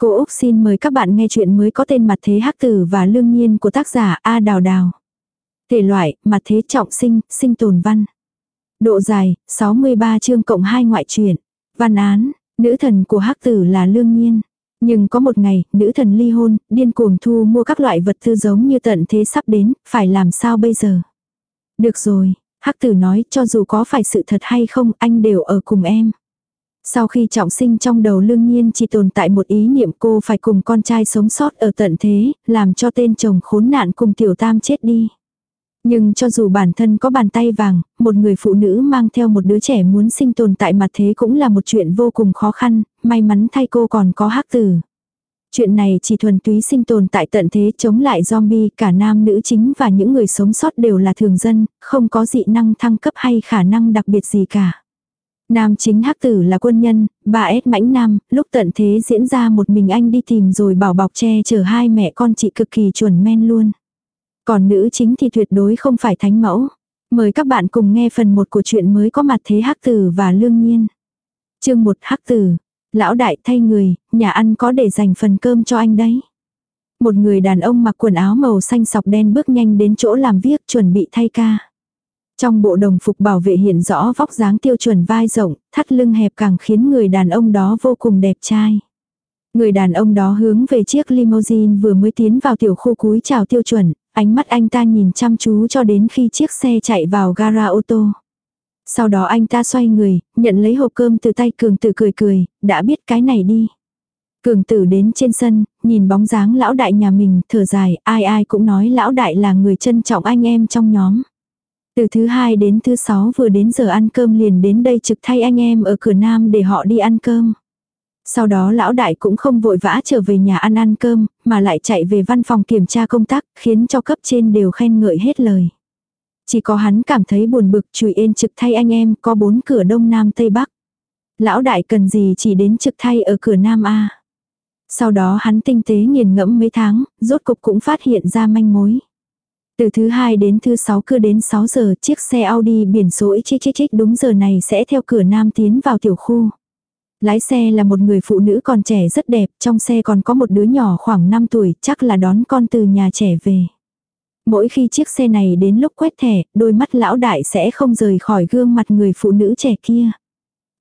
Cô Úc xin mời các bạn nghe chuyện mới có tên Mặt Thế Hắc Tử và Lương Nhiên của tác giả A Đào Đào. Thể loại, Mặt Thế Trọng Sinh, Sinh Tồn Văn. Độ dài, 63 chương cộng 2 ngoại truyện. Văn án, nữ thần của Hắc Tử là Lương Nhiên. Nhưng có một ngày, nữ thần ly hôn, điên cuồng thu mua các loại vật tư giống như tận thế sắp đến, phải làm sao bây giờ? Được rồi, Hắc Tử nói cho dù có phải sự thật hay không, anh đều ở cùng em. Sau khi trọng sinh trong đầu lương nhiên chỉ tồn tại một ý niệm cô phải cùng con trai sống sót ở tận thế, làm cho tên chồng khốn nạn cùng tiểu tam chết đi. Nhưng cho dù bản thân có bàn tay vàng, một người phụ nữ mang theo một đứa trẻ muốn sinh tồn tại mặt thế cũng là một chuyện vô cùng khó khăn, may mắn thay cô còn có hắc tử. Chuyện này chỉ thuần túy sinh tồn tại tận thế chống lại zombie, cả nam nữ chính và những người sống sót đều là thường dân, không có dị năng thăng cấp hay khả năng đặc biệt gì cả. Nam chính hắc tử là quân nhân, bà S mãnh nam, lúc tận thế diễn ra một mình anh đi tìm rồi bảo bọc che chở hai mẹ con chị cực kỳ chuẩn men luôn. Còn nữ chính thì tuyệt đối không phải thánh mẫu. Mời các bạn cùng nghe phần 1 của chuyện mới có mặt thế hắc tử và lương nhiên. chương 1 hắc tử, lão đại thay người, nhà ăn có để dành phần cơm cho anh đấy. Một người đàn ông mặc quần áo màu xanh sọc đen bước nhanh đến chỗ làm việc chuẩn bị thay ca. Trong bộ đồng phục bảo vệ hiện rõ vóc dáng tiêu chuẩn vai rộng, thắt lưng hẹp càng khiến người đàn ông đó vô cùng đẹp trai. Người đàn ông đó hướng về chiếc limousine vừa mới tiến vào tiểu khu cúi chào tiêu chuẩn, ánh mắt anh ta nhìn chăm chú cho đến khi chiếc xe chạy vào gara ô tô. Sau đó anh ta xoay người, nhận lấy hộp cơm từ tay cường tử cười cười, đã biết cái này đi. Cường tử đến trên sân, nhìn bóng dáng lão đại nhà mình, thở dài, ai ai cũng nói lão đại là người trân trọng anh em trong nhóm. Từ thứ hai đến thứ sáu vừa đến giờ ăn cơm liền đến đây trực thay anh em ở cửa nam để họ đi ăn cơm. Sau đó lão đại cũng không vội vã trở về nhà ăn ăn cơm, mà lại chạy về văn phòng kiểm tra công tác, khiến cho cấp trên đều khen ngợi hết lời. Chỉ có hắn cảm thấy buồn bực chùi ên trực thay anh em có bốn cửa đông nam tây bắc. Lão đại cần gì chỉ đến trực thay ở cửa nam A. Sau đó hắn tinh tế nghiền ngẫm mấy tháng, rốt cục cũng phát hiện ra manh mối. Từ thứ hai đến thứ sáu cứ đến 6 giờ chiếc xe Audi biển số chích chích chích đúng giờ này sẽ theo cửa nam tiến vào tiểu khu. Lái xe là một người phụ nữ còn trẻ rất đẹp, trong xe còn có một đứa nhỏ khoảng 5 tuổi, chắc là đón con từ nhà trẻ về. Mỗi khi chiếc xe này đến lúc quét thẻ, đôi mắt lão đại sẽ không rời khỏi gương mặt người phụ nữ trẻ kia.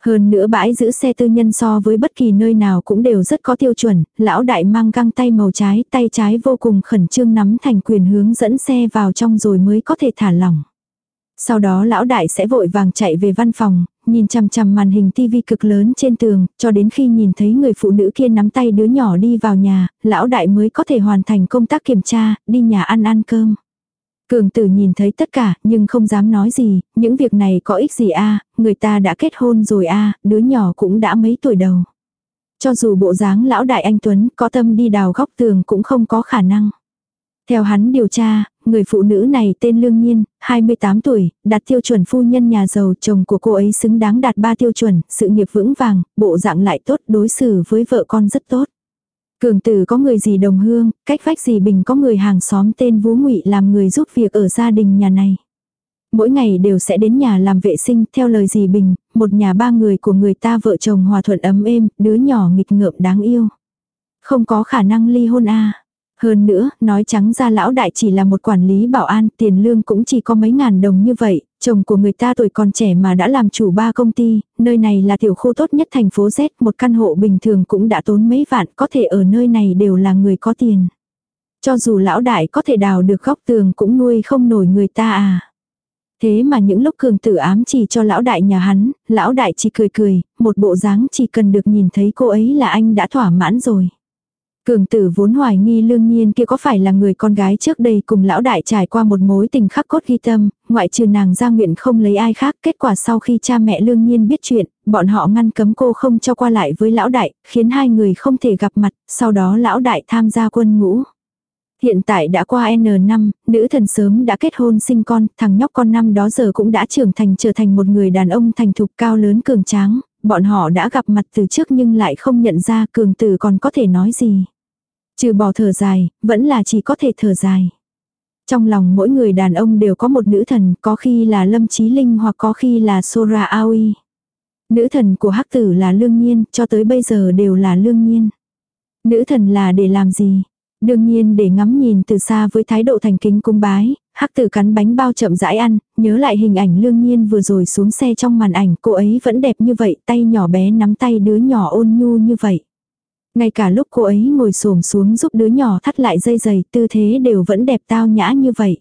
Hơn nữa bãi giữ xe tư nhân so với bất kỳ nơi nào cũng đều rất có tiêu chuẩn, lão đại mang găng tay màu trái, tay trái vô cùng khẩn trương nắm thành quyền hướng dẫn xe vào trong rồi mới có thể thả lỏng. Sau đó lão đại sẽ vội vàng chạy về văn phòng, nhìn chằm chằm màn hình tivi cực lớn trên tường, cho đến khi nhìn thấy người phụ nữ kia nắm tay đứa nhỏ đi vào nhà, lão đại mới có thể hoàn thành công tác kiểm tra, đi nhà ăn ăn cơm. Cường tử nhìn thấy tất cả, nhưng không dám nói gì, những việc này có ích gì a người ta đã kết hôn rồi a đứa nhỏ cũng đã mấy tuổi đầu. Cho dù bộ dáng lão đại anh Tuấn có tâm đi đào góc tường cũng không có khả năng. Theo hắn điều tra, người phụ nữ này tên Lương Nhiên, 28 tuổi, đạt tiêu chuẩn phu nhân nhà giàu chồng của cô ấy xứng đáng đạt ba tiêu chuẩn, sự nghiệp vững vàng, bộ dạng lại tốt đối xử với vợ con rất tốt. Cường tử có người gì đồng hương, cách vách gì bình có người hàng xóm tên Vũ Ngụy làm người giúp việc ở gia đình nhà này. Mỗi ngày đều sẽ đến nhà làm vệ sinh, theo lời dì Bình, một nhà ba người của người ta vợ chồng hòa thuận ấm êm, đứa nhỏ nghịch ngợm đáng yêu. Không có khả năng ly hôn a à. Hơn nữa, nói trắng ra lão đại chỉ là một quản lý bảo an, tiền lương cũng chỉ có mấy ngàn đồng như vậy, chồng của người ta tuổi còn trẻ mà đã làm chủ ba công ty, nơi này là tiểu khu tốt nhất thành phố Z, một căn hộ bình thường cũng đã tốn mấy vạn, có thể ở nơi này đều là người có tiền. Cho dù lão đại có thể đào được góc tường cũng nuôi không nổi người ta à. Thế mà những lúc cường tử ám chỉ cho lão đại nhà hắn, lão đại chỉ cười cười, một bộ dáng chỉ cần được nhìn thấy cô ấy là anh đã thỏa mãn rồi. Cường tử vốn hoài nghi lương nhiên kia có phải là người con gái trước đây cùng lão đại trải qua một mối tình khắc cốt ghi tâm, ngoại trừ nàng ra nguyện không lấy ai khác. Kết quả sau khi cha mẹ lương nhiên biết chuyện, bọn họ ngăn cấm cô không cho qua lại với lão đại, khiến hai người không thể gặp mặt, sau đó lão đại tham gia quân ngũ. Hiện tại đã qua N năm, nữ thần sớm đã kết hôn sinh con, thằng nhóc con năm đó giờ cũng đã trưởng thành trở thành một người đàn ông thành thục cao lớn cường tráng, bọn họ đã gặp mặt từ trước nhưng lại không nhận ra cường tử còn có thể nói gì. Trừ bỏ thở dài, vẫn là chỉ có thể thở dài. Trong lòng mỗi người đàn ông đều có một nữ thần, có khi là Lâm Chí Linh hoặc có khi là Sora Aoi. Nữ thần của hắc tử là lương nhiên, cho tới bây giờ đều là lương nhiên. Nữ thần là để làm gì? Đương nhiên để ngắm nhìn từ xa với thái độ thành kính cung bái, hắc tử cắn bánh bao chậm rãi ăn, nhớ lại hình ảnh lương nhiên vừa rồi xuống xe trong màn ảnh, cô ấy vẫn đẹp như vậy, tay nhỏ bé nắm tay đứa nhỏ ôn nhu như vậy. Ngay cả lúc cô ấy ngồi xổm xuống giúp đứa nhỏ thắt lại dây giày tư thế đều vẫn đẹp tao nhã như vậy.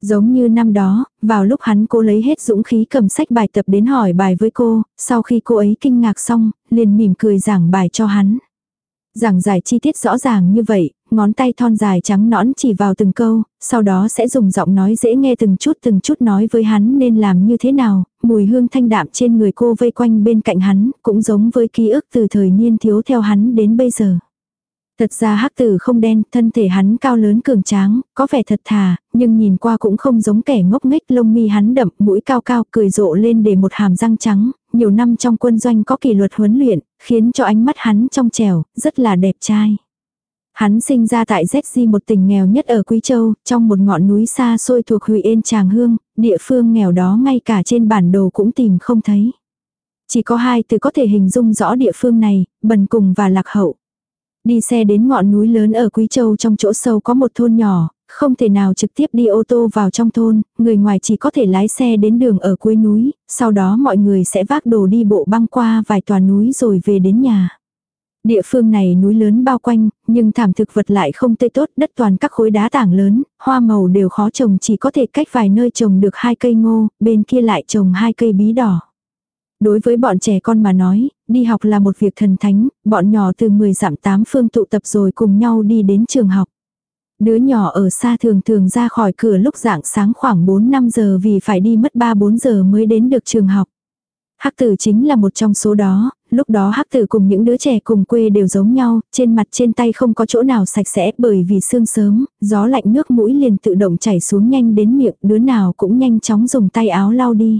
Giống như năm đó, vào lúc hắn cô lấy hết dũng khí cầm sách bài tập đến hỏi bài với cô, sau khi cô ấy kinh ngạc xong, liền mỉm cười giảng bài cho hắn. Giảng giải chi tiết rõ ràng như vậy, ngón tay thon dài trắng nõn chỉ vào từng câu, sau đó sẽ dùng giọng nói dễ nghe từng chút từng chút nói với hắn nên làm như thế nào, mùi hương thanh đạm trên người cô vây quanh bên cạnh hắn, cũng giống với ký ức từ thời niên thiếu theo hắn đến bây giờ. Thật ra hắc tử không đen, thân thể hắn cao lớn cường tráng, có vẻ thật thà, nhưng nhìn qua cũng không giống kẻ ngốc nghếch lông mi hắn đậm, mũi cao cao, cười rộ lên để một hàm răng trắng, nhiều năm trong quân doanh có kỷ luật huấn luyện, khiến cho ánh mắt hắn trong trèo rất là đẹp trai. Hắn sinh ra tại ZG một tỉnh nghèo nhất ở Quý Châu, trong một ngọn núi xa xôi thuộc Huy Yên Tràng Hương, địa phương nghèo đó ngay cả trên bản đồ cũng tìm không thấy. Chỉ có hai từ có thể hình dung rõ địa phương này, bần cùng và lạc hậu. Đi xe đến ngọn núi lớn ở Quý Châu trong chỗ sâu có một thôn nhỏ, không thể nào trực tiếp đi ô tô vào trong thôn, người ngoài chỉ có thể lái xe đến đường ở cuối núi, sau đó mọi người sẽ vác đồ đi bộ băng qua vài tòa núi rồi về đến nhà. Địa phương này núi lớn bao quanh, nhưng thảm thực vật lại không tươi tốt, đất toàn các khối đá tảng lớn, hoa màu đều khó trồng chỉ có thể cách vài nơi trồng được hai cây ngô, bên kia lại trồng hai cây bí đỏ. Đối với bọn trẻ con mà nói, đi học là một việc thần thánh, bọn nhỏ từ 10 giảm 8 phương tụ tập rồi cùng nhau đi đến trường học. Đứa nhỏ ở xa thường thường ra khỏi cửa lúc dạng sáng khoảng 4-5 giờ vì phải đi mất 3-4 giờ mới đến được trường học. Hắc tử chính là một trong số đó, lúc đó hắc tử cùng những đứa trẻ cùng quê đều giống nhau, trên mặt trên tay không có chỗ nào sạch sẽ bởi vì sương sớm, gió lạnh nước mũi liền tự động chảy xuống nhanh đến miệng, đứa nào cũng nhanh chóng dùng tay áo lau đi.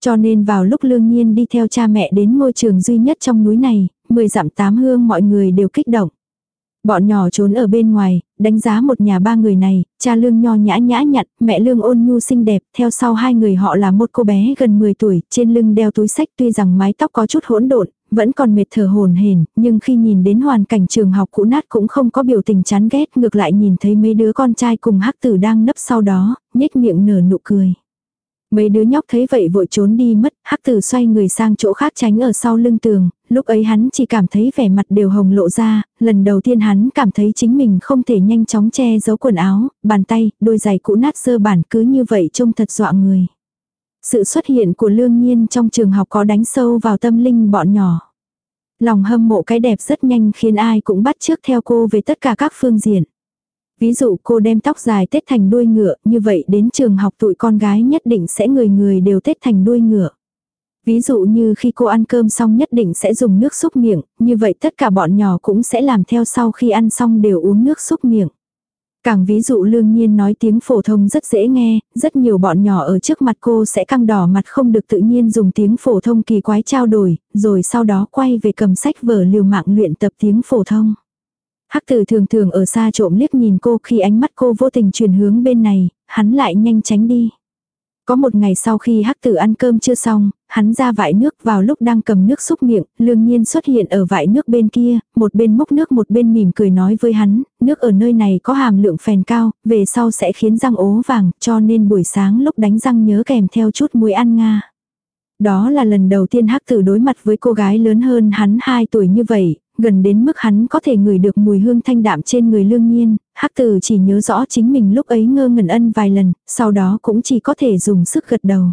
Cho nên vào lúc lương nhiên đi theo cha mẹ đến ngôi trường duy nhất trong núi này, mười dặm tám hương mọi người đều kích động. Bọn nhỏ trốn ở bên ngoài, đánh giá một nhà ba người này, cha lương nho nhã nhã nhặn, mẹ lương ôn nhu xinh đẹp, theo sau hai người họ là một cô bé gần 10 tuổi, trên lưng đeo túi sách tuy rằng mái tóc có chút hỗn độn, vẫn còn mệt thở hồn hển, nhưng khi nhìn đến hoàn cảnh trường học cũ nát cũng không có biểu tình chán ghét, ngược lại nhìn thấy mấy đứa con trai cùng hắc tử đang nấp sau đó, nhếch miệng nở nụ cười. Mấy đứa nhóc thấy vậy vội trốn đi mất, hắc tử xoay người sang chỗ khác tránh ở sau lưng tường, lúc ấy hắn chỉ cảm thấy vẻ mặt đều hồng lộ ra, lần đầu tiên hắn cảm thấy chính mình không thể nhanh chóng che giấu quần áo, bàn tay, đôi giày cũ nát sơ bản cứ như vậy trông thật dọa người. Sự xuất hiện của lương nhiên trong trường học có đánh sâu vào tâm linh bọn nhỏ. Lòng hâm mộ cái đẹp rất nhanh khiến ai cũng bắt trước theo cô về tất cả các phương diện. Ví dụ cô đem tóc dài tết thành đuôi ngựa, như vậy đến trường học tụi con gái nhất định sẽ người người đều tết thành đuôi ngựa. Ví dụ như khi cô ăn cơm xong nhất định sẽ dùng nước xúc miệng, như vậy tất cả bọn nhỏ cũng sẽ làm theo sau khi ăn xong đều uống nước xúc miệng. Càng ví dụ lương nhiên nói tiếng phổ thông rất dễ nghe, rất nhiều bọn nhỏ ở trước mặt cô sẽ căng đỏ mặt không được tự nhiên dùng tiếng phổ thông kỳ quái trao đổi, rồi sau đó quay về cầm sách vở liều mạng luyện tập tiếng phổ thông. Hắc tử thường thường ở xa trộm liếc nhìn cô khi ánh mắt cô vô tình chuyển hướng bên này, hắn lại nhanh tránh đi. Có một ngày sau khi hắc tử ăn cơm chưa xong, hắn ra vải nước vào lúc đang cầm nước xúc miệng, lương nhiên xuất hiện ở vải nước bên kia, một bên mốc nước một bên mỉm cười nói với hắn, nước ở nơi này có hàm lượng phèn cao, về sau sẽ khiến răng ố vàng, cho nên buổi sáng lúc đánh răng nhớ kèm theo chút muối ăn nga đó là lần đầu tiên hắc tử đối mặt với cô gái lớn hơn hắn 2 tuổi như vậy, gần đến mức hắn có thể ngửi được mùi hương thanh đạm trên người lương nhiên, hắc tử chỉ nhớ rõ chính mình lúc ấy ngơ ngẩn ân vài lần, sau đó cũng chỉ có thể dùng sức gật đầu.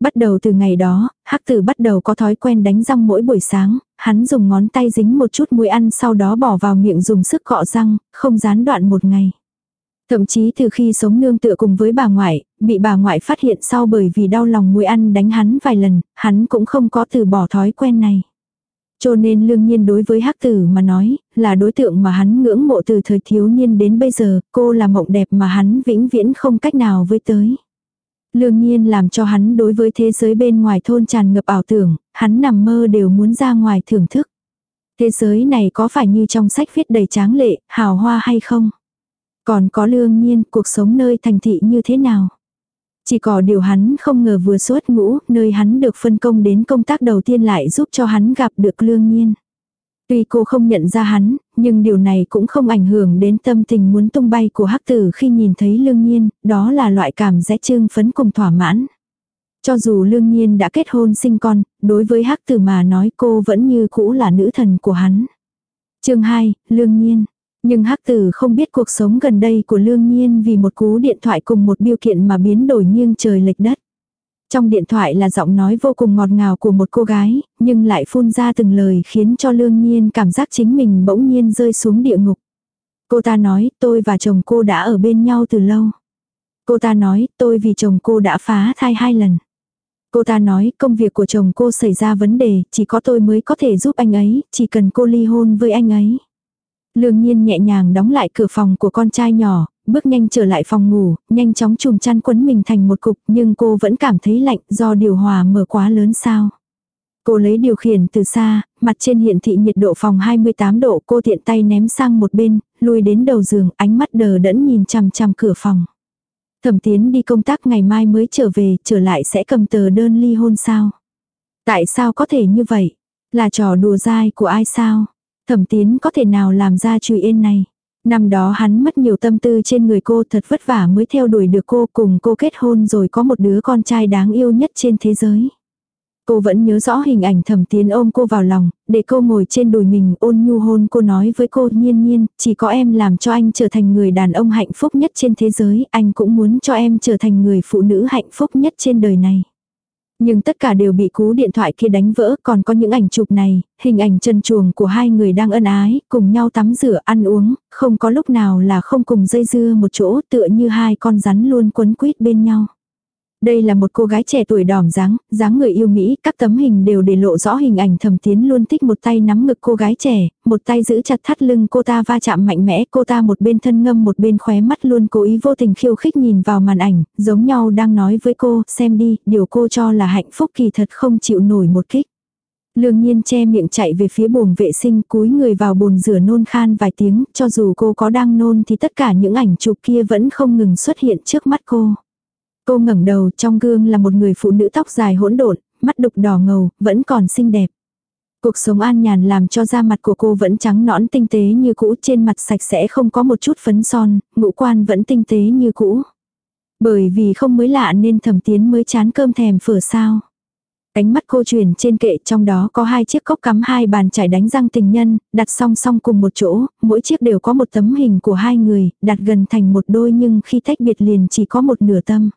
Bắt đầu từ ngày đó, hắc tử bắt đầu có thói quen đánh răng mỗi buổi sáng, hắn dùng ngón tay dính một chút muối ăn sau đó bỏ vào miệng dùng sức cọ răng, không gián đoạn một ngày. Thậm chí từ khi sống nương tựa cùng với bà ngoại, bị bà ngoại phát hiện sau bởi vì đau lòng muối ăn đánh hắn vài lần, hắn cũng không có từ bỏ thói quen này. Cho nên lương nhiên đối với hắc tử mà nói, là đối tượng mà hắn ngưỡng mộ từ thời thiếu niên đến bây giờ, cô là mộng đẹp mà hắn vĩnh viễn không cách nào với tới. Lương nhiên làm cho hắn đối với thế giới bên ngoài thôn tràn ngập ảo tưởng, hắn nằm mơ đều muốn ra ngoài thưởng thức. Thế giới này có phải như trong sách viết đầy tráng lệ, hào hoa hay không? Còn có lương nhiên cuộc sống nơi thành thị như thế nào. Chỉ có điều hắn không ngờ vừa xuất ngũ, nơi hắn được phân công đến công tác đầu tiên lại giúp cho hắn gặp được lương nhiên. Tuy cô không nhận ra hắn, nhưng điều này cũng không ảnh hưởng đến tâm tình muốn tung bay của hắc tử khi nhìn thấy lương nhiên, đó là loại cảm giác trương phấn cùng thỏa mãn. Cho dù lương nhiên đã kết hôn sinh con, đối với hắc tử mà nói cô vẫn như cũ là nữ thần của hắn. chương 2, lương nhiên, nhưng hắc tử không biết cuộc sống gần đây của lương nhiên vì một cú điện thoại cùng một biêu kiện mà biến đổi nghiêng trời lệch đất. Trong điện thoại là giọng nói vô cùng ngọt ngào của một cô gái, nhưng lại phun ra từng lời khiến cho lương nhiên cảm giác chính mình bỗng nhiên rơi xuống địa ngục. Cô ta nói, tôi và chồng cô đã ở bên nhau từ lâu. Cô ta nói, tôi vì chồng cô đã phá thai hai lần. Cô ta nói, công việc của chồng cô xảy ra vấn đề, chỉ có tôi mới có thể giúp anh ấy, chỉ cần cô ly hôn với anh ấy. Lương nhiên nhẹ nhàng đóng lại cửa phòng của con trai nhỏ, bước nhanh trở lại phòng ngủ, nhanh chóng chùm chăn quấn mình thành một cục nhưng cô vẫn cảm thấy lạnh do điều hòa mở quá lớn sao. Cô lấy điều khiển từ xa, mặt trên hiển thị nhiệt độ phòng 28 độ cô tiện tay ném sang một bên, lùi đến đầu giường ánh mắt đờ đẫn nhìn chằm chằm cửa phòng. Thẩm tiến đi công tác ngày mai mới trở về, trở lại sẽ cầm tờ đơn ly hôn sao? Tại sao có thể như vậy? Là trò đùa dai của ai sao? thẩm tiến có thể nào làm ra trùy ên này. Năm đó hắn mất nhiều tâm tư trên người cô thật vất vả mới theo đuổi được cô cùng cô kết hôn rồi có một đứa con trai đáng yêu nhất trên thế giới. Cô vẫn nhớ rõ hình ảnh thẩm tiến ôm cô vào lòng, để cô ngồi trên đùi mình ôn nhu hôn cô nói với cô nhiên nhiên, chỉ có em làm cho anh trở thành người đàn ông hạnh phúc nhất trên thế giới, anh cũng muốn cho em trở thành người phụ nữ hạnh phúc nhất trên đời này. Nhưng tất cả đều bị cú điện thoại kia đánh vỡ, còn có những ảnh chụp này, hình ảnh chân chuồng của hai người đang ân ái, cùng nhau tắm rửa ăn uống, không có lúc nào là không cùng dây dưa một chỗ tựa như hai con rắn luôn quấn quýt bên nhau. Đây là một cô gái trẻ tuổi đỏm dáng, dáng người yêu Mỹ, các tấm hình đều để lộ rõ hình ảnh thầm tiến luôn thích một tay nắm ngực cô gái trẻ, một tay giữ chặt thắt lưng cô ta va chạm mạnh mẽ, cô ta một bên thân ngâm một bên khóe mắt luôn cố ý vô tình khiêu khích nhìn vào màn ảnh, giống nhau đang nói với cô, xem đi, điều cô cho là hạnh phúc kỳ thật không chịu nổi một kích. Lương nhiên che miệng chạy về phía bồn vệ sinh cúi người vào bồn rửa nôn khan vài tiếng, cho dù cô có đang nôn thì tất cả những ảnh chụp kia vẫn không ngừng xuất hiện trước mắt cô. Cô ngẩng đầu trong gương là một người phụ nữ tóc dài hỗn độn, mắt đục đỏ ngầu, vẫn còn xinh đẹp. Cuộc sống an nhàn làm cho da mặt của cô vẫn trắng nõn tinh tế như cũ trên mặt sạch sẽ không có một chút phấn son, ngũ quan vẫn tinh tế như cũ. Bởi vì không mới lạ nên thẩm tiến mới chán cơm thèm phở sao. Cánh mắt cô chuyển trên kệ trong đó có hai chiếc cốc cắm hai bàn chải đánh răng tình nhân, đặt song song cùng một chỗ, mỗi chiếc đều có một tấm hình của hai người, đặt gần thành một đôi nhưng khi tách biệt liền chỉ có một nửa tâm.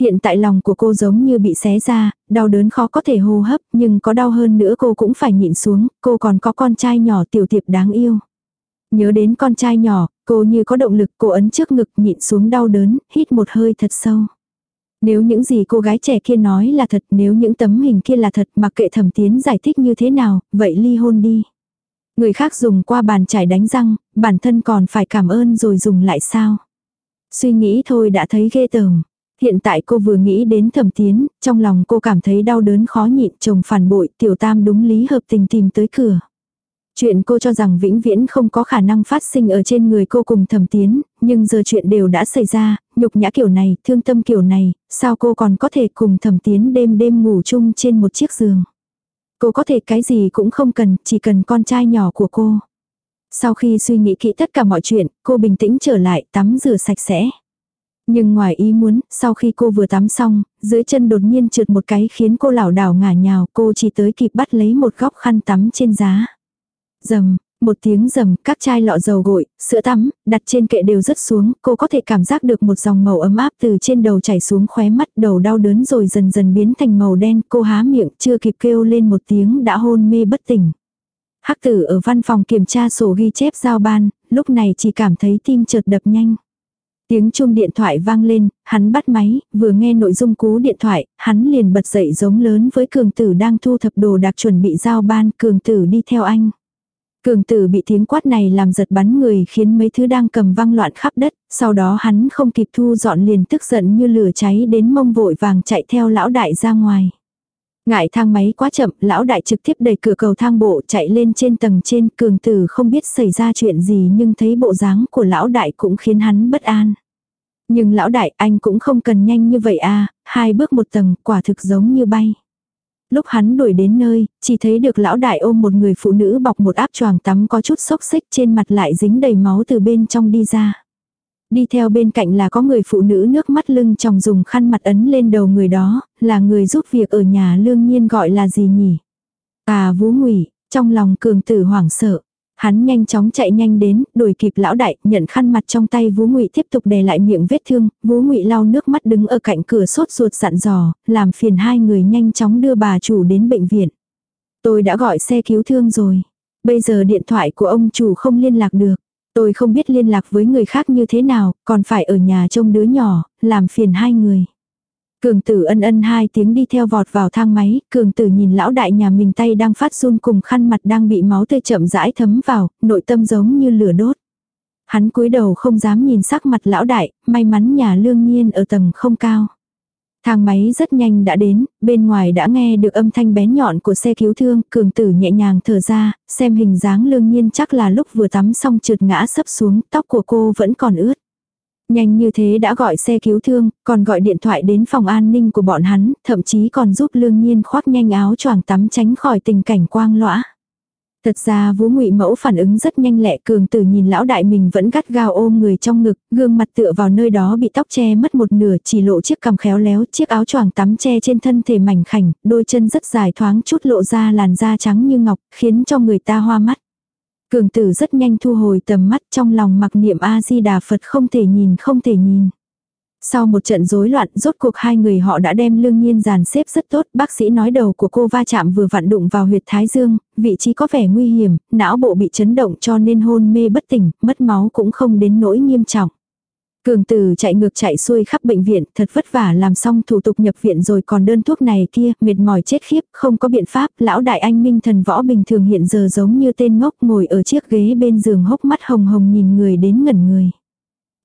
Hiện tại lòng của cô giống như bị xé ra, đau đớn khó có thể hô hấp, nhưng có đau hơn nữa cô cũng phải nhịn xuống, cô còn có con trai nhỏ tiểu tiệp đáng yêu. Nhớ đến con trai nhỏ, cô như có động lực, cô ấn trước ngực nhịn xuống đau đớn, hít một hơi thật sâu. Nếu những gì cô gái trẻ kia nói là thật, nếu những tấm hình kia là thật mặc kệ thẩm tiến giải thích như thế nào, vậy ly hôn đi. Người khác dùng qua bàn chải đánh răng, bản thân còn phải cảm ơn rồi dùng lại sao. Suy nghĩ thôi đã thấy ghê tởm. Hiện tại cô vừa nghĩ đến thẩm tiến, trong lòng cô cảm thấy đau đớn khó nhịn chồng phản bội tiểu tam đúng lý hợp tình tìm tới cửa. Chuyện cô cho rằng vĩnh viễn không có khả năng phát sinh ở trên người cô cùng thẩm tiến, nhưng giờ chuyện đều đã xảy ra, nhục nhã kiểu này, thương tâm kiểu này, sao cô còn có thể cùng thẩm tiến đêm đêm ngủ chung trên một chiếc giường. Cô có thể cái gì cũng không cần, chỉ cần con trai nhỏ của cô. Sau khi suy nghĩ kỹ tất cả mọi chuyện, cô bình tĩnh trở lại tắm rửa sạch sẽ. Nhưng ngoài ý muốn, sau khi cô vừa tắm xong, dưới chân đột nhiên trượt một cái khiến cô lảo đảo ngả nhào, cô chỉ tới kịp bắt lấy một góc khăn tắm trên giá. Dầm, một tiếng rầm, các chai lọ dầu gội, sữa tắm, đặt trên kệ đều rớt xuống, cô có thể cảm giác được một dòng màu ấm áp từ trên đầu chảy xuống khóe mắt, đầu đau đớn rồi dần dần biến thành màu đen, cô há miệng, chưa kịp kêu lên một tiếng đã hôn mê bất tỉnh. Hắc tử ở văn phòng kiểm tra sổ ghi chép giao ban, lúc này chỉ cảm thấy tim chợt đập nhanh. Tiếng chuông điện thoại vang lên, hắn bắt máy, vừa nghe nội dung cú điện thoại, hắn liền bật dậy giống lớn với cường tử đang thu thập đồ đạc chuẩn bị giao ban, cường tử đi theo anh. Cường tử bị tiếng quát này làm giật bắn người khiến mấy thứ đang cầm văng loạn khắp đất, sau đó hắn không kịp thu dọn liền tức giận như lửa cháy đến mông vội vàng chạy theo lão đại ra ngoài. Ngại thang máy quá chậm, lão đại trực tiếp đẩy cửa cầu thang bộ chạy lên trên tầng trên, cường tử không biết xảy ra chuyện gì nhưng thấy bộ dáng của lão đại cũng khiến hắn bất an. Nhưng lão đại anh cũng không cần nhanh như vậy à, hai bước một tầng quả thực giống như bay. Lúc hắn đuổi đến nơi, chỉ thấy được lão đại ôm một người phụ nữ bọc một áp choàng tắm có chút xốc xích trên mặt lại dính đầy máu từ bên trong đi ra đi theo bên cạnh là có người phụ nữ nước mắt lưng chồng dùng khăn mặt ấn lên đầu người đó, là người giúp việc ở nhà lương nhiên gọi là gì nhỉ? À vũ ngụy trong lòng cường tử hoảng sợ. Hắn nhanh chóng chạy nhanh đến, đuổi kịp lão đại, nhận khăn mặt trong tay Vũ Ngụy tiếp tục đè lại miệng vết thương, Vũ Ngụy lau nước mắt đứng ở cạnh cửa sốt ruột dặn dò, làm phiền hai người nhanh chóng đưa bà chủ đến bệnh viện. Tôi đã gọi xe cứu thương rồi. Bây giờ điện thoại của ông chủ không liên lạc được. Tôi không biết liên lạc với người khác như thế nào, còn phải ở nhà trông đứa nhỏ, làm phiền hai người. Cường tử ân ân hai tiếng đi theo vọt vào thang máy, cường tử nhìn lão đại nhà mình tay đang phát run cùng khăn mặt đang bị máu tươi chậm rãi thấm vào, nội tâm giống như lửa đốt. Hắn cúi đầu không dám nhìn sắc mặt lão đại, may mắn nhà lương nhiên ở tầng không cao. Thang máy rất nhanh đã đến, bên ngoài đã nghe được âm thanh bén nhọn của xe cứu thương, cường tử nhẹ nhàng thở ra, xem hình dáng lương nhiên chắc là lúc vừa tắm xong trượt ngã sấp xuống, tóc của cô vẫn còn ướt. Nhanh như thế đã gọi xe cứu thương, còn gọi điện thoại đến phòng an ninh của bọn hắn, thậm chí còn giúp lương nhiên khoác nhanh áo choàng tắm tránh khỏi tình cảnh quang lõa. Thật ra Vũ Ngụy Mẫu phản ứng rất nhanh lẹ, Cường Tử nhìn lão đại mình vẫn gắt gao ôm người trong ngực, gương mặt tựa vào nơi đó bị tóc che mất một nửa, chỉ lộ chiếc cằm khéo léo, chiếc áo choàng tắm che trên thân thể mảnh khảnh, đôi chân rất dài thoáng chút lộ ra làn da trắng như ngọc, khiến cho người ta hoa mắt. Cường Tử rất nhanh thu hồi tầm mắt, trong lòng mặc niệm A Di Đà Phật không thể nhìn không thể nhìn. Sau một trận rối loạn, rốt cuộc hai người họ đã đem lương nhiên dàn xếp rất tốt, bác sĩ nói đầu của cô va chạm vừa vặn đụng vào huyệt thái dương, vị trí có vẻ nguy hiểm, não bộ bị chấn động cho nên hôn mê bất tỉnh, mất máu cũng không đến nỗi nghiêm trọng. Cường tử chạy ngược chạy xuôi khắp bệnh viện, thật vất vả làm xong thủ tục nhập viện rồi còn đơn thuốc này kia, mệt mỏi chết khiếp, không có biện pháp, lão đại anh minh thần võ bình thường hiện giờ giống như tên ngốc ngồi ở chiếc ghế bên giường hốc mắt hồng hồng nhìn người đến ngẩn người.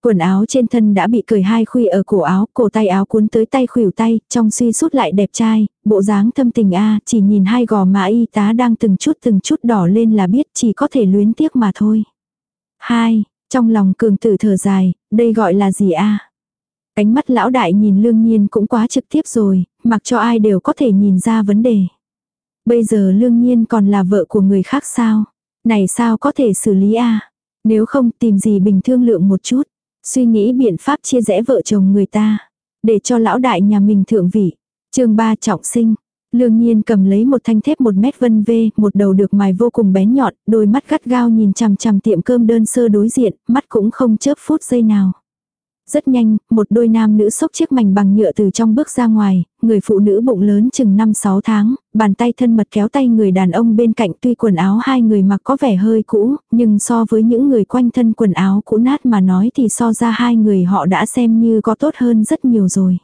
Quần áo trên thân đã bị cởi hai khuy ở cổ áo, cổ tay áo cuốn tới tay khuỷu tay, trong suy sút lại đẹp trai, bộ dáng thâm tình a, chỉ nhìn hai gò má y tá đang từng chút từng chút đỏ lên là biết chỉ có thể luyến tiếc mà thôi. Hai, trong lòng cường tử thở dài, đây gọi là gì a? À? Ánh mắt lão đại nhìn lương nhiên cũng quá trực tiếp rồi, mặc cho ai đều có thể nhìn ra vấn đề. Bây giờ lương nhiên còn là vợ của người khác sao? Này sao có thể xử lý a? Nếu không tìm gì bình thương lượng một chút. Suy nghĩ biện pháp chia rẽ vợ chồng người ta. Để cho lão đại nhà mình thượng vị. chương 3 trọng sinh. Lương nhiên cầm lấy một thanh thép một mét vân vê, một đầu được mài vô cùng bén nhọn, đôi mắt gắt gao nhìn chằm chằm tiệm cơm đơn sơ đối diện, mắt cũng không chớp phút giây nào. Rất nhanh, một đôi nam nữ xốc chiếc mảnh bằng nhựa từ trong bước ra ngoài, người phụ nữ bụng lớn chừng 5-6 tháng, bàn tay thân mật kéo tay người đàn ông bên cạnh tuy quần áo hai người mặc có vẻ hơi cũ, nhưng so với những người quanh thân quần áo cũ nát mà nói thì so ra hai người họ đã xem như có tốt hơn rất nhiều rồi.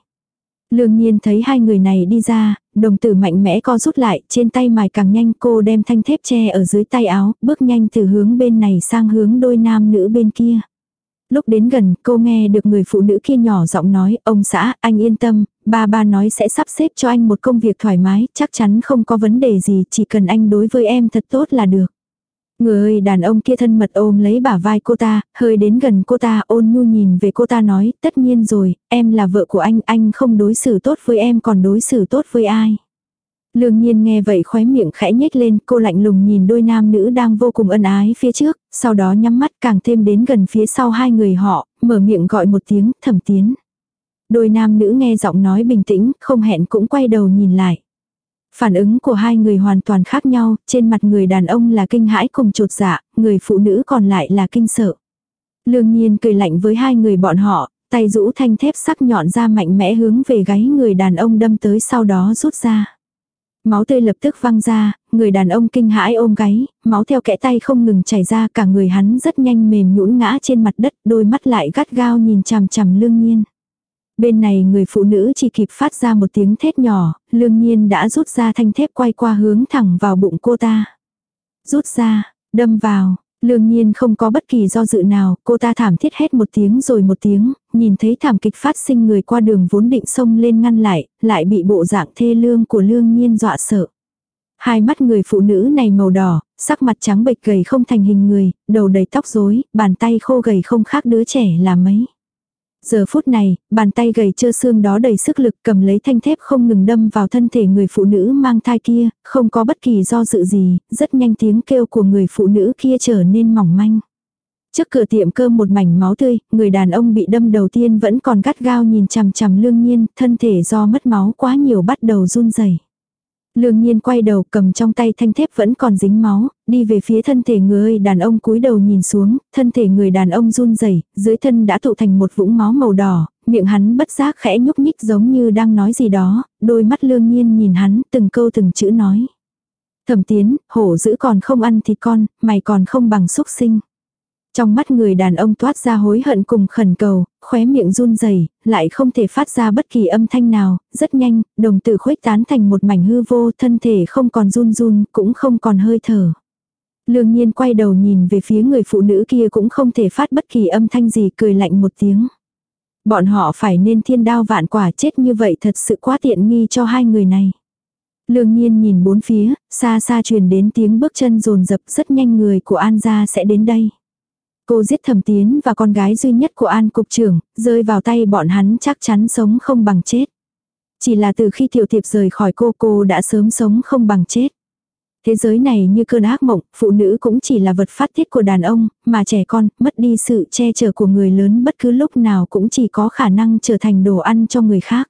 Lương nhiên thấy hai người này đi ra, đồng tử mạnh mẽ co rút lại, trên tay mài càng nhanh cô đem thanh thép tre ở dưới tay áo, bước nhanh từ hướng bên này sang hướng đôi nam nữ bên kia. Lúc đến gần, cô nghe được người phụ nữ kia nhỏ giọng nói, ông xã, anh yên tâm, ba ba nói sẽ sắp xếp cho anh một công việc thoải mái, chắc chắn không có vấn đề gì, chỉ cần anh đối với em thật tốt là được. Người đàn ông kia thân mật ôm lấy bả vai cô ta, hơi đến gần cô ta ôn nhu nhìn về cô ta nói, tất nhiên rồi, em là vợ của anh, anh không đối xử tốt với em còn đối xử tốt với ai. Lương nhiên nghe vậy khóe miệng khẽ nhếch lên, cô lạnh lùng nhìn đôi nam nữ đang vô cùng ân ái phía trước, sau đó nhắm mắt càng thêm đến gần phía sau hai người họ, mở miệng gọi một tiếng, thẩm tiến. Đôi nam nữ nghe giọng nói bình tĩnh, không hẹn cũng quay đầu nhìn lại. Phản ứng của hai người hoàn toàn khác nhau, trên mặt người đàn ông là kinh hãi cùng chột dạ, người phụ nữ còn lại là kinh sợ. Lương nhiên cười lạnh với hai người bọn họ, tay rũ thanh thép sắc nhọn ra mạnh mẽ hướng về gáy người đàn ông đâm tới sau đó rút ra. Máu tươi lập tức văng ra, người đàn ông kinh hãi ôm gáy, máu theo kẽ tay không ngừng chảy ra cả người hắn rất nhanh mềm nhũn ngã trên mặt đất, đôi mắt lại gắt gao nhìn chằm chằm lương nhiên. Bên này người phụ nữ chỉ kịp phát ra một tiếng thét nhỏ, lương nhiên đã rút ra thanh thép quay qua hướng thẳng vào bụng cô ta. Rút ra, đâm vào, Lương nhiên không có bất kỳ do dự nào, cô ta thảm thiết hét một tiếng rồi một tiếng, nhìn thấy thảm kịch phát sinh người qua đường vốn định xông lên ngăn lại, lại bị bộ dạng thê lương của lương nhiên dọa sợ. Hai mắt người phụ nữ này màu đỏ, sắc mặt trắng bệch gầy không thành hình người, đầu đầy tóc rối, bàn tay khô gầy không khác đứa trẻ là mấy. Giờ phút này, bàn tay gầy trơ xương đó đầy sức lực cầm lấy thanh thép không ngừng đâm vào thân thể người phụ nữ mang thai kia, không có bất kỳ do dự gì, rất nhanh tiếng kêu của người phụ nữ kia trở nên mỏng manh. Trước cửa tiệm cơm một mảnh máu tươi, người đàn ông bị đâm đầu tiên vẫn còn gắt gao nhìn chằm chằm lương nhiên, thân thể do mất máu quá nhiều bắt đầu run rẩy Lương nhiên quay đầu cầm trong tay thanh thép vẫn còn dính máu, đi về phía thân thể người đàn ông cúi đầu nhìn xuống, thân thể người đàn ông run rẩy dưới thân đã tụ thành một vũng máu màu đỏ, miệng hắn bất giác khẽ nhúc nhích giống như đang nói gì đó, đôi mắt lương nhiên nhìn hắn từng câu từng chữ nói. Thẩm tiến, hổ dữ còn không ăn thịt con, mày còn không bằng xúc sinh trong mắt người đàn ông toát ra hối hận cùng khẩn cầu, khóe miệng run rẩy, lại không thể phát ra bất kỳ âm thanh nào, rất nhanh, đồng tử khuếch tán thành một mảnh hư vô, thân thể không còn run run, cũng không còn hơi thở. Lương nhiên quay đầu nhìn về phía người phụ nữ kia cũng không thể phát bất kỳ âm thanh gì cười lạnh một tiếng. Bọn họ phải nên thiên đao vạn quả chết như vậy thật sự quá tiện nghi cho hai người này. Lương nhiên nhìn bốn phía, xa xa truyền đến tiếng bước chân rồn rập rất nhanh người của An gia sẽ đến đây cô giết thẩm tiến và con gái duy nhất của an cục trưởng, rơi vào tay bọn hắn chắc chắn sống không bằng chết. Chỉ là từ khi tiểu thiệp rời khỏi cô cô đã sớm sống không bằng chết. Thế giới này như cơn ác mộng, phụ nữ cũng chỉ là vật phát tiết của đàn ông, mà trẻ con, mất đi sự che chở của người lớn bất cứ lúc nào cũng chỉ có khả năng trở thành đồ ăn cho người khác.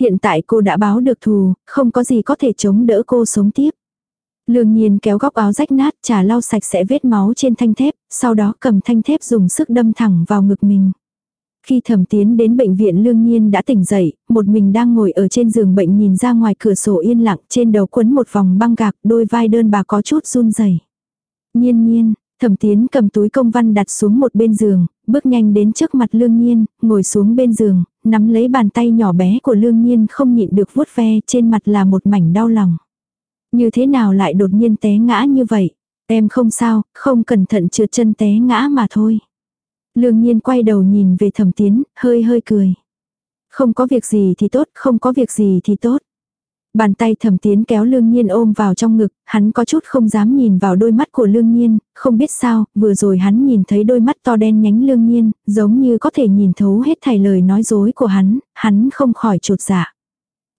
Hiện tại cô đã báo được thù, không có gì có thể chống đỡ cô sống tiếp. Lương nhiên kéo góc áo rách nát trà lau sạch sẽ vết máu trên thanh thép, sau đó cầm thanh thép dùng sức đâm thẳng vào ngực mình. Khi thẩm tiến đến bệnh viện lương nhiên đã tỉnh dậy, một mình đang ngồi ở trên giường bệnh nhìn ra ngoài cửa sổ yên lặng trên đầu quấn một vòng băng gạc đôi vai đơn bà có chút run rẩy Nhiên nhiên, thẩm tiến cầm túi công văn đặt xuống một bên giường, bước nhanh đến trước mặt lương nhiên, ngồi xuống bên giường, nắm lấy bàn tay nhỏ bé của lương nhiên không nhịn được vuốt ve trên mặt là một mảnh đau lòng. Như thế nào lại đột nhiên té ngã như vậy? Em không sao, không cẩn thận trượt chân té ngã mà thôi. Lương nhiên quay đầu nhìn về thẩm tiến, hơi hơi cười. Không có việc gì thì tốt, không có việc gì thì tốt. Bàn tay thẩm tiến kéo lương nhiên ôm vào trong ngực, hắn có chút không dám nhìn vào đôi mắt của lương nhiên, không biết sao, vừa rồi hắn nhìn thấy đôi mắt to đen nhánh lương nhiên, giống như có thể nhìn thấu hết thảy lời nói dối của hắn, hắn không khỏi trột dạ.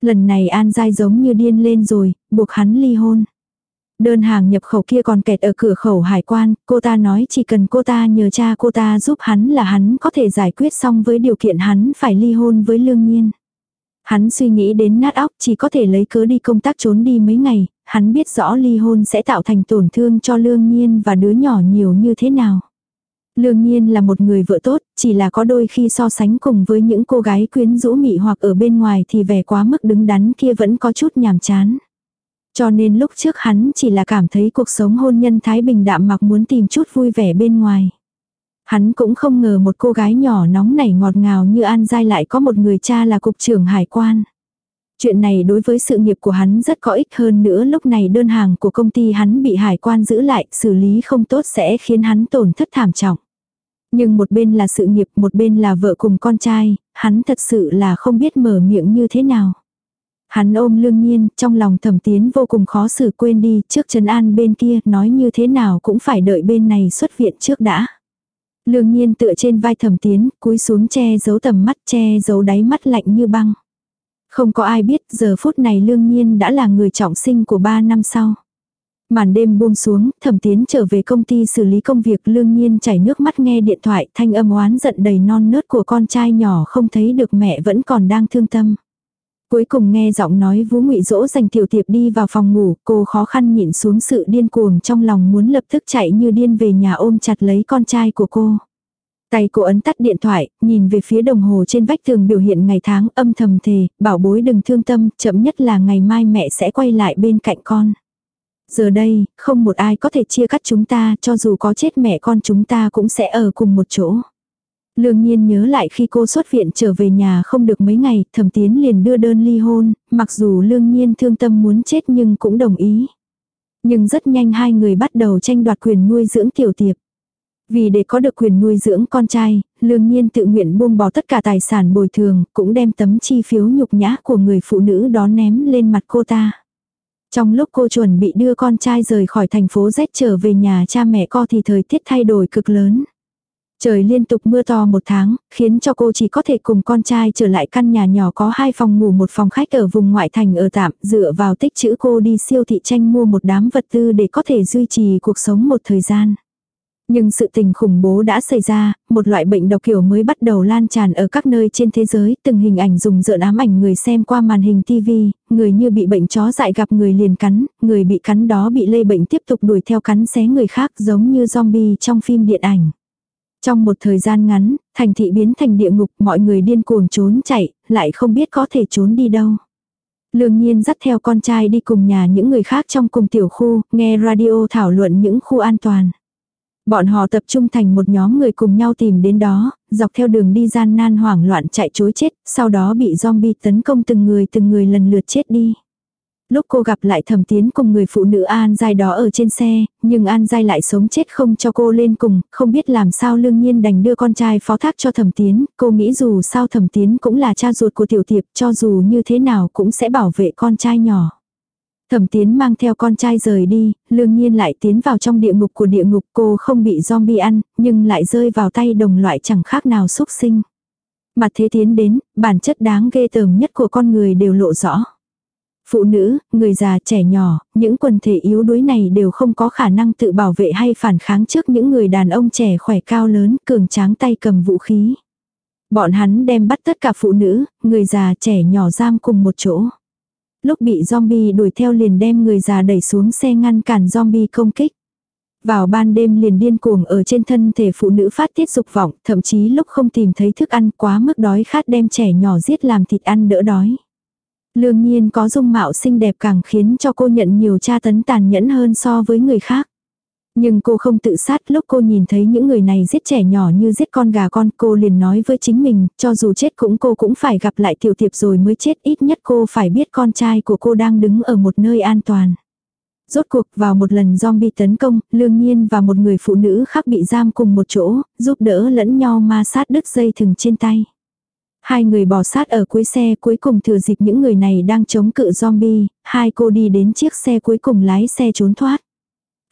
Lần này An Giai giống như điên lên rồi, buộc hắn ly hôn. Đơn hàng nhập khẩu kia còn kẹt ở cửa khẩu hải quan, cô ta nói chỉ cần cô ta nhờ cha cô ta giúp hắn là hắn có thể giải quyết xong với điều kiện hắn phải ly hôn với lương nhiên. Hắn suy nghĩ đến nát óc chỉ có thể lấy cớ đi công tác trốn đi mấy ngày, hắn biết rõ ly hôn sẽ tạo thành tổn thương cho lương nhiên và đứa nhỏ nhiều như thế nào. Lương nhiên là một người vợ tốt, chỉ là có đôi khi so sánh cùng với những cô gái quyến rũ mị hoặc ở bên ngoài thì vẻ quá mức đứng đắn kia vẫn có chút nhàm chán. Cho nên lúc trước hắn chỉ là cảm thấy cuộc sống hôn nhân thái bình đạm mặc muốn tìm chút vui vẻ bên ngoài. Hắn cũng không ngờ một cô gái nhỏ nóng nảy ngọt ngào như An Giai lại có một người cha là cục trưởng hải quan. Chuyện này đối với sự nghiệp của hắn rất có ích hơn nữa lúc này đơn hàng của công ty hắn bị hải quan giữ lại, xử lý không tốt sẽ khiến hắn tổn thất thảm trọng. Nhưng một bên là sự nghiệp, một bên là vợ cùng con trai, hắn thật sự là không biết mở miệng như thế nào. Hắn ôm lương nhiên, trong lòng thẩm tiến vô cùng khó xử quên đi, trước Trần An bên kia, nói như thế nào cũng phải đợi bên này xuất viện trước đã. Lương nhiên tựa trên vai thẩm tiến, cúi xuống che giấu tầm mắt che giấu đáy mắt lạnh như băng. Không có ai biết giờ phút này lương nhiên đã là người trọng sinh của 3 năm sau. Màn đêm buông xuống, thẩm tiến trở về công ty xử lý công việc lương nhiên chảy nước mắt nghe điện thoại thanh âm oán giận đầy non nớt của con trai nhỏ không thấy được mẹ vẫn còn đang thương tâm. Cuối cùng nghe giọng nói vũ ngụy dỗ dành tiểu tiệp đi vào phòng ngủ, cô khó khăn nhịn xuống sự điên cuồng trong lòng muốn lập tức chạy như điên về nhà ôm chặt lấy con trai của cô. Tay cô ấn tắt điện thoại, nhìn về phía đồng hồ trên vách tường biểu hiện ngày tháng âm thầm thề, bảo bối đừng thương tâm, chậm nhất là ngày mai mẹ sẽ quay lại bên cạnh con. Giờ đây, không một ai có thể chia cắt chúng ta, cho dù có chết mẹ con chúng ta cũng sẽ ở cùng một chỗ. Lương nhiên nhớ lại khi cô xuất viện trở về nhà không được mấy ngày, thẩm tiến liền đưa đơn ly hôn, mặc dù lương nhiên thương tâm muốn chết nhưng cũng đồng ý. Nhưng rất nhanh hai người bắt đầu tranh đoạt quyền nuôi dưỡng tiểu tiệp. Vì để có được quyền nuôi dưỡng con trai, lương nhiên tự nguyện buông bỏ tất cả tài sản bồi thường, cũng đem tấm chi phiếu nhục nhã của người phụ nữ đó ném lên mặt cô ta. Trong lúc cô chuẩn bị đưa con trai rời khỏi thành phố Z trở về nhà cha mẹ co thì thời tiết thay đổi cực lớn. Trời liên tục mưa to một tháng, khiến cho cô chỉ có thể cùng con trai trở lại căn nhà nhỏ có hai phòng ngủ một phòng khách ở vùng ngoại thành ở tạm, dựa vào tích chữ cô đi siêu thị tranh mua một đám vật tư để có thể duy trì cuộc sống một thời gian. Nhưng sự tình khủng bố đã xảy ra, một loại bệnh độc kiểu mới bắt đầu lan tràn ở các nơi trên thế giới, từng hình ảnh dùng dợn ám ảnh người xem qua màn hình TV, người như bị bệnh chó dại gặp người liền cắn, người bị cắn đó bị lây bệnh tiếp tục đuổi theo cắn xé người khác giống như zombie trong phim điện ảnh. Trong một thời gian ngắn, thành thị biến thành địa ngục, mọi người điên cuồng trốn chạy, lại không biết có thể trốn đi đâu. Lương nhiên dắt theo con trai đi cùng nhà những người khác trong cùng tiểu khu, nghe radio thảo luận những khu an toàn. Bọn họ tập trung thành một nhóm người cùng nhau tìm đến đó, dọc theo đường đi gian nan hoảng loạn chạy chối chết, sau đó bị zombie tấn công từng người từng người lần lượt chết đi. Lúc cô gặp lại thẩm tiến cùng người phụ nữ An Giai đó ở trên xe, nhưng An Giai lại sống chết không cho cô lên cùng, không biết làm sao lương nhiên đành đưa con trai phó thác cho thẩm tiến, cô nghĩ dù sao thẩm tiến cũng là cha ruột của tiểu tiệp cho dù như thế nào cũng sẽ bảo vệ con trai nhỏ. Thẩm tiến mang theo con trai rời đi, lương nhiên lại tiến vào trong địa ngục của địa ngục cô không bị zombie ăn, nhưng lại rơi vào tay đồng loại chẳng khác nào xúc sinh. Mặt thế tiến đến, bản chất đáng ghê tởm nhất của con người đều lộ rõ. Phụ nữ, người già trẻ nhỏ, những quần thể yếu đuối này đều không có khả năng tự bảo vệ hay phản kháng trước những người đàn ông trẻ khỏe cao lớn, cường tráng tay cầm vũ khí. Bọn hắn đem bắt tất cả phụ nữ, người già trẻ nhỏ giam cùng một chỗ. Lúc bị zombie đuổi theo liền đem người già đẩy xuống xe ngăn cản zombie công kích. Vào ban đêm liền điên cuồng ở trên thân thể phụ nữ phát tiết dục vọng, thậm chí lúc không tìm thấy thức ăn quá mức đói khát đem trẻ nhỏ giết làm thịt ăn đỡ đói. Lương nhiên có dung mạo xinh đẹp càng khiến cho cô nhận nhiều tra tấn tàn nhẫn hơn so với người khác. Nhưng cô không tự sát lúc cô nhìn thấy những người này giết trẻ nhỏ như giết con gà con cô liền nói với chính mình, cho dù chết cũng cô cũng phải gặp lại tiểu tiệp rồi mới chết ít nhất cô phải biết con trai của cô đang đứng ở một nơi an toàn. Rốt cuộc vào một lần zombie tấn công, lương nhiên và một người phụ nữ khác bị giam cùng một chỗ, giúp đỡ lẫn nhau ma sát đứt dây thừng trên tay. Hai người bỏ sát ở cuối xe cuối cùng thừa dịp những người này đang chống cự zombie, hai cô đi đến chiếc xe cuối cùng lái xe trốn thoát.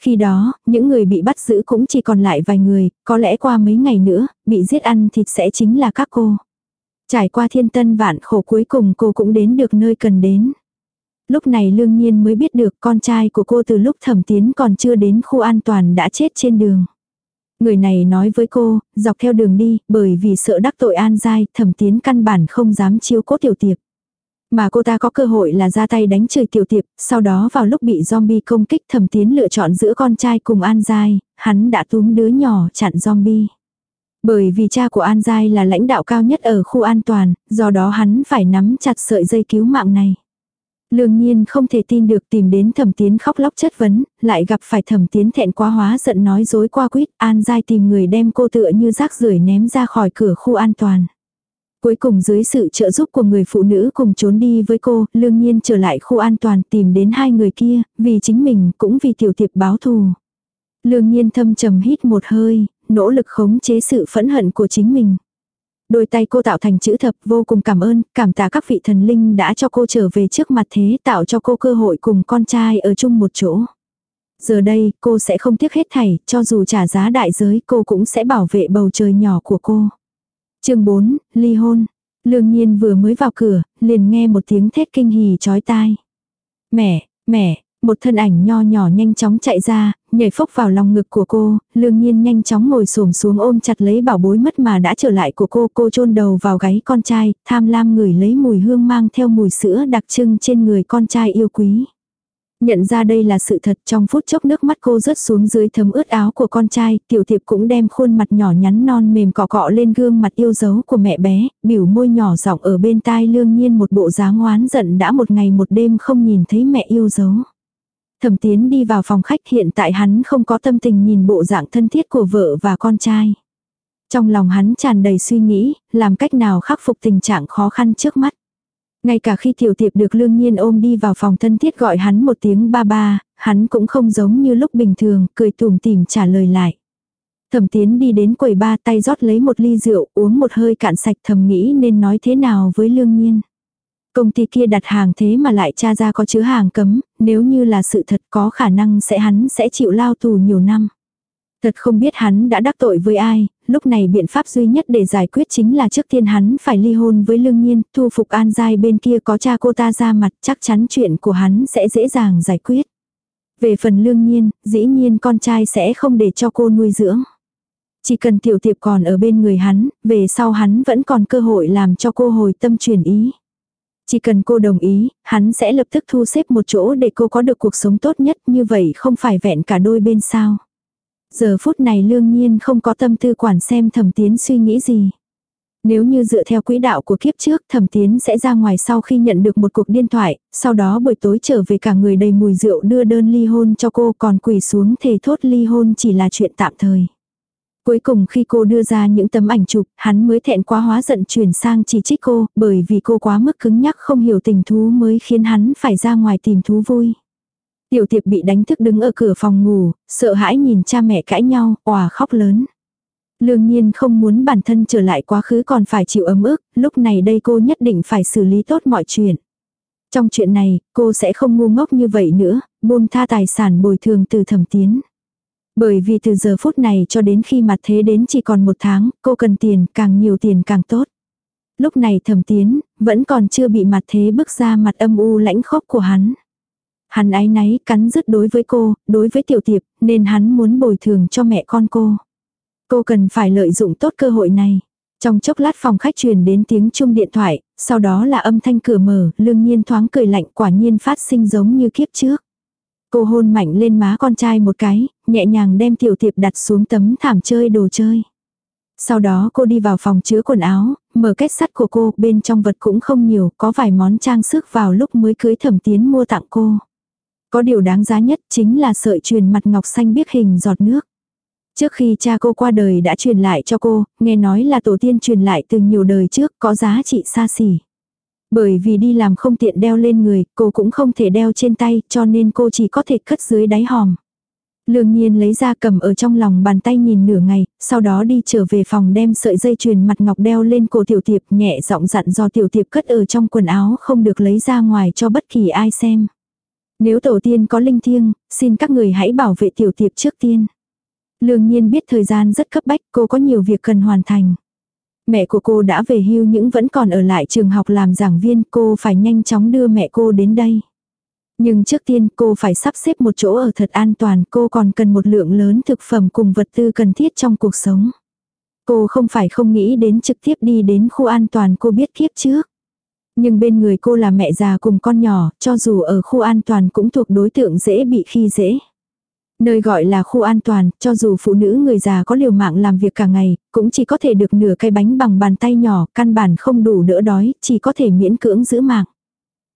Khi đó, những người bị bắt giữ cũng chỉ còn lại vài người, có lẽ qua mấy ngày nữa, bị giết ăn thịt sẽ chính là các cô. Trải qua thiên tân vạn khổ cuối cùng cô cũng đến được nơi cần đến. Lúc này lương nhiên mới biết được con trai của cô từ lúc thẩm tiến còn chưa đến khu an toàn đã chết trên đường. Người này nói với cô, dọc theo đường đi, bởi vì sợ đắc tội an dai, thẩm tiến căn bản không dám chiếu cố tiểu tiệp. Mà cô ta có cơ hội là ra tay đánh trời tiểu tiệp, sau đó vào lúc bị zombie công kích thẩm tiến lựa chọn giữa con trai cùng An Giai, hắn đã túm đứa nhỏ chặn zombie. Bởi vì cha của An Giai là lãnh đạo cao nhất ở khu an toàn, do đó hắn phải nắm chặt sợi dây cứu mạng này. Lương nhiên không thể tin được tìm đến thẩm tiến khóc lóc chất vấn, lại gặp phải thẩm tiến thẹn quá hóa giận nói dối qua quýt, An Giai tìm người đem cô tựa như rác rưởi ném ra khỏi cửa khu an toàn. Cuối cùng dưới sự trợ giúp của người phụ nữ cùng trốn đi với cô, lương nhiên trở lại khu an toàn tìm đến hai người kia, vì chính mình cũng vì tiểu thiệp báo thù. Lương nhiên thâm trầm hít một hơi, nỗ lực khống chế sự phẫn hận của chính mình. Đôi tay cô tạo thành chữ thập vô cùng cảm ơn, cảm tạ các vị thần linh đã cho cô trở về trước mặt thế tạo cho cô cơ hội cùng con trai ở chung một chỗ. Giờ đây, cô sẽ không tiếc hết thảy, cho dù trả giá đại giới cô cũng sẽ bảo vệ bầu trời nhỏ của cô chương 4, ly hôn. Lương nhiên vừa mới vào cửa, liền nghe một tiếng thét kinh hỉ chói tai. Mẹ, mẹ, một thân ảnh nho nhỏ nhanh chóng chạy ra, nhảy phốc vào lòng ngực của cô, lương nhiên nhanh chóng ngồi xổm xuống ôm chặt lấy bảo bối mất mà đã trở lại của cô, cô chôn đầu vào gáy con trai, tham lam ngửi lấy mùi hương mang theo mùi sữa đặc trưng trên người con trai yêu quý. Nhận ra đây là sự thật trong phút chốc nước mắt cô rớt xuống dưới thấm ướt áo của con trai, tiểu thiệp cũng đem khuôn mặt nhỏ nhắn non mềm cọ cọ lên gương mặt yêu dấu của mẹ bé, biểu môi nhỏ giọng ở bên tai lương nhiên một bộ dáng oán giận đã một ngày một đêm không nhìn thấy mẹ yêu dấu. Thẩm tiến đi vào phòng khách hiện tại hắn không có tâm tình nhìn bộ dạng thân thiết của vợ và con trai. Trong lòng hắn tràn đầy suy nghĩ, làm cách nào khắc phục tình trạng khó khăn trước mắt. Ngay cả khi tiểu tiệp được lương nhiên ôm đi vào phòng thân thiết gọi hắn một tiếng ba ba, hắn cũng không giống như lúc bình thường, cười tủm tỉm trả lời lại. Thẩm tiến đi đến quầy ba tay rót lấy một ly rượu uống một hơi cạn sạch thầm nghĩ nên nói thế nào với lương nhiên. Công ty kia đặt hàng thế mà lại tra ra có chứa hàng cấm, nếu như là sự thật có khả năng sẽ hắn sẽ chịu lao tù nhiều năm. Thật không biết hắn đã đắc tội với ai, lúc này biện pháp duy nhất để giải quyết chính là trước tiên hắn phải ly hôn với lương nhiên, thu phục an giai bên kia có cha cô ta ra mặt chắc chắn chuyện của hắn sẽ dễ dàng giải quyết. Về phần lương nhiên, dĩ nhiên con trai sẽ không để cho cô nuôi dưỡng. Chỉ cần tiểu tiệp còn ở bên người hắn, về sau hắn vẫn còn cơ hội làm cho cô hồi tâm chuyển ý. Chỉ cần cô đồng ý, hắn sẽ lập tức thu xếp một chỗ để cô có được cuộc sống tốt nhất như vậy không phải vẹn cả đôi bên sao. Giờ phút này lương nhiên không có tâm tư quản xem thẩm tiến suy nghĩ gì. Nếu như dựa theo quỹ đạo của kiếp trước, thẩm tiến sẽ ra ngoài sau khi nhận được một cuộc điện thoại, sau đó buổi tối trở về cả người đầy mùi rượu đưa đơn ly hôn cho cô còn quỳ xuống thề thốt ly hôn chỉ là chuyện tạm thời. Cuối cùng khi cô đưa ra những tấm ảnh chụp, hắn mới thẹn quá hóa giận chuyển sang chỉ trích cô, bởi vì cô quá mức cứng nhắc không hiểu tình thú mới khiến hắn phải ra ngoài tìm thú vui. Tiểu tiệp bị đánh thức đứng ở cửa phòng ngủ, sợ hãi nhìn cha mẹ cãi nhau, òa khóc lớn. Lương nhiên không muốn bản thân trở lại quá khứ còn phải chịu ấm ức, lúc này đây cô nhất định phải xử lý tốt mọi chuyện. Trong chuyện này, cô sẽ không ngu ngốc như vậy nữa, buông tha tài sản bồi thường từ thẩm tiến. Bởi vì từ giờ phút này cho đến khi mặt thế đến chỉ còn một tháng, cô cần tiền, càng nhiều tiền càng tốt. Lúc này thẩm tiến, vẫn còn chưa bị mặt thế bước ra mặt âm u lãnh khốc của hắn. Hắn áy náy cắn rứt đối với cô, đối với tiểu tiệp, nên hắn muốn bồi thường cho mẹ con cô. Cô cần phải lợi dụng tốt cơ hội này. Trong chốc lát phòng khách truyền đến tiếng chuông điện thoại, sau đó là âm thanh cửa mở, lương nhiên thoáng cười lạnh quả nhiên phát sinh giống như kiếp trước. Cô hôn mạnh lên má con trai một cái, nhẹ nhàng đem tiểu tiệp đặt xuống tấm thảm chơi đồ chơi. Sau đó cô đi vào phòng chứa quần áo, mở kết sắt của cô, bên trong vật cũng không nhiều, có vài món trang sức vào lúc mới cưới thẩm tiến mua tặng cô. Có điều đáng giá nhất chính là sợi truyền mặt ngọc xanh biếc hình giọt nước. Trước khi cha cô qua đời đã truyền lại cho cô, nghe nói là tổ tiên truyền lại từ nhiều đời trước có giá trị xa xỉ. Bởi vì đi làm không tiện đeo lên người, cô cũng không thể đeo trên tay cho nên cô chỉ có thể cất dưới đáy hòm. Lương nhiên lấy ra cầm ở trong lòng bàn tay nhìn nửa ngày, sau đó đi trở về phòng đem sợi dây chuyền mặt ngọc đeo lên cổ tiểu tiệp nhẹ giọng dặn do tiểu tiệp cất ở trong quần áo không được lấy ra ngoài cho bất kỳ ai xem. Nếu tổ tiên có linh thiêng, xin các người hãy bảo vệ tiểu tiệp trước tiên. Lương nhiên biết thời gian rất cấp bách, cô có nhiều việc cần hoàn thành. Mẹ của cô đã về hưu nhưng vẫn còn ở lại trường học làm giảng viên, cô phải nhanh chóng đưa mẹ cô đến đây. Nhưng trước tiên cô phải sắp xếp một chỗ ở thật an toàn, cô còn cần một lượng lớn thực phẩm cùng vật tư cần thiết trong cuộc sống. Cô không phải không nghĩ đến trực tiếp đi đến khu an toàn cô biết kiếp trước. Nhưng bên người cô là mẹ già cùng con nhỏ, cho dù ở khu an toàn cũng thuộc đối tượng dễ bị khi dễ. Nơi gọi là khu an toàn, cho dù phụ nữ người già có liều mạng làm việc cả ngày, cũng chỉ có thể được nửa cái bánh bằng bàn tay nhỏ, căn bản không đủ đỡ đói, chỉ có thể miễn cưỡng giữ mạng.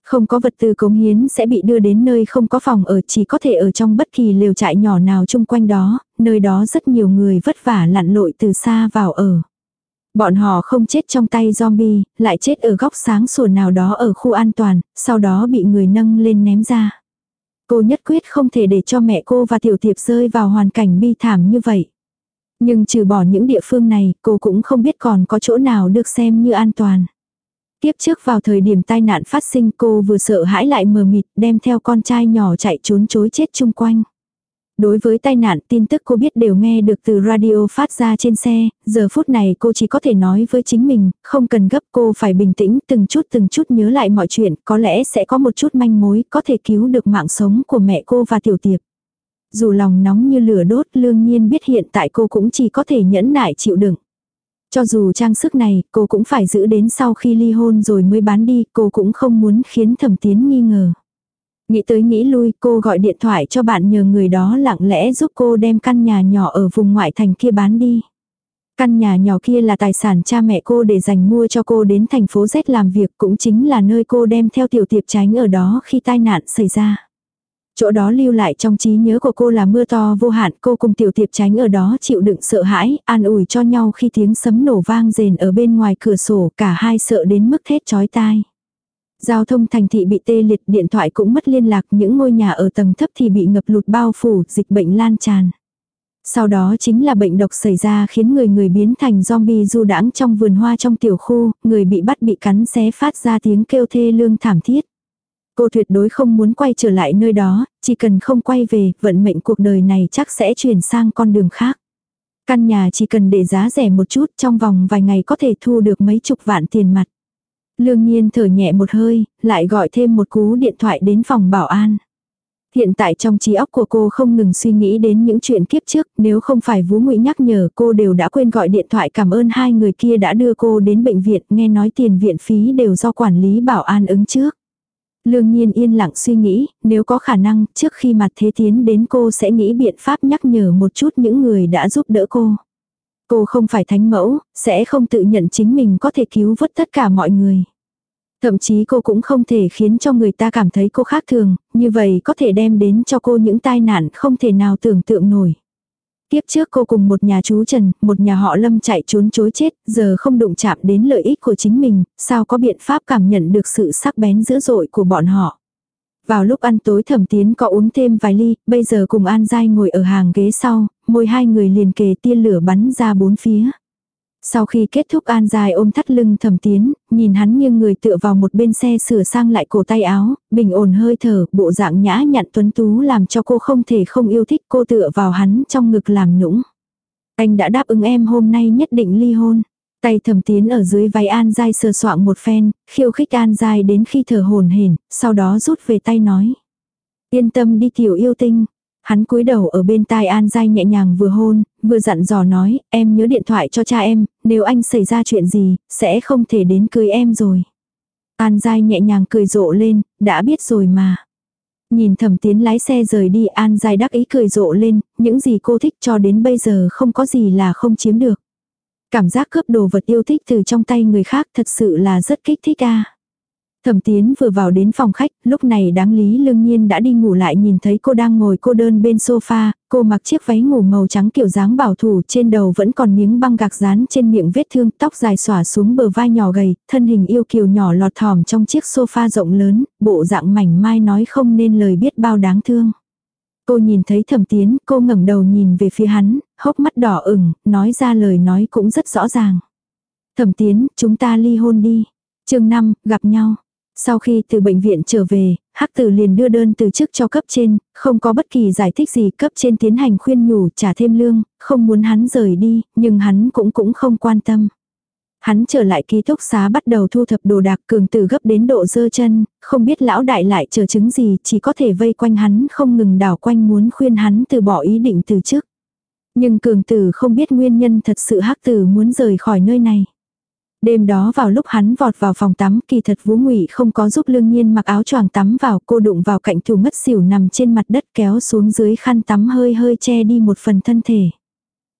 Không có vật tư cống hiến sẽ bị đưa đến nơi không có phòng ở chỉ có thể ở trong bất kỳ liều trại nhỏ nào chung quanh đó, nơi đó rất nhiều người vất vả lặn lội từ xa vào ở. Bọn họ không chết trong tay zombie, lại chết ở góc sáng sủa nào đó ở khu an toàn, sau đó bị người nâng lên ném ra. Cô nhất quyết không thể để cho mẹ cô và Tiểu thiệp rơi vào hoàn cảnh bi thảm như vậy. Nhưng trừ bỏ những địa phương này, cô cũng không biết còn có chỗ nào được xem như an toàn. Tiếp trước vào thời điểm tai nạn phát sinh cô vừa sợ hãi lại mờ mịt đem theo con trai nhỏ chạy trốn chối chết chung quanh. Đối với tai nạn tin tức cô biết đều nghe được từ radio phát ra trên xe, giờ phút này cô chỉ có thể nói với chính mình, không cần gấp cô phải bình tĩnh từng chút từng chút nhớ lại mọi chuyện, có lẽ sẽ có một chút manh mối có thể cứu được mạng sống của mẹ cô và tiểu tiệp. Dù lòng nóng như lửa đốt lương nhiên biết hiện tại cô cũng chỉ có thể nhẫn nại chịu đựng. Cho dù trang sức này cô cũng phải giữ đến sau khi ly hôn rồi mới bán đi, cô cũng không muốn khiến thẩm tiến nghi ngờ. Nghĩ tới nghĩ lui cô gọi điện thoại cho bạn nhờ người đó lặng lẽ giúp cô đem căn nhà nhỏ ở vùng ngoại thành kia bán đi. Căn nhà nhỏ kia là tài sản cha mẹ cô để dành mua cho cô đến thành phố Z làm việc cũng chính là nơi cô đem theo tiểu tiệp tránh ở đó khi tai nạn xảy ra. Chỗ đó lưu lại trong trí nhớ của cô là mưa to vô hạn cô cùng tiểu tiệp tránh ở đó chịu đựng sợ hãi, an ủi cho nhau khi tiếng sấm nổ vang rền ở bên ngoài cửa sổ cả hai sợ đến mức thét chói tai. Giao thông thành thị bị tê liệt, điện thoại cũng mất liên lạc, những ngôi nhà ở tầng thấp thì bị ngập lụt bao phủ, dịch bệnh lan tràn. Sau đó chính là bệnh độc xảy ra khiến người người biến thành zombie du đãng trong vườn hoa trong tiểu khu, người bị bắt bị cắn xé phát ra tiếng kêu thê lương thảm thiết. Cô tuyệt đối không muốn quay trở lại nơi đó, chỉ cần không quay về, vận mệnh cuộc đời này chắc sẽ chuyển sang con đường khác. Căn nhà chỉ cần để giá rẻ một chút trong vòng vài ngày có thể thu được mấy chục vạn tiền mặt. Lương nhiên thở nhẹ một hơi, lại gọi thêm một cú điện thoại đến phòng bảo an. Hiện tại trong trí óc của cô không ngừng suy nghĩ đến những chuyện kiếp trước, nếu không phải Vũ Ngụy nhắc nhở cô đều đã quên gọi điện thoại cảm ơn hai người kia đã đưa cô đến bệnh viện, nghe nói tiền viện phí đều do quản lý bảo an ứng trước. Lương nhiên yên lặng suy nghĩ, nếu có khả năng, trước khi mặt thế tiến đến cô sẽ nghĩ biện pháp nhắc nhở một chút những người đã giúp đỡ cô. Cô không phải thánh mẫu, sẽ không tự nhận chính mình có thể cứu vớt tất cả mọi người. Thậm chí cô cũng không thể khiến cho người ta cảm thấy cô khác thường, như vậy có thể đem đến cho cô những tai nạn không thể nào tưởng tượng nổi. Tiếp trước cô cùng một nhà chú Trần, một nhà họ Lâm chạy trốn chối chết, giờ không đụng chạm đến lợi ích của chính mình, sao có biện pháp cảm nhận được sự sắc bén dữ dội của bọn họ. Vào lúc ăn tối thẩm tiến có uống thêm vài ly, bây giờ cùng An Giai ngồi ở hàng ghế sau, môi hai người liền kề tiên lửa bắn ra bốn phía. Sau khi kết thúc An Giai ôm thắt lưng thẩm tiến, nhìn hắn nghiêng người tựa vào một bên xe sửa sang lại cổ tay áo, bình ổn hơi thở, bộ dạng nhã nhặn tuấn tú làm cho cô không thể không yêu thích cô tựa vào hắn trong ngực làm nũng. Anh đã đáp ứng em hôm nay nhất định ly hôn. Tay thầm tiến ở dưới váy An Giai sờ soạng một phen, khiêu khích An Giai đến khi thở hồn hển, sau đó rút về tay nói. Yên tâm đi tiểu yêu tinh. Hắn cúi đầu ở bên tai An Giai nhẹ nhàng vừa hôn, vừa dặn dò nói, em nhớ điện thoại cho cha em, nếu anh xảy ra chuyện gì, sẽ không thể đến cưới em rồi. An Giai nhẹ nhàng cười rộ lên, đã biết rồi mà. Nhìn thẩm tiến lái xe rời đi An Giai đắc ý cười rộ lên, những gì cô thích cho đến bây giờ không có gì là không chiếm được. Cảm giác cướp đồ vật yêu thích từ trong tay người khác thật sự là rất kích thích a. Thẩm Tiến vừa vào đến phòng khách, lúc này đáng lý lương nhiên đã đi ngủ lại nhìn thấy cô đang ngồi cô đơn bên sofa, cô mặc chiếc váy ngủ màu trắng kiểu dáng bảo thủ trên đầu vẫn còn miếng băng gạc dán trên miệng vết thương, tóc dài xỏa xuống bờ vai nhỏ gầy, thân hình yêu kiều nhỏ lọt thỏm trong chiếc sofa rộng lớn, bộ dạng mảnh mai nói không nên lời biết bao đáng thương. Cô nhìn thấy thẩm tiến, cô ngẩng đầu nhìn về phía hắn, hốc mắt đỏ ửng, nói ra lời nói cũng rất rõ ràng. Thẩm tiến, chúng ta ly hôn đi. chương 5, gặp nhau. Sau khi từ bệnh viện trở về, Hắc Tử liền đưa đơn từ chức cho cấp trên, không có bất kỳ giải thích gì cấp trên tiến hành khuyên nhủ trả thêm lương, không muốn hắn rời đi, nhưng hắn cũng cũng không quan tâm. Hắn trở lại ký túc xá bắt đầu thu thập đồ đạc cường tử gấp đến độ dơ chân, không biết lão đại lại chờ chứng gì, chỉ có thể vây quanh hắn không ngừng đảo quanh muốn khuyên hắn từ bỏ ý định từ chức Nhưng cường tử không biết nguyên nhân thật sự hắc tử muốn rời khỏi nơi này. Đêm đó vào lúc hắn vọt vào phòng tắm kỳ thật vũ ngụy không có giúp lương nhiên mặc áo choàng tắm vào cô đụng vào cạnh thù ngất xỉu nằm trên mặt đất kéo xuống dưới khăn tắm hơi hơi che đi một phần thân thể.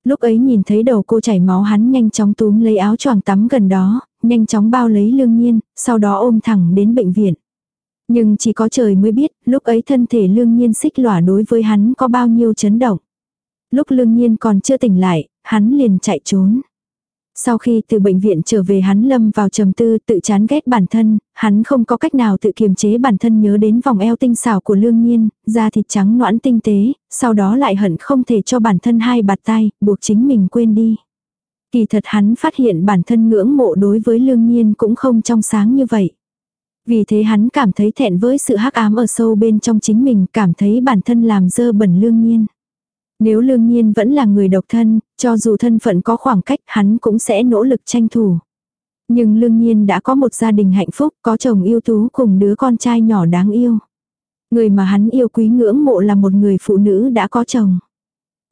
Lúc ấy nhìn thấy đầu cô chảy máu hắn nhanh chóng túm lấy áo choàng tắm gần đó, nhanh chóng bao lấy lương nhiên, sau đó ôm thẳng đến bệnh viện. Nhưng chỉ có trời mới biết, lúc ấy thân thể lương nhiên xích lỏa đối với hắn có bao nhiêu chấn động. Lúc lương nhiên còn chưa tỉnh lại, hắn liền chạy trốn. Sau khi từ bệnh viện trở về hắn lâm vào trầm tư tự chán ghét bản thân, hắn không có cách nào tự kiềm chế bản thân nhớ đến vòng eo tinh xảo của lương nhiên, da thịt trắng noãn tinh tế, sau đó lại hận không thể cho bản thân hai bạt tay, buộc chính mình quên đi. Kỳ thật hắn phát hiện bản thân ngưỡng mộ đối với lương nhiên cũng không trong sáng như vậy. Vì thế hắn cảm thấy thẹn với sự hắc ám ở sâu bên trong chính mình, cảm thấy bản thân làm dơ bẩn lương nhiên. Nếu lương nhiên vẫn là người độc thân, cho dù thân phận có khoảng cách hắn cũng sẽ nỗ lực tranh thủ. Nhưng lương nhiên đã có một gia đình hạnh phúc, có chồng yêu tú cùng đứa con trai nhỏ đáng yêu. Người mà hắn yêu quý ngưỡng mộ là một người phụ nữ đã có chồng.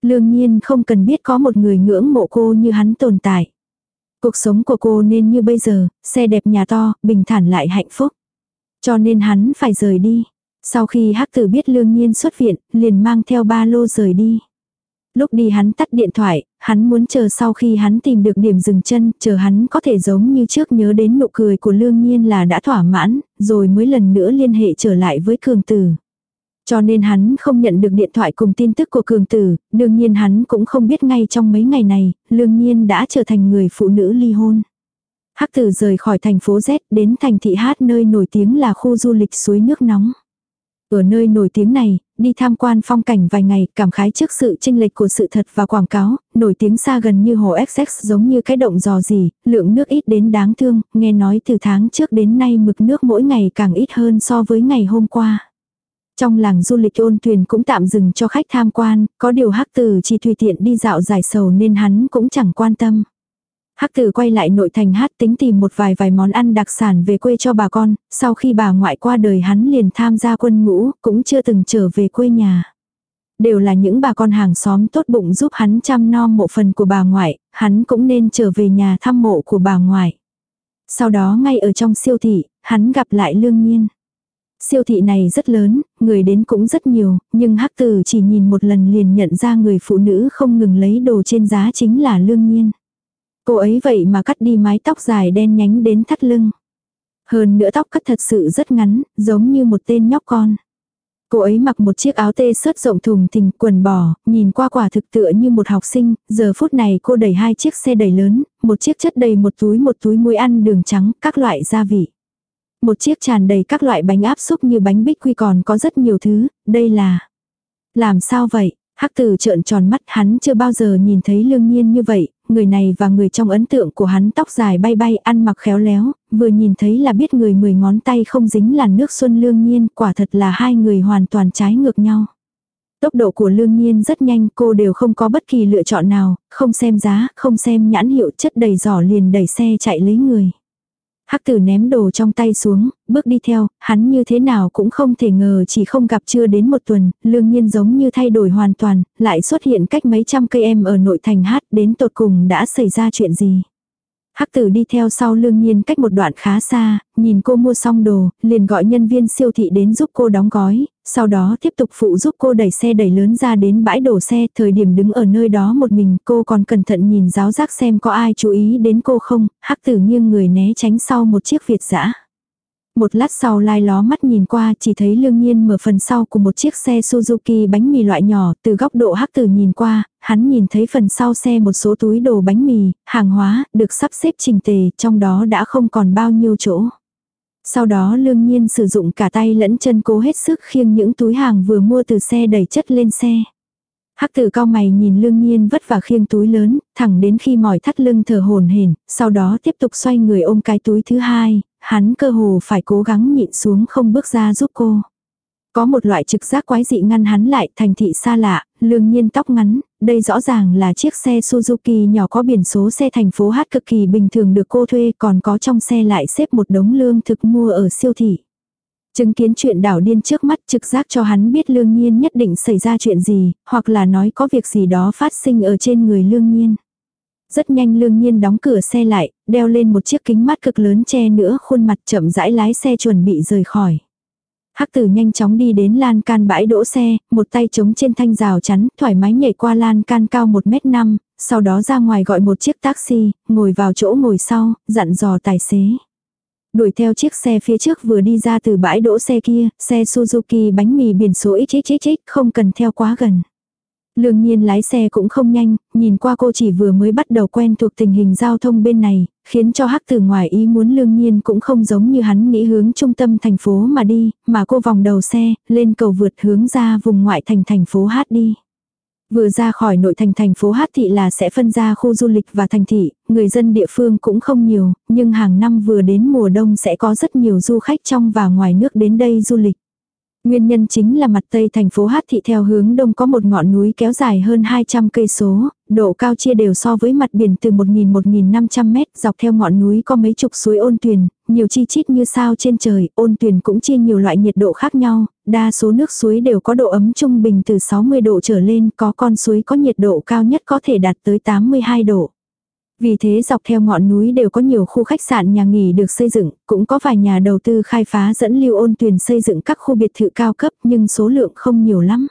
Lương nhiên không cần biết có một người ngưỡng mộ cô như hắn tồn tại. Cuộc sống của cô nên như bây giờ, xe đẹp nhà to, bình thản lại hạnh phúc. Cho nên hắn phải rời đi. Sau khi hắc tử biết lương nhiên xuất viện, liền mang theo ba lô rời đi. Lúc đi hắn tắt điện thoại, hắn muốn chờ sau khi hắn tìm được điểm dừng chân, chờ hắn có thể giống như trước nhớ đến nụ cười của lương nhiên là đã thỏa mãn, rồi mới lần nữa liên hệ trở lại với cường tử. Cho nên hắn không nhận được điện thoại cùng tin tức của cường tử, đương nhiên hắn cũng không biết ngay trong mấy ngày này, lương nhiên đã trở thành người phụ nữ ly hôn. Hắc tử rời khỏi thành phố Z đến thành thị hát nơi nổi tiếng là khu du lịch suối nước nóng. Ở nơi nổi tiếng này, đi tham quan phong cảnh vài ngày, cảm khái trước sự chênh lệch của sự thật và quảng cáo, nổi tiếng xa gần như hồ Essex giống như cái động dò gì, lượng nước ít đến đáng thương, nghe nói từ tháng trước đến nay mực nước mỗi ngày càng ít hơn so với ngày hôm qua. Trong làng du lịch ôn thuyền cũng tạm dừng cho khách tham quan, có điều hắc từ chỉ tùy tiện đi dạo giải sầu nên hắn cũng chẳng quan tâm. Hắc tử quay lại nội thành hát tính tìm một vài vài món ăn đặc sản về quê cho bà con, sau khi bà ngoại qua đời hắn liền tham gia quân ngũ, cũng chưa từng trở về quê nhà. Đều là những bà con hàng xóm tốt bụng giúp hắn chăm nom mộ phần của bà ngoại, hắn cũng nên trở về nhà thăm mộ của bà ngoại. Sau đó ngay ở trong siêu thị, hắn gặp lại lương nhiên. Siêu thị này rất lớn, người đến cũng rất nhiều, nhưng hắc tử chỉ nhìn một lần liền nhận ra người phụ nữ không ngừng lấy đồ trên giá chính là lương nhiên. Cô ấy vậy mà cắt đi mái tóc dài đen nhánh đến thắt lưng. Hơn nữa tóc cắt thật sự rất ngắn, giống như một tên nhóc con. Cô ấy mặc một chiếc áo tê sớt rộng thùng thình quần bò, nhìn qua quả thực tựa như một học sinh, giờ phút này cô đẩy hai chiếc xe đẩy lớn, một chiếc chất đầy một túi một túi muối ăn đường trắng, các loại gia vị. Một chiếc tràn đầy các loại bánh áp xúc như bánh bích quy còn có rất nhiều thứ, đây là... Làm sao vậy? Hắc tử trợn tròn mắt hắn chưa bao giờ nhìn thấy lương nhiên như vậy, người này và người trong ấn tượng của hắn tóc dài bay bay ăn mặc khéo léo, vừa nhìn thấy là biết người mười ngón tay không dính là nước xuân lương nhiên, quả thật là hai người hoàn toàn trái ngược nhau. Tốc độ của lương nhiên rất nhanh cô đều không có bất kỳ lựa chọn nào, không xem giá, không xem nhãn hiệu chất đầy giỏ liền đẩy xe chạy lấy người hắc tử ném đồ trong tay xuống, bước đi theo, hắn như thế nào cũng không thể ngờ chỉ không gặp chưa đến một tuần, lương nhiên giống như thay đổi hoàn toàn, lại xuất hiện cách mấy trăm cây em ở nội thành hát đến tột cùng đã xảy ra chuyện gì. Hắc tử đi theo sau lương nhiên cách một đoạn khá xa, nhìn cô mua xong đồ, liền gọi nhân viên siêu thị đến giúp cô đóng gói, sau đó tiếp tục phụ giúp cô đẩy xe đẩy lớn ra đến bãi đổ xe, thời điểm đứng ở nơi đó một mình cô còn cẩn thận nhìn giáo giác xem có ai chú ý đến cô không, hắc tử nghiêng người né tránh sau một chiếc việt dã. Một lát sau lai ló mắt nhìn qua chỉ thấy lương nhiên mở phần sau của một chiếc xe Suzuki bánh mì loại nhỏ từ góc độ hắc tử nhìn qua, hắn nhìn thấy phần sau xe một số túi đồ bánh mì, hàng hóa, được sắp xếp trình tề trong đó đã không còn bao nhiêu chỗ. Sau đó lương nhiên sử dụng cả tay lẫn chân cố hết sức khiêng những túi hàng vừa mua từ xe đẩy chất lên xe. Hắc tử cao mày nhìn lương nhiên vất vả khiêng túi lớn, thẳng đến khi mỏi thắt lưng thở hồn hển sau đó tiếp tục xoay người ôm cái túi thứ hai, hắn cơ hồ phải cố gắng nhịn xuống không bước ra giúp cô. Có một loại trực giác quái dị ngăn hắn lại thành thị xa lạ, lương nhiên tóc ngắn, đây rõ ràng là chiếc xe Suzuki nhỏ có biển số xe thành phố hát cực kỳ bình thường được cô thuê còn có trong xe lại xếp một đống lương thực mua ở siêu thị. Chứng kiến chuyện đảo điên trước mắt trực giác cho hắn biết lương nhiên nhất định xảy ra chuyện gì, hoặc là nói có việc gì đó phát sinh ở trên người lương nhiên. Rất nhanh lương nhiên đóng cửa xe lại, đeo lên một chiếc kính mắt cực lớn che nữa khuôn mặt chậm rãi lái xe chuẩn bị rời khỏi. Hắc tử nhanh chóng đi đến lan can bãi đỗ xe, một tay chống trên thanh rào chắn, thoải mái nhảy qua lan can cao 1 mét 5 sau đó ra ngoài gọi một chiếc taxi, ngồi vào chỗ ngồi sau, dặn dò tài xế. Đuổi theo chiếc xe phía trước vừa đi ra từ bãi đỗ xe kia, xe Suzuki bánh mì biển số xxx không cần theo quá gần. Lương nhiên lái xe cũng không nhanh, nhìn qua cô chỉ vừa mới bắt đầu quen thuộc tình hình giao thông bên này, khiến cho hắc từ ngoài ý muốn lương nhiên cũng không giống như hắn nghĩ hướng trung tâm thành phố mà đi, mà cô vòng đầu xe, lên cầu vượt hướng ra vùng ngoại thành thành phố hát đi. Vừa ra khỏi nội thành thành phố Hát Thị là sẽ phân ra khu du lịch và thành thị, người dân địa phương cũng không nhiều, nhưng hàng năm vừa đến mùa đông sẽ có rất nhiều du khách trong và ngoài nước đến đây du lịch. Nguyên nhân chính là mặt tây thành phố Hát Thị theo hướng đông có một ngọn núi kéo dài hơn 200 cây số, độ cao chia đều so với mặt biển từ 1.000-1.500 mét, dọc theo ngọn núi có mấy chục suối ôn tuyền, nhiều chi chít như sao trên trời, ôn tuyền cũng chia nhiều loại nhiệt độ khác nhau, đa số nước suối đều có độ ấm trung bình từ 60 độ trở lên, có con suối có nhiệt độ cao nhất có thể đạt tới 82 độ. Vì thế dọc theo ngọn núi đều có nhiều khu khách sạn nhà nghỉ được xây dựng, cũng có vài nhà đầu tư khai phá dẫn lưu ôn tuyền xây dựng các khu biệt thự cao cấp nhưng số lượng không nhiều lắm.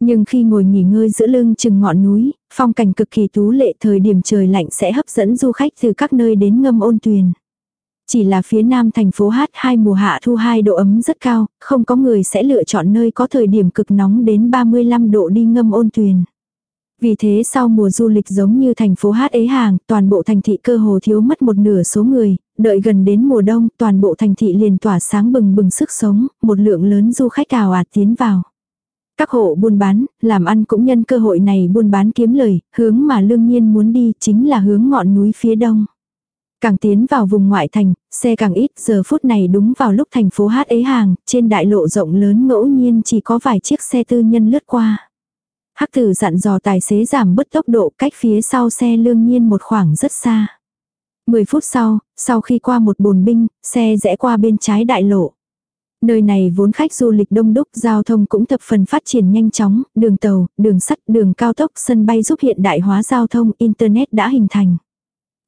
Nhưng khi ngồi nghỉ ngơi giữa lưng chừng ngọn núi, phong cảnh cực kỳ tú lệ thời điểm trời lạnh sẽ hấp dẫn du khách từ các nơi đến ngâm ôn tuyền. Chỉ là phía nam thành phố hát hai mùa hạ thu hai độ ấm rất cao, không có người sẽ lựa chọn nơi có thời điểm cực nóng đến 35 độ đi ngâm ôn tuyền. Vì thế sau mùa du lịch giống như thành phố hát ế hàng, toàn bộ thành thị cơ hồ thiếu mất một nửa số người, đợi gần đến mùa đông, toàn bộ thành thị liền tỏa sáng bừng bừng sức sống, một lượng lớn du khách ào ạt tiến vào. Các hộ buôn bán, làm ăn cũng nhân cơ hội này buôn bán kiếm lời, hướng mà lương nhiên muốn đi chính là hướng ngọn núi phía đông. Càng tiến vào vùng ngoại thành, xe càng ít, giờ phút này đúng vào lúc thành phố hát ế hàng, trên đại lộ rộng lớn ngẫu nhiên chỉ có vài chiếc xe tư nhân lướt qua. Hắc tử dặn dò tài xế giảm bớt tốc độ cách phía sau xe lương nhiên một khoảng rất xa. 10 phút sau, sau khi qua một bồn binh, xe rẽ qua bên trái đại lộ. Nơi này vốn khách du lịch đông đúc, giao thông cũng thập phần phát triển nhanh chóng, đường tàu, đường sắt, đường cao tốc, sân bay giúp hiện đại hóa giao thông, Internet đã hình thành.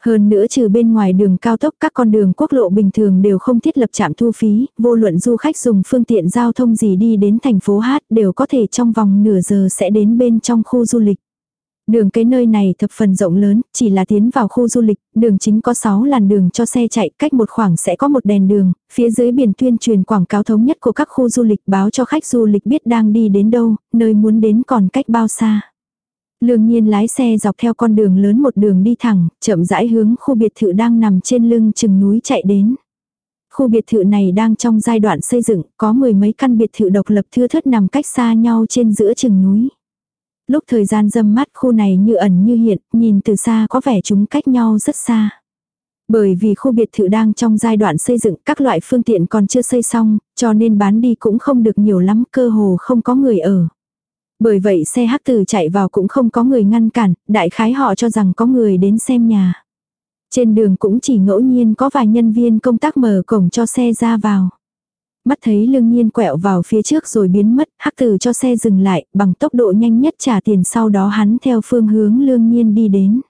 Hơn nữa trừ bên ngoài đường cao tốc các con đường quốc lộ bình thường đều không thiết lập trạm thu phí, vô luận du khách dùng phương tiện giao thông gì đi đến thành phố Hát đều có thể trong vòng nửa giờ sẽ đến bên trong khu du lịch. Đường cái nơi này thập phần rộng lớn, chỉ là tiến vào khu du lịch, đường chính có 6 làn đường cho xe chạy, cách một khoảng sẽ có một đèn đường, phía dưới biển tuyên truyền quảng cáo thống nhất của các khu du lịch báo cho khách du lịch biết đang đi đến đâu, nơi muốn đến còn cách bao xa. Lương nhiên lái xe dọc theo con đường lớn một đường đi thẳng, chậm rãi hướng khu biệt thự đang nằm trên lưng chừng núi chạy đến. Khu biệt thự này đang trong giai đoạn xây dựng, có mười mấy căn biệt thự độc lập thưa thớt nằm cách xa nhau trên giữa chừng núi. Lúc thời gian dâm mắt khu này như ẩn như hiện, nhìn từ xa có vẻ chúng cách nhau rất xa. Bởi vì khu biệt thự đang trong giai đoạn xây dựng các loại phương tiện còn chưa xây xong, cho nên bán đi cũng không được nhiều lắm cơ hồ không có người ở. Bởi vậy xe hắc tử chạy vào cũng không có người ngăn cản, đại khái họ cho rằng có người đến xem nhà. Trên đường cũng chỉ ngẫu nhiên có vài nhân viên công tác mở cổng cho xe ra vào. Mắt thấy lương nhiên quẹo vào phía trước rồi biến mất, hắc tử cho xe dừng lại, bằng tốc độ nhanh nhất trả tiền sau đó hắn theo phương hướng lương nhiên đi đến.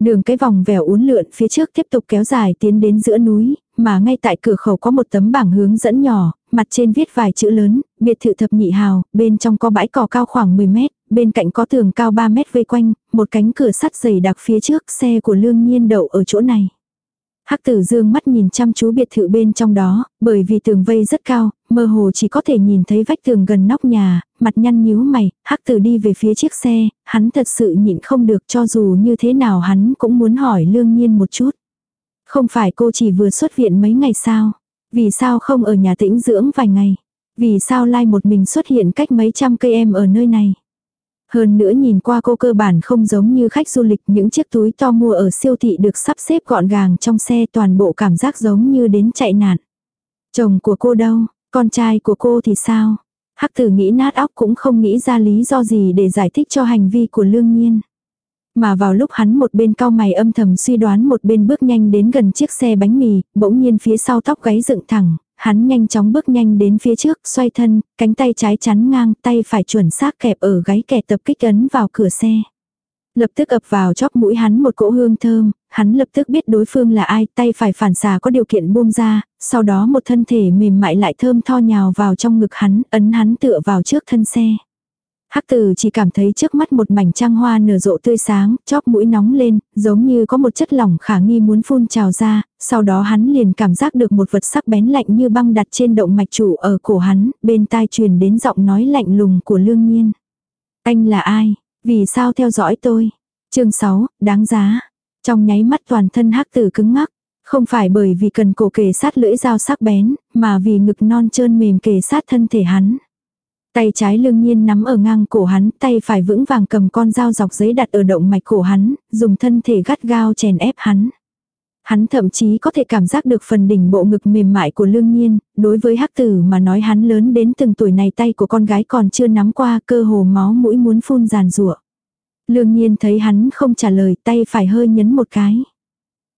Đường cái vòng vèo uốn lượn phía trước tiếp tục kéo dài tiến đến giữa núi, mà ngay tại cửa khẩu có một tấm bảng hướng dẫn nhỏ, mặt trên viết vài chữ lớn, biệt thự thập nhị hào, bên trong có bãi cỏ cao khoảng 10 mét, bên cạnh có tường cao 3 mét vây quanh, một cánh cửa sắt dày đặc phía trước, xe của lương nhiên đậu ở chỗ này. Hắc tử dương mắt nhìn chăm chú biệt thự bên trong đó, bởi vì tường vây rất cao, mơ hồ chỉ có thể nhìn thấy vách tường gần nóc nhà, mặt nhăn nhíu mày, hắc tử đi về phía chiếc xe, hắn thật sự nhịn không được cho dù như thế nào hắn cũng muốn hỏi lương nhiên một chút. Không phải cô chỉ vừa xuất viện mấy ngày sao? Vì sao không ở nhà tĩnh dưỡng vài ngày? Vì sao Lai một mình xuất hiện cách mấy trăm cây em ở nơi này? Hơn nữa nhìn qua cô cơ bản không giống như khách du lịch, những chiếc túi to mua ở siêu thị được sắp xếp gọn gàng trong xe, toàn bộ cảm giác giống như đến chạy nạn. Chồng của cô đâu? Con trai của cô thì sao? Hắc tử nghĩ nát óc cũng không nghĩ ra lý do gì để giải thích cho hành vi của lương nhiên mà vào lúc hắn một bên cau mày âm thầm suy đoán một bên bước nhanh đến gần chiếc xe bánh mì, bỗng nhiên phía sau tóc gáy dựng thẳng, hắn nhanh chóng bước nhanh đến phía trước, xoay thân, cánh tay trái chắn ngang, tay phải chuẩn xác kẹp ở gáy kẻ tập kích ấn vào cửa xe. Lập tức ập vào chóp mũi hắn một cỗ hương thơm, hắn lập tức biết đối phương là ai, tay phải phản xà có điều kiện buông ra, sau đó một thân thể mềm mại lại thơm tho nhào vào trong ngực hắn, ấn hắn tựa vào trước thân xe. Hắc tử chỉ cảm thấy trước mắt một mảnh trang hoa nở rộ tươi sáng, chóp mũi nóng lên, giống như có một chất lỏng khả nghi muốn phun trào ra, sau đó hắn liền cảm giác được một vật sắc bén lạnh như băng đặt trên động mạch chủ ở cổ hắn, bên tai truyền đến giọng nói lạnh lùng của lương nhiên. Anh là ai? Vì sao theo dõi tôi? chương 6, đáng giá. Trong nháy mắt toàn thân hắc tử cứng ngắc, không phải bởi vì cần cổ kề sát lưỡi dao sắc bén, mà vì ngực non trơn mềm kề sát thân thể hắn. Tay trái lương nhiên nắm ở ngang cổ hắn, tay phải vững vàng cầm con dao dọc giấy đặt ở động mạch cổ hắn, dùng thân thể gắt gao chèn ép hắn. Hắn thậm chí có thể cảm giác được phần đỉnh bộ ngực mềm mại của lương nhiên, đối với hắc tử mà nói hắn lớn đến từng tuổi này tay của con gái còn chưa nắm qua cơ hồ máu mũi muốn phun giàn rủa Lương nhiên thấy hắn không trả lời tay phải hơi nhấn một cái.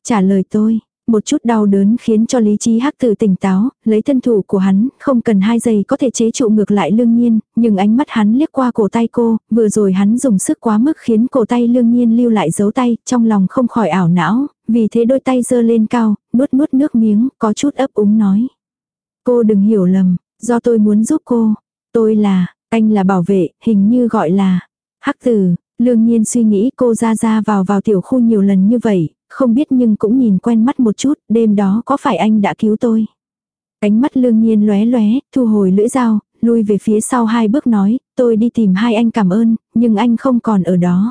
Trả lời tôi, một chút đau đớn khiến cho lý trí hắc tử tỉnh táo, lấy thân thủ của hắn, không cần hai giây có thể chế trụ ngược lại lương nhiên, nhưng ánh mắt hắn liếc qua cổ tay cô, vừa rồi hắn dùng sức quá mức khiến cổ tay lương nhiên lưu lại dấu tay, trong lòng không khỏi ảo não, vì thế đôi tay giơ lên cao, nuốt nuốt nước miếng, có chút ấp úng nói. Cô đừng hiểu lầm, do tôi muốn giúp cô, tôi là, anh là bảo vệ, hình như gọi là, hắc tử, Lương nhiên suy nghĩ cô ra ra vào vào tiểu khu nhiều lần như vậy, không biết nhưng cũng nhìn quen mắt một chút, đêm đó có phải anh đã cứu tôi? Ánh mắt lương nhiên lóe lóe, thu hồi lưỡi dao, lui về phía sau hai bước nói, tôi đi tìm hai anh cảm ơn, nhưng anh không còn ở đó.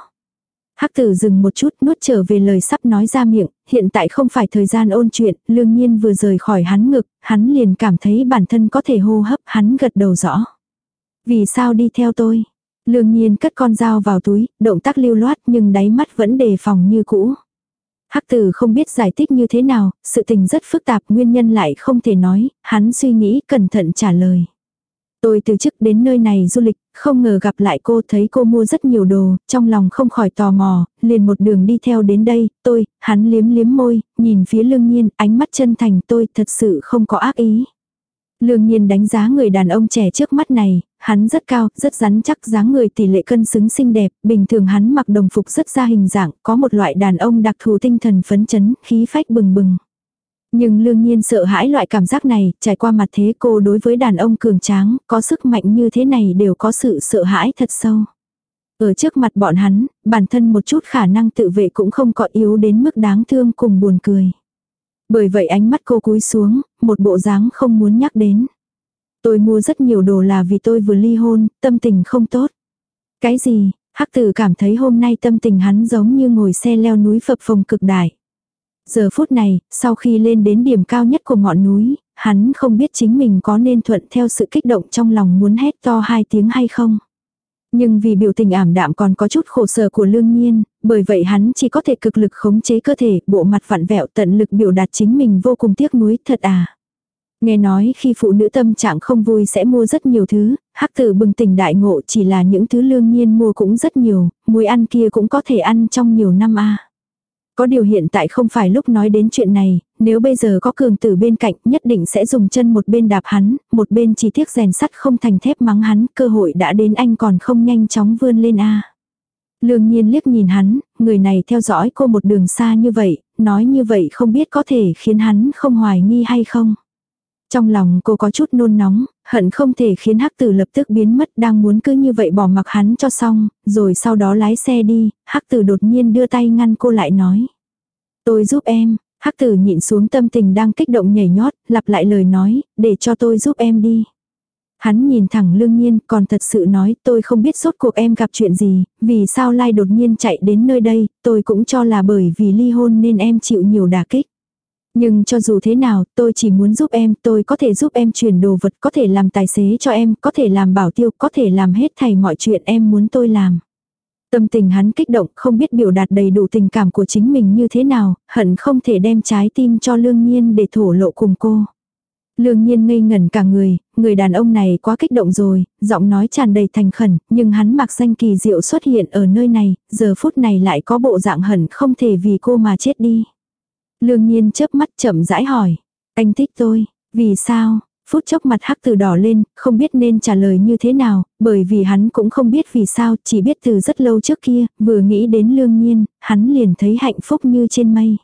Hắc tử dừng một chút nuốt trở về lời sắp nói ra miệng, hiện tại không phải thời gian ôn chuyện, lương nhiên vừa rời khỏi hắn ngực, hắn liền cảm thấy bản thân có thể hô hấp, hắn gật đầu rõ. Vì sao đi theo tôi? Lương nhiên cất con dao vào túi, động tác lưu loát nhưng đáy mắt vẫn đề phòng như cũ. Hắc tử không biết giải thích như thế nào, sự tình rất phức tạp nguyên nhân lại không thể nói, hắn suy nghĩ cẩn thận trả lời. Tôi từ chức đến nơi này du lịch, không ngờ gặp lại cô thấy cô mua rất nhiều đồ, trong lòng không khỏi tò mò, liền một đường đi theo đến đây, tôi, hắn liếm liếm môi, nhìn phía lương nhiên, ánh mắt chân thành tôi thật sự không có ác ý. Lương nhiên đánh giá người đàn ông trẻ trước mắt này, hắn rất cao, rất rắn chắc dáng người tỷ lệ cân xứng xinh đẹp, bình thường hắn mặc đồng phục rất ra hình dạng, có một loại đàn ông đặc thù tinh thần phấn chấn, khí phách bừng bừng. Nhưng lương nhiên sợ hãi loại cảm giác này, trải qua mặt thế cô đối với đàn ông cường tráng, có sức mạnh như thế này đều có sự sợ hãi thật sâu. Ở trước mặt bọn hắn, bản thân một chút khả năng tự vệ cũng không có yếu đến mức đáng thương cùng buồn cười. Bởi vậy ánh mắt cô cúi xuống, một bộ dáng không muốn nhắc đến. Tôi mua rất nhiều đồ là vì tôi vừa ly hôn, tâm tình không tốt. Cái gì, hắc tử cảm thấy hôm nay tâm tình hắn giống như ngồi xe leo núi phập phồng cực đại. Giờ phút này, sau khi lên đến điểm cao nhất của ngọn núi, hắn không biết chính mình có nên thuận theo sự kích động trong lòng muốn hét to hai tiếng hay không. Nhưng vì biểu tình ảm đạm còn có chút khổ sở của lương nhiên, bởi vậy hắn chỉ có thể cực lực khống chế cơ thể, bộ mặt vặn vẹo tận lực biểu đạt chính mình vô cùng tiếc nuối thật à. Nghe nói khi phụ nữ tâm trạng không vui sẽ mua rất nhiều thứ, hắc tử bừng tỉnh đại ngộ chỉ là những thứ lương nhiên mua cũng rất nhiều, muối ăn kia cũng có thể ăn trong nhiều năm a có điều hiện tại không phải lúc nói đến chuyện này, nếu bây giờ có cường tử bên cạnh nhất định sẽ dùng chân một bên đạp hắn, một bên chỉ tiếc rèn sắt không thành thép mắng hắn, cơ hội đã đến anh còn không nhanh chóng vươn lên a. Lương nhiên liếc nhìn hắn, người này theo dõi cô một đường xa như vậy, nói như vậy không biết có thể khiến hắn không hoài nghi hay không. Trong lòng cô có chút nôn nóng, hận không thể khiến hắc tử lập tức biến mất đang muốn cứ như vậy bỏ mặc hắn cho xong, rồi sau đó lái xe đi, hắc tử đột nhiên đưa tay ngăn cô lại nói. Tôi giúp em, hắc tử nhịn xuống tâm tình đang kích động nhảy nhót, lặp lại lời nói, để cho tôi giúp em đi. Hắn nhìn thẳng lương nhiên còn thật sự nói tôi không biết rốt cuộc em gặp chuyện gì, vì sao Lai đột nhiên chạy đến nơi đây, tôi cũng cho là bởi vì ly hôn nên em chịu nhiều đả kích. Nhưng cho dù thế nào, tôi chỉ muốn giúp em, tôi có thể giúp em chuyển đồ vật, có thể làm tài xế cho em, có thể làm bảo tiêu, có thể làm hết thảy mọi chuyện em muốn tôi làm. Tâm tình hắn kích động, không biết biểu đạt đầy đủ tình cảm của chính mình như thế nào, hận không thể đem trái tim cho lương nhiên để thổ lộ cùng cô. Lương nhiên ngây ngẩn cả người, người đàn ông này quá kích động rồi, giọng nói tràn đầy thành khẩn, nhưng hắn mặc danh kỳ diệu xuất hiện ở nơi này, giờ phút này lại có bộ dạng hận không thể vì cô mà chết đi. Lương nhiên chớp mắt chậm rãi hỏi. Anh thích tôi, vì sao? Phút chốc mặt hắc từ đỏ lên, không biết nên trả lời như thế nào, bởi vì hắn cũng không biết vì sao, chỉ biết từ rất lâu trước kia, vừa nghĩ đến lương nhiên, hắn liền thấy hạnh phúc như trên mây.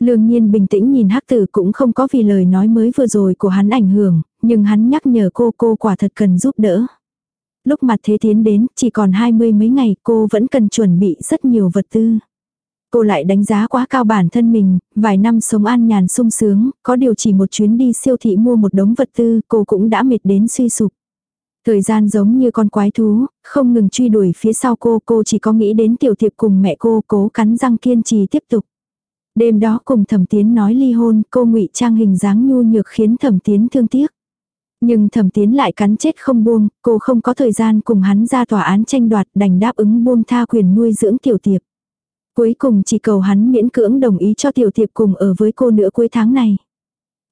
Lương nhiên bình tĩnh nhìn hắc tử cũng không có vì lời nói mới vừa rồi của hắn ảnh hưởng, nhưng hắn nhắc nhở cô cô quả thật cần giúp đỡ. Lúc mặt thế tiến đến, chỉ còn hai mươi mấy ngày cô vẫn cần chuẩn bị rất nhiều vật tư. Cô lại đánh giá quá cao bản thân mình, vài năm sống an nhàn sung sướng, có điều chỉ một chuyến đi siêu thị mua một đống vật tư, cô cũng đã mệt đến suy sụp. Thời gian giống như con quái thú, không ngừng truy đuổi phía sau cô, cô chỉ có nghĩ đến tiểu thiệp cùng mẹ cô cố cắn răng kiên trì tiếp tục. Đêm đó cùng thẩm tiến nói ly hôn, cô ngụy trang hình dáng nhu nhược khiến thẩm tiến thương tiếc. Nhưng thẩm tiến lại cắn chết không buông, cô không có thời gian cùng hắn ra tòa án tranh đoạt đành đáp ứng buông tha quyền nuôi dưỡng tiểu thiệp Cuối cùng chỉ cầu hắn miễn cưỡng đồng ý cho tiểu thiệp cùng ở với cô nữa cuối tháng này.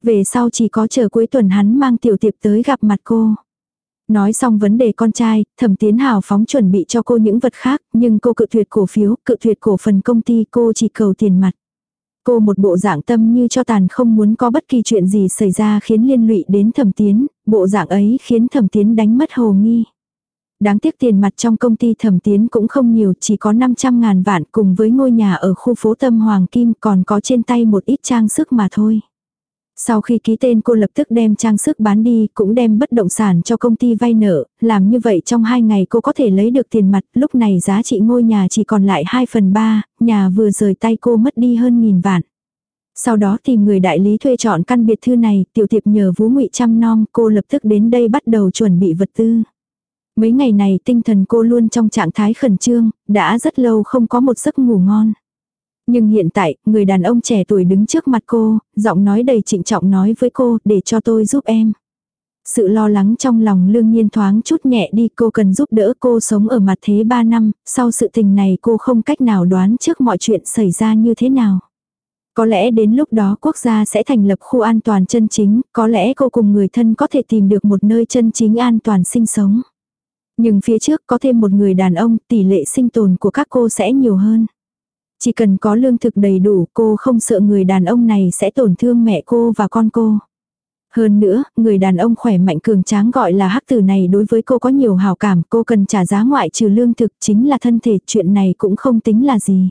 Về sau chỉ có chờ cuối tuần hắn mang tiểu thiệp tới gặp mặt cô. Nói xong vấn đề con trai, thẩm tiến hào phóng chuẩn bị cho cô những vật khác, nhưng cô cự tuyệt cổ phiếu, cự tuyệt cổ phần công ty, cô chỉ cầu tiền mặt. Cô một bộ dạng tâm như cho tàn không muốn có bất kỳ chuyện gì xảy ra khiến liên lụy đến thẩm tiến, bộ dạng ấy khiến thẩm tiến đánh mất hồ nghi. Đáng tiếc tiền mặt trong công ty thẩm tiến cũng không nhiều chỉ có 500 ngàn vạn cùng với ngôi nhà ở khu phố Tâm Hoàng Kim còn có trên tay một ít trang sức mà thôi. Sau khi ký tên cô lập tức đem trang sức bán đi, cũng đem bất động sản cho công ty vay nợ, làm như vậy trong 2 ngày cô có thể lấy được tiền mặt, lúc này giá trị ngôi nhà chỉ còn lại 2 phần 3, nhà vừa rời tay cô mất đi hơn nghìn vạn. Sau đó tìm người đại lý thuê chọn căn biệt thư này, tiểu thiệp nhờ vú ngụy chăm nom cô lập tức đến đây bắt đầu chuẩn bị vật tư. Mấy ngày này tinh thần cô luôn trong trạng thái khẩn trương, đã rất lâu không có một giấc ngủ ngon. Nhưng hiện tại, người đàn ông trẻ tuổi đứng trước mặt cô, giọng nói đầy trịnh trọng nói với cô, để cho tôi giúp em. Sự lo lắng trong lòng lương nhiên thoáng chút nhẹ đi cô cần giúp đỡ cô sống ở mặt thế 3 năm, sau sự tình này cô không cách nào đoán trước mọi chuyện xảy ra như thế nào. Có lẽ đến lúc đó quốc gia sẽ thành lập khu an toàn chân chính, có lẽ cô cùng người thân có thể tìm được một nơi chân chính an toàn sinh sống. Nhưng phía trước có thêm một người đàn ông, tỷ lệ sinh tồn của các cô sẽ nhiều hơn. Chỉ cần có lương thực đầy đủ, cô không sợ người đàn ông này sẽ tổn thương mẹ cô và con cô. Hơn nữa, người đàn ông khỏe mạnh cường tráng gọi là hắc tử này đối với cô có nhiều hào cảm, cô cần trả giá ngoại trừ lương thực chính là thân thể, chuyện này cũng không tính là gì.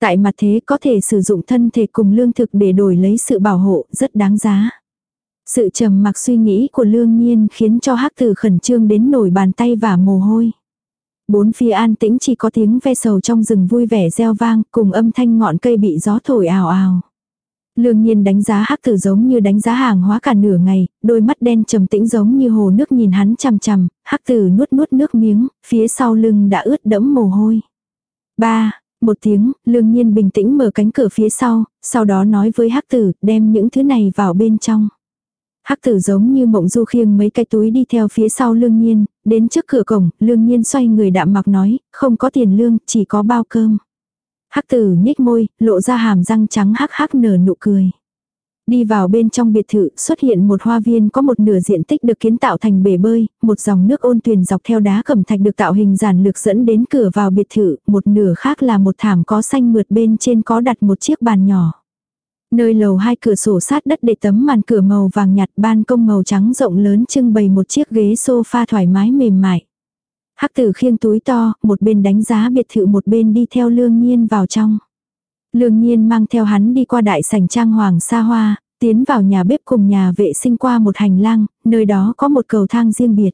Tại mặt thế có thể sử dụng thân thể cùng lương thực để đổi lấy sự bảo hộ, rất đáng giá. Sự trầm mặc suy nghĩ của lương nhiên khiến cho hắc tử khẩn trương đến nổi bàn tay và mồ hôi. Bốn phía an tĩnh chỉ có tiếng ve sầu trong rừng vui vẻ reo vang cùng âm thanh ngọn cây bị gió thổi ào ào. Lương nhiên đánh giá hắc tử giống như đánh giá hàng hóa cả nửa ngày, đôi mắt đen trầm tĩnh giống như hồ nước nhìn hắn chằm chằm, hắc tử nuốt nuốt nước miếng, phía sau lưng đã ướt đẫm mồ hôi. Ba, một tiếng, lương nhiên bình tĩnh mở cánh cửa phía sau, sau đó nói với hắc tử, đem những thứ này vào bên trong. Hắc tử giống như mộng du khiêng mấy cái túi đi theo phía sau lương nhiên, đến trước cửa cổng, lương nhiên xoay người đạm mặc nói, không có tiền lương, chỉ có bao cơm. Hắc tử nhếch môi, lộ ra hàm răng trắng hắc hắc nở nụ cười. Đi vào bên trong biệt thự, xuất hiện một hoa viên có một nửa diện tích được kiến tạo thành bể bơi, một dòng nước ôn tuyền dọc theo đá cẩm thạch được tạo hình giản lược dẫn đến cửa vào biệt thự, một nửa khác là một thảm có xanh mượt bên trên có đặt một chiếc bàn nhỏ. Nơi lầu hai cửa sổ sát đất để tấm màn cửa màu vàng nhạt ban công màu trắng rộng lớn trưng bày một chiếc ghế sofa thoải mái mềm mại. Hắc tử khiêng túi to, một bên đánh giá biệt thự một bên đi theo lương nhiên vào trong. Lương nhiên mang theo hắn đi qua đại sảnh trang hoàng xa hoa, tiến vào nhà bếp cùng nhà vệ sinh qua một hành lang, nơi đó có một cầu thang riêng biệt.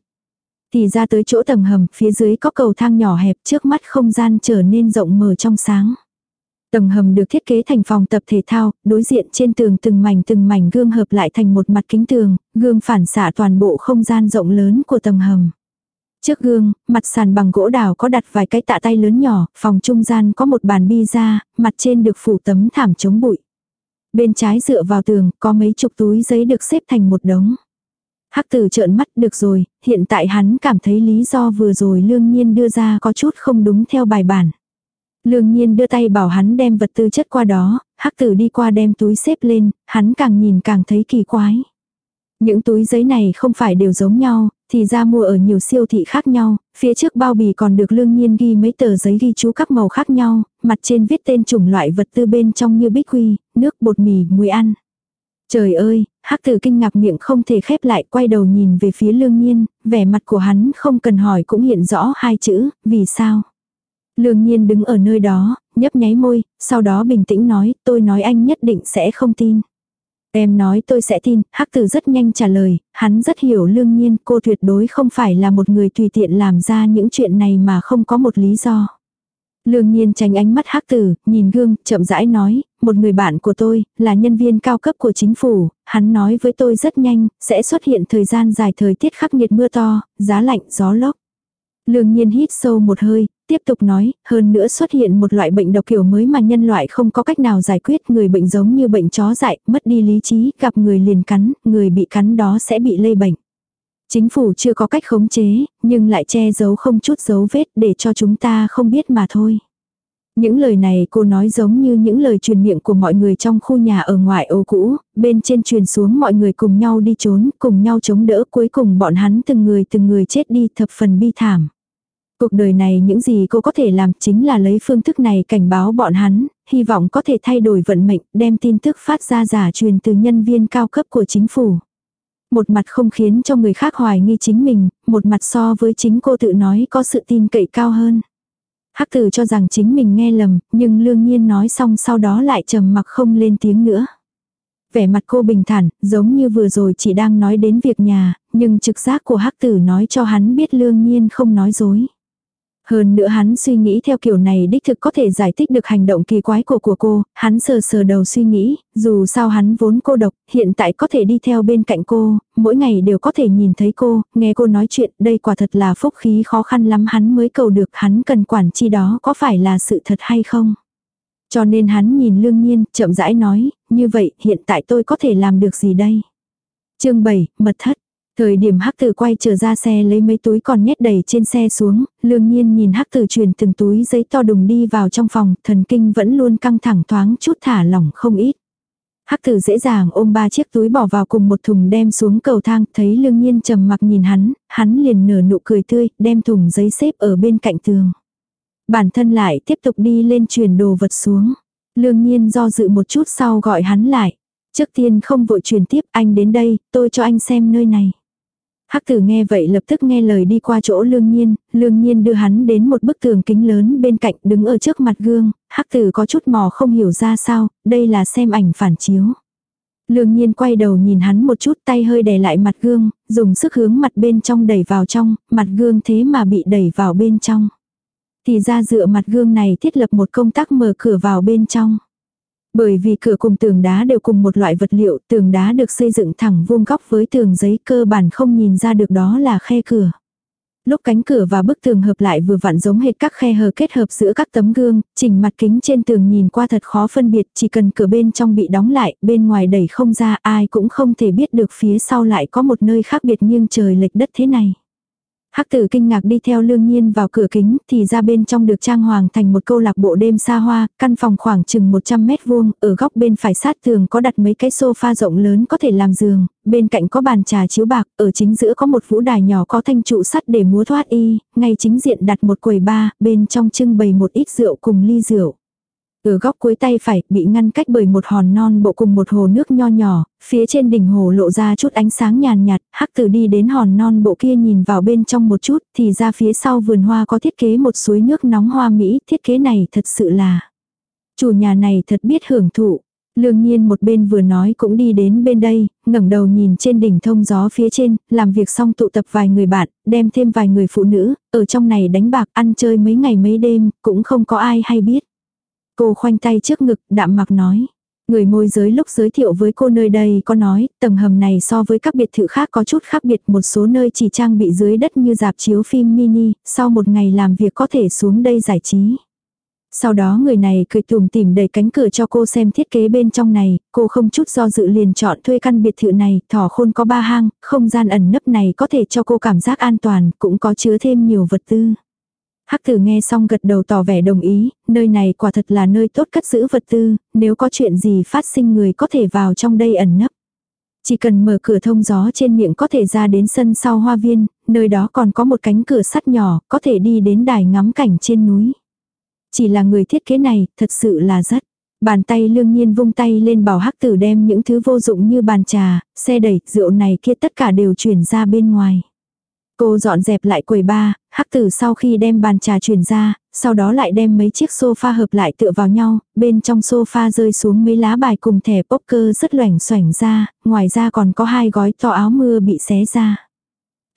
Thì ra tới chỗ tầng hầm, phía dưới có cầu thang nhỏ hẹp trước mắt không gian trở nên rộng mở trong sáng. Tầng hầm được thiết kế thành phòng tập thể thao, đối diện trên tường từng mảnh từng mảnh gương hợp lại thành một mặt kính tường, gương phản xạ toàn bộ không gian rộng lớn của tầng hầm. Trước gương, mặt sàn bằng gỗ đào có đặt vài cái tạ tay lớn nhỏ, phòng trung gian có một bàn bi ra, mặt trên được phủ tấm thảm chống bụi. Bên trái dựa vào tường, có mấy chục túi giấy được xếp thành một đống. Hắc tử trợn mắt được rồi, hiện tại hắn cảm thấy lý do vừa rồi lương nhiên đưa ra có chút không đúng theo bài bản. Lương nhiên đưa tay bảo hắn đem vật tư chất qua đó, hắc tử đi qua đem túi xếp lên, hắn càng nhìn càng thấy kỳ quái. Những túi giấy này không phải đều giống nhau, thì ra mua ở nhiều siêu thị khác nhau, phía trước bao bì còn được lương nhiên ghi mấy tờ giấy ghi chú các màu khác nhau, mặt trên viết tên chủng loại vật tư bên trong như bích quy, nước bột mì, muối ăn. Trời ơi, hắc tử kinh ngạc miệng không thể khép lại quay đầu nhìn về phía lương nhiên, vẻ mặt của hắn không cần hỏi cũng hiện rõ hai chữ, vì sao? Lương nhiên đứng ở nơi đó, nhấp nháy môi, sau đó bình tĩnh nói, tôi nói anh nhất định sẽ không tin. Em nói tôi sẽ tin, hắc tử rất nhanh trả lời, hắn rất hiểu lương nhiên cô tuyệt đối không phải là một người tùy tiện làm ra những chuyện này mà không có một lý do. Lương nhiên tránh ánh mắt hắc tử, nhìn gương, chậm rãi nói, một người bạn của tôi, là nhân viên cao cấp của chính phủ, hắn nói với tôi rất nhanh, sẽ xuất hiện thời gian dài thời tiết khắc nghiệt mưa to, giá lạnh, gió lốc. Lương nhiên hít sâu một hơi, tiếp tục nói, hơn nữa xuất hiện một loại bệnh độc kiểu mới mà nhân loại không có cách nào giải quyết, người bệnh giống như bệnh chó dại, mất đi lý trí, gặp người liền cắn, người bị cắn đó sẽ bị lây bệnh. Chính phủ chưa có cách khống chế, nhưng lại che giấu không chút dấu vết để cho chúng ta không biết mà thôi. Những lời này cô nói giống như những lời truyền miệng của mọi người trong khu nhà ở ngoại ô cũ, bên trên truyền xuống mọi người cùng nhau đi trốn, cùng nhau chống đỡ cuối cùng bọn hắn từng người từng người chết đi thập phần bi thảm. Cuộc đời này những gì cô có thể làm chính là lấy phương thức này cảnh báo bọn hắn, hy vọng có thể thay đổi vận mệnh, đem tin tức phát ra giả truyền từ nhân viên cao cấp của chính phủ. Một mặt không khiến cho người khác hoài nghi chính mình, một mặt so với chính cô tự nói có sự tin cậy cao hơn. Hắc tử cho rằng chính mình nghe lầm, nhưng lương nhiên nói xong sau đó lại trầm mặc không lên tiếng nữa. Vẻ mặt cô bình thản, giống như vừa rồi chỉ đang nói đến việc nhà, nhưng trực giác của hắc tử nói cho hắn biết lương nhiên không nói dối. Hơn nữa hắn suy nghĩ theo kiểu này đích thực có thể giải thích được hành động kỳ quái của của cô, hắn sờ sờ đầu suy nghĩ, dù sao hắn vốn cô độc, hiện tại có thể đi theo bên cạnh cô, mỗi ngày đều có thể nhìn thấy cô, nghe cô nói chuyện, đây quả thật là phúc khí khó khăn lắm hắn mới cầu được, hắn cần quản chi đó có phải là sự thật hay không. Cho nên hắn nhìn lương nhiên, chậm rãi nói, như vậy hiện tại tôi có thể làm được gì đây? chương 7, mật thất. Thời điểm hắc tử quay trở ra xe lấy mấy túi còn nhét đầy trên xe xuống, lương nhiên nhìn hắc tử truyền từng túi giấy to đùng đi vào trong phòng, thần kinh vẫn luôn căng thẳng thoáng chút thả lỏng không ít. Hắc tử dễ dàng ôm ba chiếc túi bỏ vào cùng một thùng đem xuống cầu thang, thấy lương nhiên trầm mặc nhìn hắn, hắn liền nở nụ cười tươi, đem thùng giấy xếp ở bên cạnh tường. Bản thân lại tiếp tục đi lên truyền đồ vật xuống. Lương nhiên do dự một chút sau gọi hắn lại. Trước tiên không vội truyền tiếp anh đến đây, tôi cho anh xem nơi này. Hắc tử nghe vậy lập tức nghe lời đi qua chỗ lương nhiên, lương nhiên đưa hắn đến một bức tường kính lớn bên cạnh đứng ở trước mặt gương, hắc tử có chút mò không hiểu ra sao, đây là xem ảnh phản chiếu. Lương nhiên quay đầu nhìn hắn một chút tay hơi đè lại mặt gương, dùng sức hướng mặt bên trong đẩy vào trong, mặt gương thế mà bị đẩy vào bên trong. Thì ra dựa mặt gương này thiết lập một công tắc mở cửa vào bên trong. Bởi vì cửa cùng tường đá đều cùng một loại vật liệu, tường đá được xây dựng thẳng vuông góc với tường giấy cơ bản không nhìn ra được đó là khe cửa. Lúc cánh cửa và bức tường hợp lại vừa vặn giống hệt các khe hở kết hợp giữa các tấm gương, chỉnh mặt kính trên tường nhìn qua thật khó phân biệt, chỉ cần cửa bên trong bị đóng lại, bên ngoài đẩy không ra ai cũng không thể biết được phía sau lại có một nơi khác biệt nghiêng trời lệch đất thế này. Hắc tử kinh ngạc đi theo lương nhiên vào cửa kính thì ra bên trong được trang hoàng thành một câu lạc bộ đêm xa hoa, căn phòng khoảng chừng 100 mét vuông, ở góc bên phải sát tường có đặt mấy cái sofa rộng lớn có thể làm giường, bên cạnh có bàn trà chiếu bạc, ở chính giữa có một vũ đài nhỏ có thanh trụ sắt để múa thoát y, ngay chính diện đặt một quầy ba, bên trong trưng bày một ít rượu cùng ly rượu. Ở góc cuối tay phải bị ngăn cách bởi một hòn non bộ cùng một hồ nước nho nhỏ, phía trên đỉnh hồ lộ ra chút ánh sáng nhàn nhạt, hắc từ đi đến hòn non bộ kia nhìn vào bên trong một chút thì ra phía sau vườn hoa có thiết kế một suối nước nóng hoa Mỹ, thiết kế này thật sự là. Chủ nhà này thật biết hưởng thụ, Lương nhiên một bên vừa nói cũng đi đến bên đây, ngẩng đầu nhìn trên đỉnh thông gió phía trên, làm việc xong tụ tập vài người bạn, đem thêm vài người phụ nữ, ở trong này đánh bạc ăn chơi mấy ngày mấy đêm, cũng không có ai hay biết. Cô khoanh tay trước ngực, đạm mặc nói. Người môi giới lúc giới thiệu với cô nơi đây có nói, tầng hầm này so với các biệt thự khác có chút khác biệt một số nơi chỉ trang bị dưới đất như dạp chiếu phim mini, sau một ngày làm việc có thể xuống đây giải trí. Sau đó người này cười tùm tìm đầy cánh cửa cho cô xem thiết kế bên trong này, cô không chút do dự liền chọn thuê căn biệt thự này, thỏ khôn có ba hang, không gian ẩn nấp này có thể cho cô cảm giác an toàn, cũng có chứa thêm nhiều vật tư. Hắc tử nghe xong gật đầu tỏ vẻ đồng ý, nơi này quả thật là nơi tốt cất giữ vật tư, nếu có chuyện gì phát sinh người có thể vào trong đây ẩn nấp. Chỉ cần mở cửa thông gió trên miệng có thể ra đến sân sau hoa viên, nơi đó còn có một cánh cửa sắt nhỏ, có thể đi đến đài ngắm cảnh trên núi. Chỉ là người thiết kế này, thật sự là rất. Bàn tay lương nhiên vung tay lên bảo hắc tử đem những thứ vô dụng như bàn trà, xe đẩy, rượu này kia tất cả đều chuyển ra bên ngoài. Cô dọn dẹp lại quầy ba, hắc tử sau khi đem bàn trà chuyển ra, sau đó lại đem mấy chiếc sofa hợp lại tựa vào nhau, bên trong sofa rơi xuống mấy lá bài cùng thẻ poker rất loảnh xoảnh ra, ngoài ra còn có hai gói to áo mưa bị xé ra.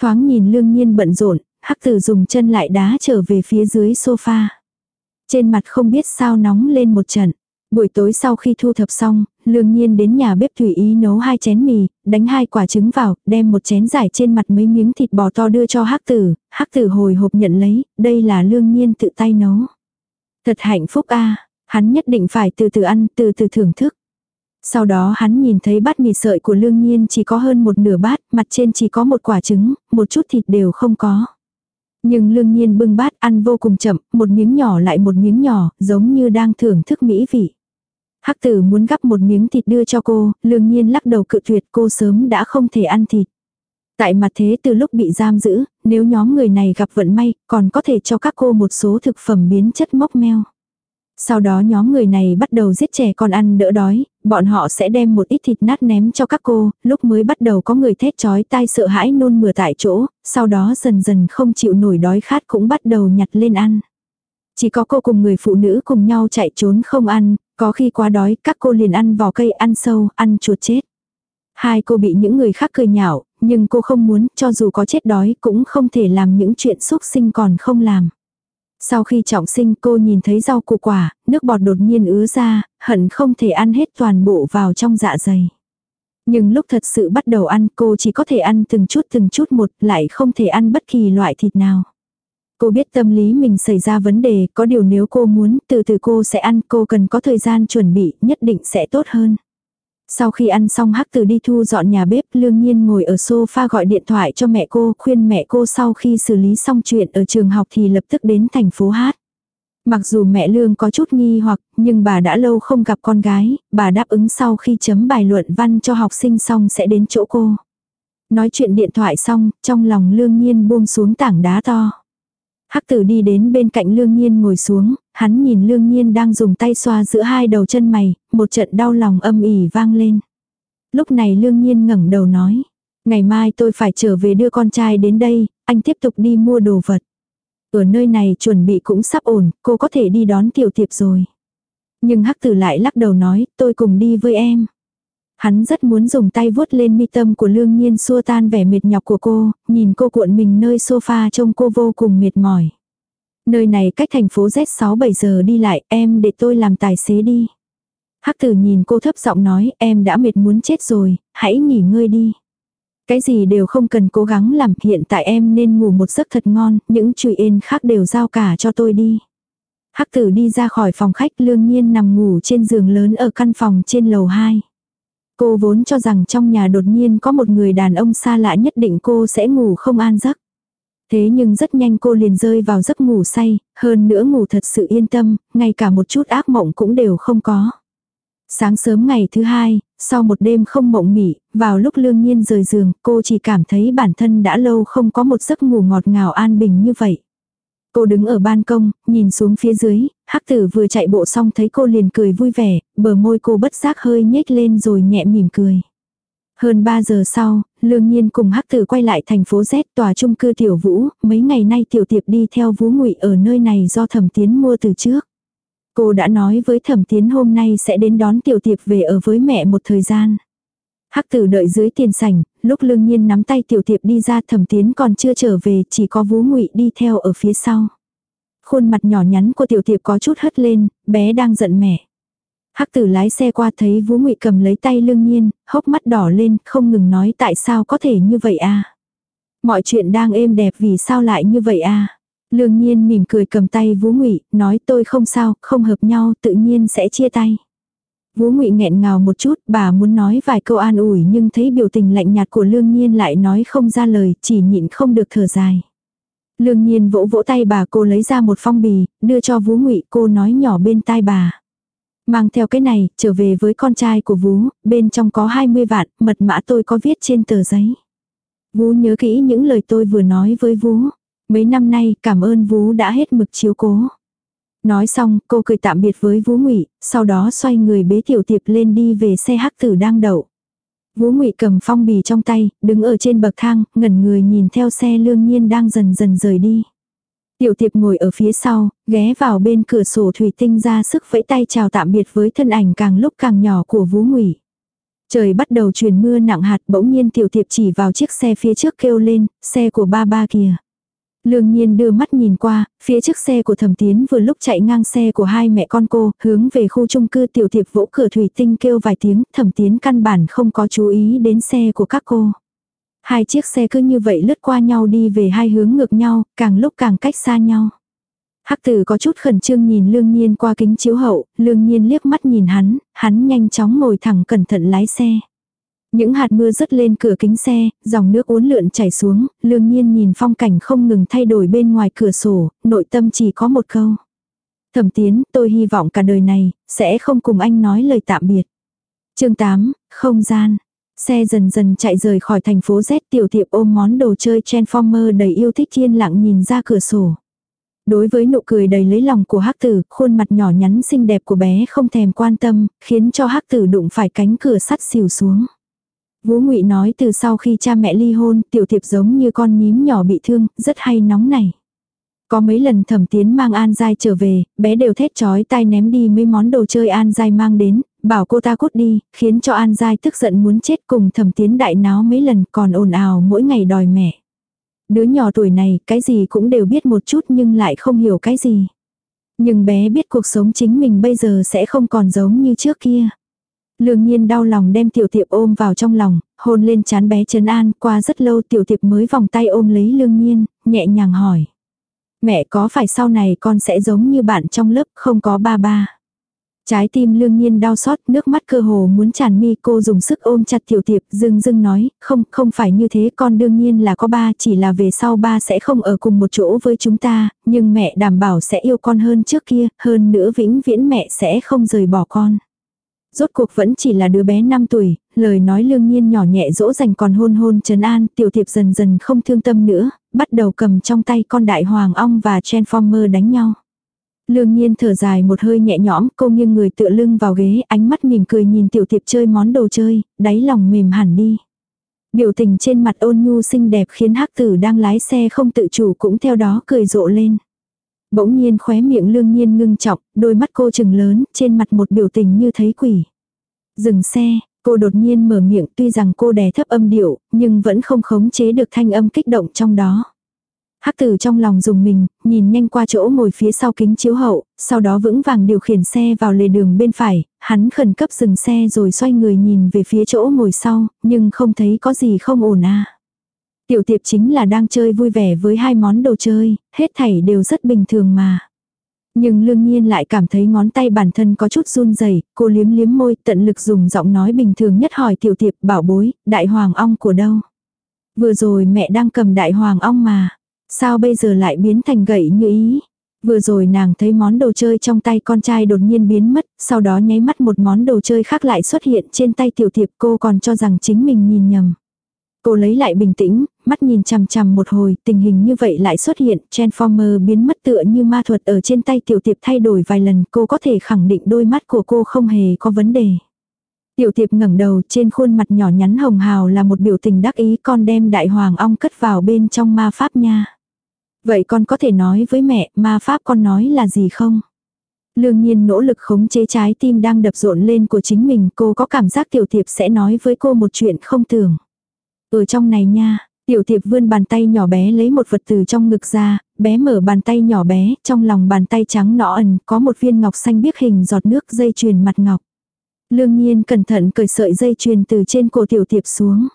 Thoáng nhìn lương nhiên bận rộn, hắc tử dùng chân lại đá trở về phía dưới sofa. Trên mặt không biết sao nóng lên một trận. Buổi tối sau khi thu thập xong, lương nhiên đến nhà bếp thủy ý nấu hai chén mì, đánh hai quả trứng vào, đem một chén giải trên mặt mấy miếng thịt bò to đưa cho hắc tử, hắc tử hồi hộp nhận lấy, đây là lương nhiên tự tay nấu. Thật hạnh phúc a hắn nhất định phải từ từ ăn, từ từ thưởng thức. Sau đó hắn nhìn thấy bát mì sợi của lương nhiên chỉ có hơn một nửa bát, mặt trên chỉ có một quả trứng, một chút thịt đều không có. Nhưng lương nhiên bưng bát ăn vô cùng chậm, một miếng nhỏ lại một miếng nhỏ, giống như đang thưởng thức mỹ vị. Hắc tử muốn gắp một miếng thịt đưa cho cô, lương nhiên lắc đầu cự tuyệt cô sớm đã không thể ăn thịt. Tại mặt thế từ lúc bị giam giữ, nếu nhóm người này gặp vận may, còn có thể cho các cô một số thực phẩm biến chất mốc meo. Sau đó nhóm người này bắt đầu giết trẻ con ăn đỡ đói, bọn họ sẽ đem một ít thịt nát ném cho các cô, lúc mới bắt đầu có người thét chói tai sợ hãi nôn mửa tại chỗ, sau đó dần dần không chịu nổi đói khát cũng bắt đầu nhặt lên ăn. Chỉ có cô cùng người phụ nữ cùng nhau chạy trốn không ăn, có khi quá đói, các cô liền ăn vỏ cây, ăn sâu, ăn chuột chết. Hai cô bị những người khác cười nhạo, nhưng cô không muốn, cho dù có chết đói cũng không thể làm những chuyện xúc sinh còn không làm. Sau khi trọng sinh cô nhìn thấy rau củ quả, nước bọt đột nhiên ứa ra, hận không thể ăn hết toàn bộ vào trong dạ dày. Nhưng lúc thật sự bắt đầu ăn cô chỉ có thể ăn từng chút từng chút một lại không thể ăn bất kỳ loại thịt nào. Cô biết tâm lý mình xảy ra vấn đề, có điều nếu cô muốn, từ từ cô sẽ ăn, cô cần có thời gian chuẩn bị, nhất định sẽ tốt hơn. Sau khi ăn xong hắc từ đi thu dọn nhà bếp, lương nhiên ngồi ở sofa gọi điện thoại cho mẹ cô, khuyên mẹ cô sau khi xử lý xong chuyện ở trường học thì lập tức đến thành phố hát. Mặc dù mẹ Lương có chút nghi hoặc, nhưng bà đã lâu không gặp con gái, bà đáp ứng sau khi chấm bài luận văn cho học sinh xong sẽ đến chỗ cô. Nói chuyện điện thoại xong, trong lòng Lương Nhiên buông xuống tảng đá to. Hắc tử đi đến bên cạnh lương nhiên ngồi xuống, hắn nhìn lương nhiên đang dùng tay xoa giữa hai đầu chân mày, một trận đau lòng âm ỉ vang lên. Lúc này lương nhiên ngẩng đầu nói, ngày mai tôi phải trở về đưa con trai đến đây, anh tiếp tục đi mua đồ vật. Ở nơi này chuẩn bị cũng sắp ổn, cô có thể đi đón tiểu tiệp rồi. Nhưng hắc tử lại lắc đầu nói, tôi cùng đi với em hắn rất muốn dùng tay vuốt lên mi tâm của lương nhiên xua tan vẻ mệt nhọc của cô, nhìn cô cuộn mình nơi sofa trông cô vô cùng mệt mỏi. Nơi này cách thành phố Z6-7 giờ đi lại, em để tôi làm tài xế đi. Hắc tử nhìn cô thấp giọng nói, em đã mệt muốn chết rồi, hãy nghỉ ngơi đi. Cái gì đều không cần cố gắng làm, hiện tại em nên ngủ một giấc thật ngon, những chùi yên khác đều giao cả cho tôi đi. Hắc tử đi ra khỏi phòng khách lương nhiên nằm ngủ trên giường lớn ở căn phòng trên lầu 2. Cô vốn cho rằng trong nhà đột nhiên có một người đàn ông xa lạ nhất định cô sẽ ngủ không an giấc. Thế nhưng rất nhanh cô liền rơi vào giấc ngủ say, hơn nữa ngủ thật sự yên tâm, ngay cả một chút ác mộng cũng đều không có. Sáng sớm ngày thứ hai, sau một đêm không mộng mỉ, vào lúc lương nhiên rời giường, cô chỉ cảm thấy bản thân đã lâu không có một giấc ngủ ngọt ngào an bình như vậy. Cô đứng ở ban công, nhìn xuống phía dưới, hắc tử vừa chạy bộ xong thấy cô liền cười vui vẻ, bờ môi cô bất giác hơi nhếch lên rồi nhẹ mỉm cười. Hơn 3 giờ sau, lương nhiên cùng hắc tử quay lại thành phố Z tòa trung cư tiểu vũ, mấy ngày nay tiểu tiệp đi theo vũ ngụy ở nơi này do thẩm tiến mua từ trước. Cô đã nói với thẩm tiến hôm nay sẽ đến đón tiểu tiệp về ở với mẹ một thời gian. Hắc tử đợi dưới tiền sảnh, lúc lương nhiên nắm tay tiểu tiệp đi ra thẩm tiến còn chưa trở về, chỉ có vú ngụy đi theo ở phía sau. Khuôn mặt nhỏ nhắn của tiểu tiệp có chút hất lên, bé đang giận mẹ. Hắc tử lái xe qua thấy vú ngụy cầm lấy tay lương nhiên, hốc mắt đỏ lên, không ngừng nói tại sao có thể như vậy a? Mọi chuyện đang êm đẹp vì sao lại như vậy a? Lương nhiên mỉm cười cầm tay vú ngụy, nói tôi không sao, không hợp nhau, tự nhiên sẽ chia tay. Vũ Ngụy nghẹn ngào một chút, bà muốn nói vài câu an ủi nhưng thấy biểu tình lạnh nhạt của Lương Nhiên lại nói không ra lời, chỉ nhịn không được thở dài. Lương Nhiên vỗ vỗ tay bà cô lấy ra một phong bì, đưa cho Vũ Ngụy, cô nói nhỏ bên tai bà. Mang theo cái này, trở về với con trai của Vũ, bên trong có 20 vạn, mật mã tôi có viết trên tờ giấy. Vũ nhớ kỹ những lời tôi vừa nói với Vũ. Mấy năm nay, cảm ơn Vũ đã hết mực chiếu cố. Nói xong, cô cười tạm biệt với Vũ Ngụy, sau đó xoay người bế tiểu tiệp lên đi về xe hắc tử đang đậu. Vũ Ngụy cầm phong bì trong tay, đứng ở trên bậc thang, ngẩn người nhìn theo xe lương nhiên đang dần dần rời đi. Tiểu tiệp ngồi ở phía sau, ghé vào bên cửa sổ thủy tinh ra sức vẫy tay chào tạm biệt với thân ảnh càng lúc càng nhỏ của Vũ Ngụy. Trời bắt đầu truyền mưa nặng hạt bỗng nhiên tiểu tiệp chỉ vào chiếc xe phía trước kêu lên, xe của ba ba kìa. Lương nhiên đưa mắt nhìn qua, phía trước xe của thẩm tiến vừa lúc chạy ngang xe của hai mẹ con cô, hướng về khu chung cư tiểu thiệp vỗ cửa thủy tinh kêu vài tiếng, thẩm tiến căn bản không có chú ý đến xe của các cô. Hai chiếc xe cứ như vậy lướt qua nhau đi về hai hướng ngược nhau, càng lúc càng cách xa nhau. Hắc tử có chút khẩn trương nhìn lương nhiên qua kính chiếu hậu, lương nhiên liếc mắt nhìn hắn, hắn nhanh chóng ngồi thẳng cẩn thận lái xe. Những hạt mưa rớt lên cửa kính xe, dòng nước uốn lượn chảy xuống, lương nhiên nhìn phong cảnh không ngừng thay đổi bên ngoài cửa sổ, nội tâm chỉ có một câu. Thẩm tiến, tôi hy vọng cả đời này, sẽ không cùng anh nói lời tạm biệt. chương 8, không gian. Xe dần dần chạy rời khỏi thành phố Z tiểu tiệm ôm món đồ chơi Transformer đầy yêu thích thiên lặng nhìn ra cửa sổ. Đối với nụ cười đầy lấy lòng của hắc tử, khuôn mặt nhỏ nhắn xinh đẹp của bé không thèm quan tâm, khiến cho hắc tử đụng phải cánh cửa sắt xìu xuống. Vũ Ngụy nói từ sau khi cha mẹ ly hôn, tiểu thiệp giống như con nhím nhỏ bị thương, rất hay nóng nảy. Có mấy lần thẩm tiến mang An Giai trở về, bé đều thét chói tai ném đi mấy món đồ chơi An Giai mang đến, bảo cô ta cút đi, khiến cho An Giai tức giận muốn chết cùng thẩm tiến đại náo mấy lần còn ồn ào mỗi ngày đòi mẹ. Đứa nhỏ tuổi này cái gì cũng đều biết một chút nhưng lại không hiểu cái gì. Nhưng bé biết cuộc sống chính mình bây giờ sẽ không còn giống như trước kia. Lương nhiên đau lòng đem tiểu tiệp ôm vào trong lòng, hôn lên chán bé Trấn An, qua rất lâu tiểu tiệp mới vòng tay ôm lấy lương nhiên, nhẹ nhàng hỏi. Mẹ có phải sau này con sẽ giống như bạn trong lớp không có ba ba? Trái tim lương nhiên đau xót, nước mắt cơ hồ muốn tràn mi cô dùng sức ôm chặt tiểu tiệp, dưng dưng nói, không, không phải như thế con đương nhiên là có ba, chỉ là về sau ba sẽ không ở cùng một chỗ với chúng ta, nhưng mẹ đảm bảo sẽ yêu con hơn trước kia, hơn nữa vĩnh viễn mẹ sẽ không rời bỏ con. Rốt cuộc vẫn chỉ là đứa bé 5 tuổi, lời nói lương nhiên nhỏ nhẹ dỗ dành còn hôn hôn trấn an, tiểu thiệp dần dần không thương tâm nữa, bắt đầu cầm trong tay con đại hoàng ong và Transformer đánh nhau. Lương nhiên thở dài một hơi nhẹ nhõm, cô nghiêng người tựa lưng vào ghế, ánh mắt mỉm cười nhìn tiểu thiệp chơi món đồ chơi, đáy lòng mềm hẳn đi. Biểu tình trên mặt ôn nhu xinh đẹp khiến hắc tử đang lái xe không tự chủ cũng theo đó cười rộ lên. Bỗng nhiên khóe miệng lương nhiên ngưng trọng, đôi mắt cô trừng lớn, trên mặt một biểu tình như thấy quỷ. Dừng xe, cô đột nhiên mở miệng tuy rằng cô đè thấp âm điệu, nhưng vẫn không khống chế được thanh âm kích động trong đó. Hắc tử trong lòng dùng mình, nhìn nhanh qua chỗ ngồi phía sau kính chiếu hậu, sau đó vững vàng điều khiển xe vào lề đường bên phải, hắn khẩn cấp dừng xe rồi xoay người nhìn về phía chỗ ngồi sau, nhưng không thấy có gì không ổn à. Tiểu tiệp chính là đang chơi vui vẻ với hai món đồ chơi, hết thảy đều rất bình thường mà. Nhưng lương nhiên lại cảm thấy ngón tay bản thân có chút run rẩy cô liếm liếm môi tận lực dùng giọng nói bình thường nhất hỏi tiểu tiệp bảo bối, đại hoàng ong của đâu. Vừa rồi mẹ đang cầm đại hoàng ong mà, sao bây giờ lại biến thành gậy như ý. Vừa rồi nàng thấy món đồ chơi trong tay con trai đột nhiên biến mất, sau đó nháy mắt một món đồ chơi khác lại xuất hiện trên tay tiểu tiệp cô còn cho rằng chính mình nhìn nhầm. Cô lấy lại bình tĩnh, mắt nhìn chằm chằm một hồi, tình hình như vậy lại xuất hiện, Transformer biến mất tựa như ma thuật ở trên tay tiểu tiệp thay đổi vài lần, cô có thể khẳng định đôi mắt của cô không hề có vấn đề. Tiểu tiệp ngẩng đầu trên khuôn mặt nhỏ nhắn hồng hào là một biểu tình đắc ý con đem đại hoàng ong cất vào bên trong ma pháp nha. Vậy con có thể nói với mẹ ma pháp con nói là gì không? Lương nhiên nỗ lực khống chế trái tim đang đập rộn lên của chính mình cô có cảm giác tiểu tiệp sẽ nói với cô một chuyện không tưởng. Ở trong này nha, tiểu thiệp vươn bàn tay nhỏ bé lấy một vật từ trong ngực ra, bé mở bàn tay nhỏ bé, trong lòng bàn tay trắng nọ ẩn có một viên ngọc xanh biếc hình giọt nước dây chuyền mặt ngọc. Lương nhiên cẩn thận cởi sợi dây chuyền từ trên cổ tiểu thiệp xuống.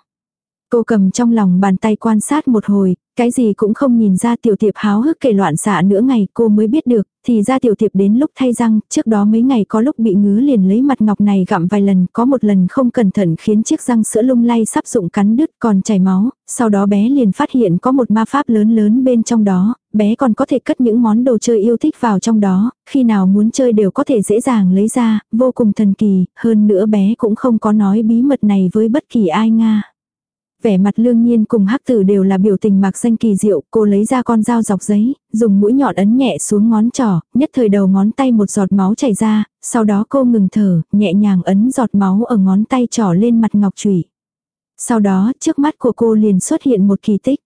Cô cầm trong lòng bàn tay quan sát một hồi, cái gì cũng không nhìn ra tiểu tiệp háo hức kể loạn xạ nữa ngày cô mới biết được, thì ra tiểu tiệp đến lúc thay răng, trước đó mấy ngày có lúc bị ngứa liền lấy mặt ngọc này gặm vài lần, có một lần không cẩn thận khiến chiếc răng sữa lung lay sắp dụng cắn đứt còn chảy máu, sau đó bé liền phát hiện có một ma pháp lớn lớn bên trong đó, bé còn có thể cất những món đồ chơi yêu thích vào trong đó, khi nào muốn chơi đều có thể dễ dàng lấy ra, vô cùng thần kỳ, hơn nữa bé cũng không có nói bí mật này với bất kỳ ai Nga vẻ mặt lương nhiên cùng hắc tử đều là biểu tình mặc danh kỳ diệu, cô lấy ra con dao dọc giấy, dùng mũi nhọn ấn nhẹ xuống ngón trỏ, nhất thời đầu ngón tay một giọt máu chảy ra, sau đó cô ngừng thở, nhẹ nhàng ấn giọt máu ở ngón tay trỏ lên mặt ngọc trụy. Sau đó, trước mắt của cô liền xuất hiện một kỳ tích.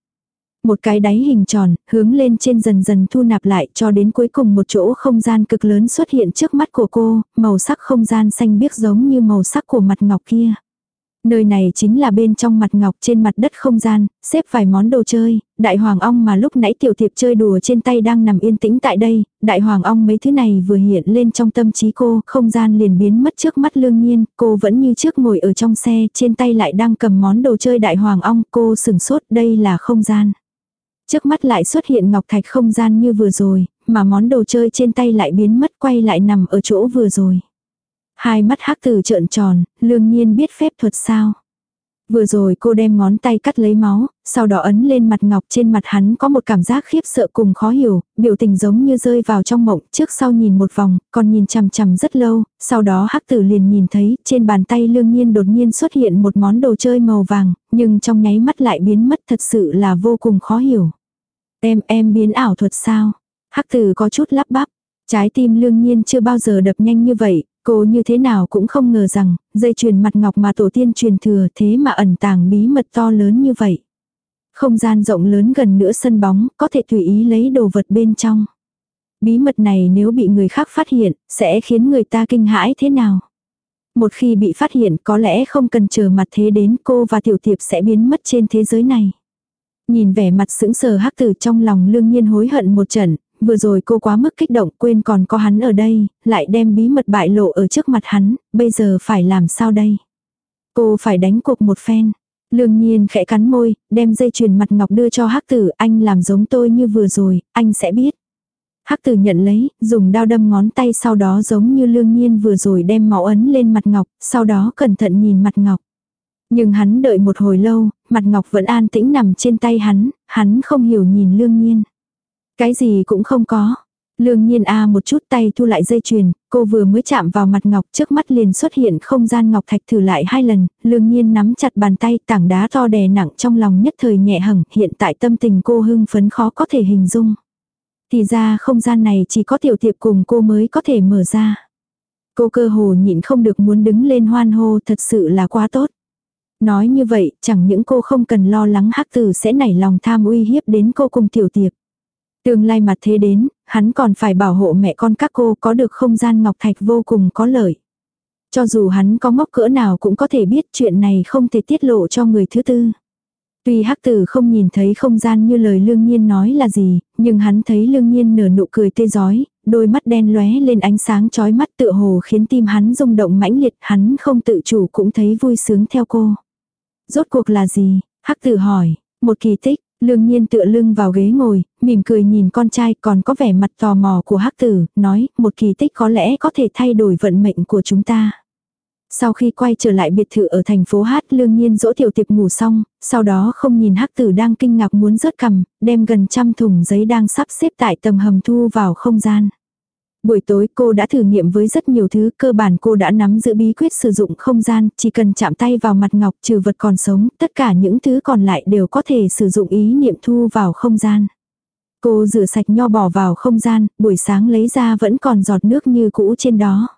Một cái đáy hình tròn, hướng lên trên dần dần thu nạp lại cho đến cuối cùng một chỗ không gian cực lớn xuất hiện trước mắt của cô, màu sắc không gian xanh biếc giống như màu sắc của mặt ngọc kia. Nơi này chính là bên trong mặt ngọc trên mặt đất không gian, xếp vài món đồ chơi, đại hoàng ong mà lúc nãy tiểu thiệp chơi đùa trên tay đang nằm yên tĩnh tại đây, đại hoàng ong mấy thứ này vừa hiện lên trong tâm trí cô, không gian liền biến mất trước mắt lương nhiên, cô vẫn như trước ngồi ở trong xe, trên tay lại đang cầm món đồ chơi đại hoàng ong, cô sừng sốt đây là không gian. Trước mắt lại xuất hiện ngọc thạch không gian như vừa rồi, mà món đồ chơi trên tay lại biến mất quay lại nằm ở chỗ vừa rồi. Hai mắt hắc tử trợn tròn, lương nhiên biết phép thuật sao. Vừa rồi cô đem ngón tay cắt lấy máu, sau đó ấn lên mặt ngọc trên mặt hắn có một cảm giác khiếp sợ cùng khó hiểu, biểu tình giống như rơi vào trong mộng trước sau nhìn một vòng, còn nhìn chằm chằm rất lâu, sau đó hắc tử liền nhìn thấy trên bàn tay lương nhiên đột nhiên xuất hiện một món đồ chơi màu vàng, nhưng trong nháy mắt lại biến mất thật sự là vô cùng khó hiểu. Em em biến ảo thuật sao? Hắc tử có chút lắp bắp. Trái tim lương nhiên chưa bao giờ đập nhanh như vậy, Cô như thế nào cũng không ngờ rằng, dây chuyền mặt ngọc mà tổ tiên truyền thừa thế mà ẩn tàng bí mật to lớn như vậy. Không gian rộng lớn gần nửa sân bóng, có thể tùy ý lấy đồ vật bên trong. Bí mật này nếu bị người khác phát hiện, sẽ khiến người ta kinh hãi thế nào? Một khi bị phát hiện có lẽ không cần chờ mặt thế đến cô và tiểu thiệp sẽ biến mất trên thế giới này. Nhìn vẻ mặt sững sờ hắc tử trong lòng lương nhiên hối hận một trận, vừa rồi cô quá mức kích động quên còn có hắn ở đây, lại đem bí mật bại lộ ở trước mặt hắn, bây giờ phải làm sao đây? Cô phải đánh cuộc một phen. Lương nhiên khẽ cắn môi, đem dây chuyền mặt ngọc đưa cho hắc tử, anh làm giống tôi như vừa rồi, anh sẽ biết. Hắc tử nhận lấy, dùng đao đâm ngón tay sau đó giống như lương nhiên vừa rồi đem máu ấn lên mặt ngọc, sau đó cẩn thận nhìn mặt ngọc. Nhưng hắn đợi một hồi lâu, mặt ngọc vẫn an tĩnh nằm trên tay hắn, hắn không hiểu nhìn lương nhiên. Cái gì cũng không có. Lương nhiên a một chút tay thu lại dây chuyền, cô vừa mới chạm vào mặt ngọc trước mắt liền xuất hiện không gian ngọc thạch thử lại hai lần, lương nhiên nắm chặt bàn tay tảng đá to đè nặng trong lòng nhất thời nhẹ hẳn, hiện tại tâm tình cô hưng phấn khó có thể hình dung. Thì ra không gian này chỉ có tiểu tiệp cùng cô mới có thể mở ra. Cô cơ hồ nhịn không được muốn đứng lên hoan hô thật sự là quá tốt. Nói như vậy, chẳng những cô không cần lo lắng hắc tử sẽ nảy lòng tham uy hiếp đến cô cùng tiểu tiệp. Tương lai mặt thế đến, hắn còn phải bảo hộ mẹ con các cô có được không gian ngọc thạch vô cùng có lợi. Cho dù hắn có ngốc cỡ nào cũng có thể biết chuyện này không thể tiết lộ cho người thứ tư. Tuy hắc tử không nhìn thấy không gian như lời lương nhiên nói là gì, nhưng hắn thấy lương nhiên nở nụ cười tê giói, đôi mắt đen lóe lên ánh sáng chói mắt tựa hồ khiến tim hắn rung động mãnh liệt, hắn không tự chủ cũng thấy vui sướng theo cô. Rốt cuộc là gì? Hắc tử hỏi, một kỳ tích, Lương nhiên tựa lưng vào ghế ngồi, mỉm cười nhìn con trai còn có vẻ mặt tò mò của hắc tử, nói một kỳ tích có lẽ có thể thay đổi vận mệnh của chúng ta. Sau khi quay trở lại biệt thự ở thành phố Hát lương nhiên dỗ tiểu tiệp ngủ xong, sau đó không nhìn hắc tử đang kinh ngạc muốn rớt cầm, đem gần trăm thùng giấy đang sắp xếp tại tầng hầm thu vào không gian. Buổi tối cô đã thử nghiệm với rất nhiều thứ, cơ bản cô đã nắm giữ bí quyết sử dụng không gian, chỉ cần chạm tay vào mặt ngọc trừ vật còn sống, tất cả những thứ còn lại đều có thể sử dụng ý niệm thu vào không gian. Cô rửa sạch nho bỏ vào không gian, buổi sáng lấy ra vẫn còn giọt nước như cũ trên đó.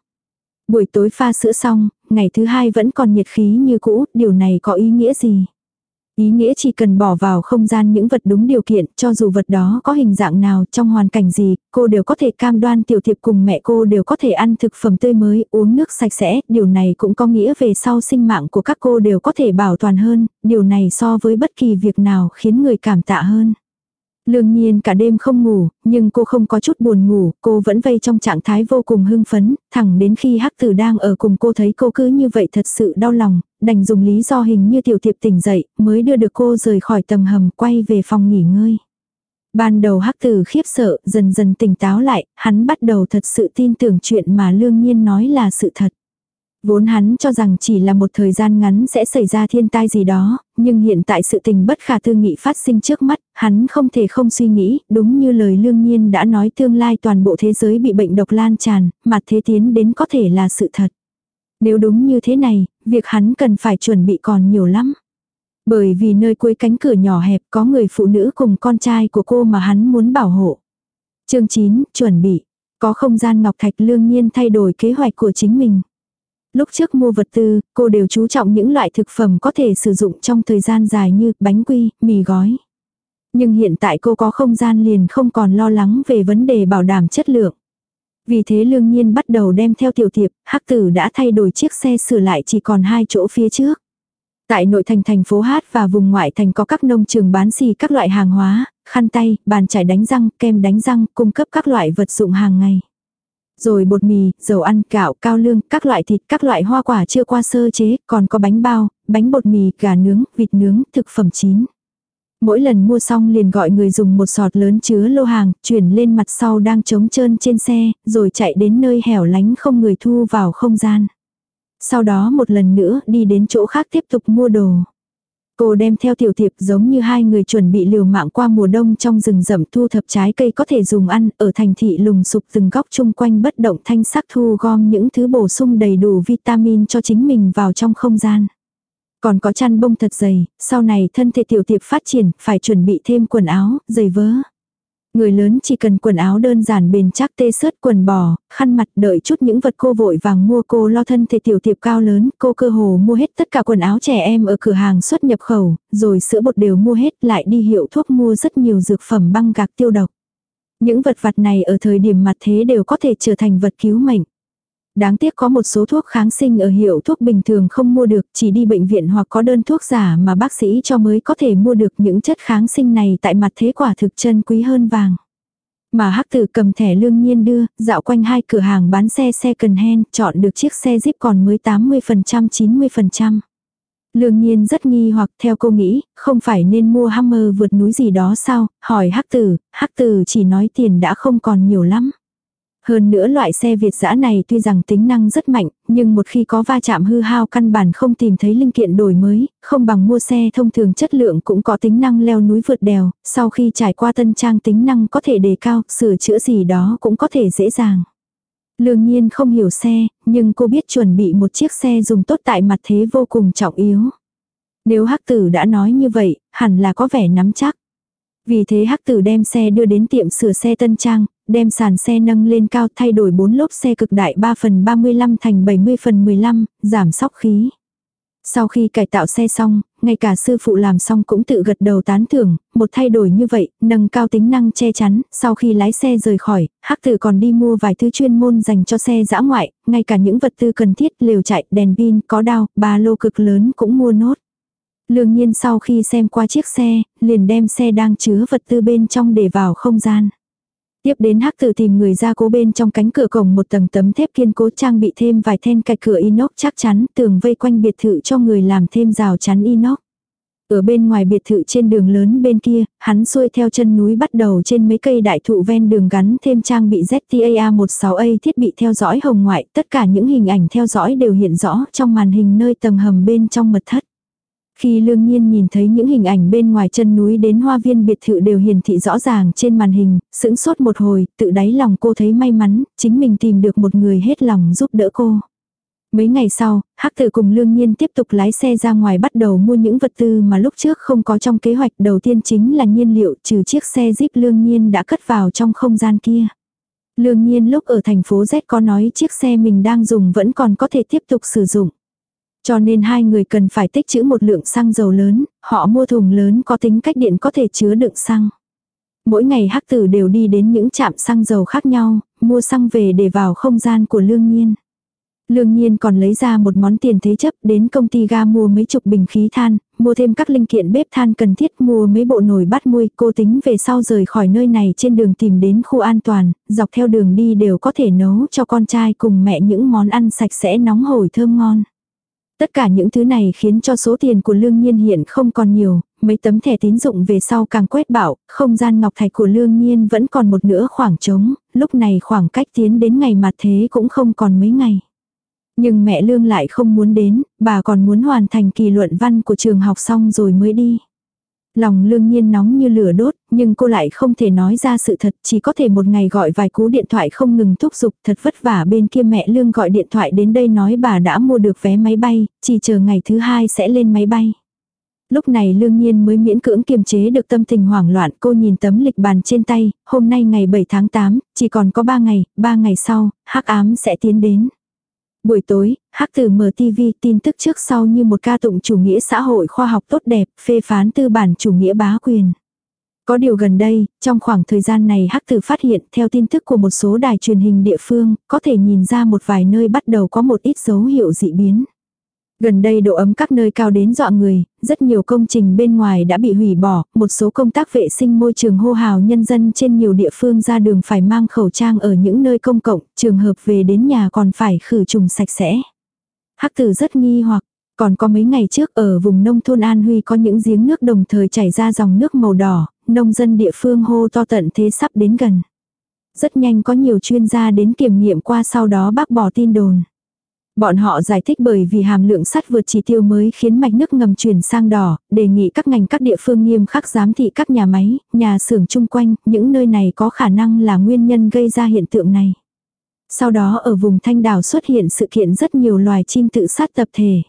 Buổi tối pha sữa xong, ngày thứ hai vẫn còn nhiệt khí như cũ, điều này có ý nghĩa gì? Ý nghĩa chỉ cần bỏ vào không gian những vật đúng điều kiện, cho dù vật đó có hình dạng nào, trong hoàn cảnh gì, cô đều có thể cam đoan tiểu thiệp cùng mẹ cô đều có thể ăn thực phẩm tươi mới, uống nước sạch sẽ, điều này cũng có nghĩa về sau sinh mạng của các cô đều có thể bảo toàn hơn, điều này so với bất kỳ việc nào khiến người cảm tạ hơn. Lương nhiên cả đêm không ngủ, nhưng cô không có chút buồn ngủ, cô vẫn vây trong trạng thái vô cùng hưng phấn, thẳng đến khi hắc tử đang ở cùng cô thấy cô cứ như vậy thật sự đau lòng, đành dùng lý do hình như tiểu thiệp tỉnh dậy, mới đưa được cô rời khỏi tầng hầm quay về phòng nghỉ ngơi. Ban đầu hắc tử khiếp sợ, dần dần tỉnh táo lại, hắn bắt đầu thật sự tin tưởng chuyện mà lương nhiên nói là sự thật. Vốn hắn cho rằng chỉ là một thời gian ngắn sẽ xảy ra thiên tai gì đó, nhưng hiện tại sự tình bất khả thương nghị phát sinh trước mắt, hắn không thể không suy nghĩ, đúng như lời lương nhiên đã nói tương lai toàn bộ thế giới bị bệnh độc lan tràn, mà thế tiến đến có thể là sự thật. Nếu đúng như thế này, việc hắn cần phải chuẩn bị còn nhiều lắm. Bởi vì nơi cuối cánh cửa nhỏ hẹp có người phụ nữ cùng con trai của cô mà hắn muốn bảo hộ. Chương 9, chuẩn bị. Có không gian ngọc thạch lương nhiên thay đổi kế hoạch của chính mình. Lúc trước mua vật tư, cô đều chú trọng những loại thực phẩm có thể sử dụng trong thời gian dài như bánh quy, mì gói. Nhưng hiện tại cô có không gian liền không còn lo lắng về vấn đề bảo đảm chất lượng. Vì thế lương nhiên bắt đầu đem theo tiểu thiệp, hắc tử đã thay đổi chiếc xe sửa lại chỉ còn hai chỗ phía trước. Tại nội thành thành phố Hát và vùng ngoại thành có các nông trường bán xì các loại hàng hóa, khăn tay, bàn chải đánh răng, kem đánh răng, cung cấp các loại vật dụng hàng ngày rồi bột mì, dầu ăn, gạo, cao lương, các loại thịt, các loại hoa quả chưa qua sơ chế, còn có bánh bao, bánh bột mì, gà nướng, vịt nướng, thực phẩm chín. Mỗi lần mua xong liền gọi người dùng một sọt lớn chứa lô hàng, chuyển lên mặt sau đang trống trơn trên xe, rồi chạy đến nơi hẻo lánh không người thu vào không gian. Sau đó một lần nữa đi đến chỗ khác tiếp tục mua đồ. Cô đem theo tiểu thiệp giống như hai người chuẩn bị liều mạng qua mùa đông trong rừng rậm thu thập trái cây có thể dùng ăn ở thành thị lùng sụp từng góc chung quanh bất động thanh sắc thu gom những thứ bổ sung đầy đủ vitamin cho chính mình vào trong không gian. Còn có chăn bông thật dày, sau này thân thể tiểu thiệp phát triển, phải chuẩn bị thêm quần áo, giày vớ, Người lớn chỉ cần quần áo đơn giản bền chắc tê sớt quần bò, khăn mặt đợi chút những vật cô vội vàng mua cô lo thân thể tiểu tiệp cao lớn, cô cơ hồ mua hết tất cả quần áo trẻ em ở cửa hàng xuất nhập khẩu, rồi sữa bột đều mua hết lại đi hiệu thuốc mua rất nhiều dược phẩm băng gạc tiêu độc. Những vật vặt này ở thời điểm mặt thế đều có thể trở thành vật cứu mệnh. Đáng tiếc có một số thuốc kháng sinh ở hiệu thuốc bình thường không mua được, chỉ đi bệnh viện hoặc có đơn thuốc giả mà bác sĩ cho mới có thể mua được những chất kháng sinh này tại mặt thế quả thực chân quý hơn vàng. Mà hắc tử cầm thẻ lương nhiên đưa, dạo quanh hai cửa hàng bán xe xe cần hen, chọn được chiếc xe Jeep còn mới 80% 90%. Lương nhiên rất nghi hoặc theo cô nghĩ, không phải nên mua Hammer vượt núi gì đó sao, hỏi hắc tử, hắc tử chỉ nói tiền đã không còn nhiều lắm. Hơn nữa loại xe Việt dã này tuy rằng tính năng rất mạnh, nhưng một khi có va chạm hư hao căn bản không tìm thấy linh kiện đổi mới, không bằng mua xe thông thường chất lượng cũng có tính năng leo núi vượt đèo, sau khi trải qua tân trang tính năng có thể đề cao, sửa chữa gì đó cũng có thể dễ dàng. Lương nhiên không hiểu xe, nhưng cô biết chuẩn bị một chiếc xe dùng tốt tại mặt thế vô cùng trọng yếu. Nếu hắc tử đã nói như vậy, hẳn là có vẻ nắm chắc. Vì thế hắc tử đem xe đưa đến tiệm sửa xe tân trang, đem sàn xe nâng lên cao thay đổi 4 lốp xe cực đại 3 phần 35 thành 70 phần 15, giảm sóc khí. Sau khi cải tạo xe xong, ngay cả sư phụ làm xong cũng tự gật đầu tán thưởng, một thay đổi như vậy, nâng cao tính năng che chắn, sau khi lái xe rời khỏi, hắc tử còn đi mua vài thứ chuyên môn dành cho xe dã ngoại, ngay cả những vật tư cần thiết, liều chạy, đèn pin, có đao, ba lô cực lớn cũng mua nốt. Lương nhiên sau khi xem qua chiếc xe, liền đem xe đang chứa vật tư bên trong để vào không gian. Tiếp đến hắc tử tìm người ra cố bên trong cánh cửa cổng một tầng tấm thép kiên cố trang bị thêm vài then cạch cửa inox chắc chắn tường vây quanh biệt thự cho người làm thêm rào chắn inox. Ở bên ngoài biệt thự trên đường lớn bên kia, hắn xuôi theo chân núi bắt đầu trên mấy cây đại thụ ven đường gắn thêm trang bị ZTA-16A thiết bị theo dõi hồng ngoại. Tất cả những hình ảnh theo dõi đều hiện rõ trong màn hình nơi tầng hầm bên trong mật thất. Khi lương nhiên nhìn thấy những hình ảnh bên ngoài chân núi đến hoa viên biệt thự đều hiển thị rõ ràng trên màn hình, sững sốt một hồi, tự đáy lòng cô thấy may mắn, chính mình tìm được một người hết lòng giúp đỡ cô. Mấy ngày sau, Hắc Tử cùng Lương Nhiên tiếp tục lái xe ra ngoài bắt đầu mua những vật tư mà lúc trước không có trong kế hoạch, đầu tiên chính là nhiên liệu, trừ chiếc xe Jeep Lương Nhiên đã cất vào trong không gian kia. Lương Nhiên lúc ở thành phố Z có nói chiếc xe mình đang dùng vẫn còn có thể tiếp tục sử dụng. Cho nên hai người cần phải tích chữ một lượng xăng dầu lớn, họ mua thùng lớn có tính cách điện có thể chứa đựng xăng. Mỗi ngày hắc tử đều đi đến những trạm xăng dầu khác nhau, mua xăng về để vào không gian của lương nhiên. Lương nhiên còn lấy ra một món tiền thế chấp đến công ty ga mua mấy chục bình khí than, mua thêm các linh kiện bếp than cần thiết mua mấy bộ nồi bát muôi. Cô tính về sau rời khỏi nơi này trên đường tìm đến khu an toàn, dọc theo đường đi đều có thể nấu cho con trai cùng mẹ những món ăn sạch sẽ nóng hổi thơm ngon. Tất cả những thứ này khiến cho số tiền của lương nhiên hiện không còn nhiều, mấy tấm thẻ tín dụng về sau càng quét bảo, không gian ngọc thạch của lương nhiên vẫn còn một nửa khoảng trống, lúc này khoảng cách tiến đến ngày mặt thế cũng không còn mấy ngày. Nhưng mẹ lương lại không muốn đến, bà còn muốn hoàn thành kỳ luận văn của trường học xong rồi mới đi. Lòng lương nhiên nóng như lửa đốt, nhưng cô lại không thể nói ra sự thật, chỉ có thể một ngày gọi vài cú điện thoại không ngừng thúc giục, thật vất vả bên kia mẹ lương gọi điện thoại đến đây nói bà đã mua được vé máy bay, chỉ chờ ngày thứ hai sẽ lên máy bay. Lúc này lương nhiên mới miễn cưỡng kiềm chế được tâm tình hoảng loạn cô nhìn tấm lịch bàn trên tay, hôm nay ngày 7 tháng 8, chỉ còn có 3 ngày, 3 ngày sau, hắc ám sẽ tiến đến. Buổi tối, Hắc Tử mở TV tin tức trước sau như một ca tụng chủ nghĩa xã hội khoa học tốt đẹp, phê phán tư bản chủ nghĩa bá quyền. Có điều gần đây, trong khoảng thời gian này Hắc Tử phát hiện theo tin tức của một số đài truyền hình địa phương, có thể nhìn ra một vài nơi bắt đầu có một ít dấu hiệu dị biến. Gần đây độ ấm các nơi cao đến dọa người, rất nhiều công trình bên ngoài đã bị hủy bỏ, một số công tác vệ sinh môi trường hô hào nhân dân trên nhiều địa phương ra đường phải mang khẩu trang ở những nơi công cộng, trường hợp về đến nhà còn phải khử trùng sạch sẽ. Hắc tử rất nghi hoặc, còn có mấy ngày trước ở vùng nông thôn An Huy có những giếng nước đồng thời chảy ra dòng nước màu đỏ, nông dân địa phương hô to tận thế sắp đến gần. Rất nhanh có nhiều chuyên gia đến kiểm nghiệm qua sau đó bác bỏ tin đồn. Bọn họ giải thích bởi vì hàm lượng sắt vượt chỉ tiêu mới khiến mạch nước ngầm chuyển sang đỏ, đề nghị các ngành các địa phương nghiêm khắc giám thị các nhà máy, nhà xưởng chung quanh, những nơi này có khả năng là nguyên nhân gây ra hiện tượng này. Sau đó ở vùng Thanh Đảo xuất hiện sự kiện rất nhiều loài chim tự sát tập thể.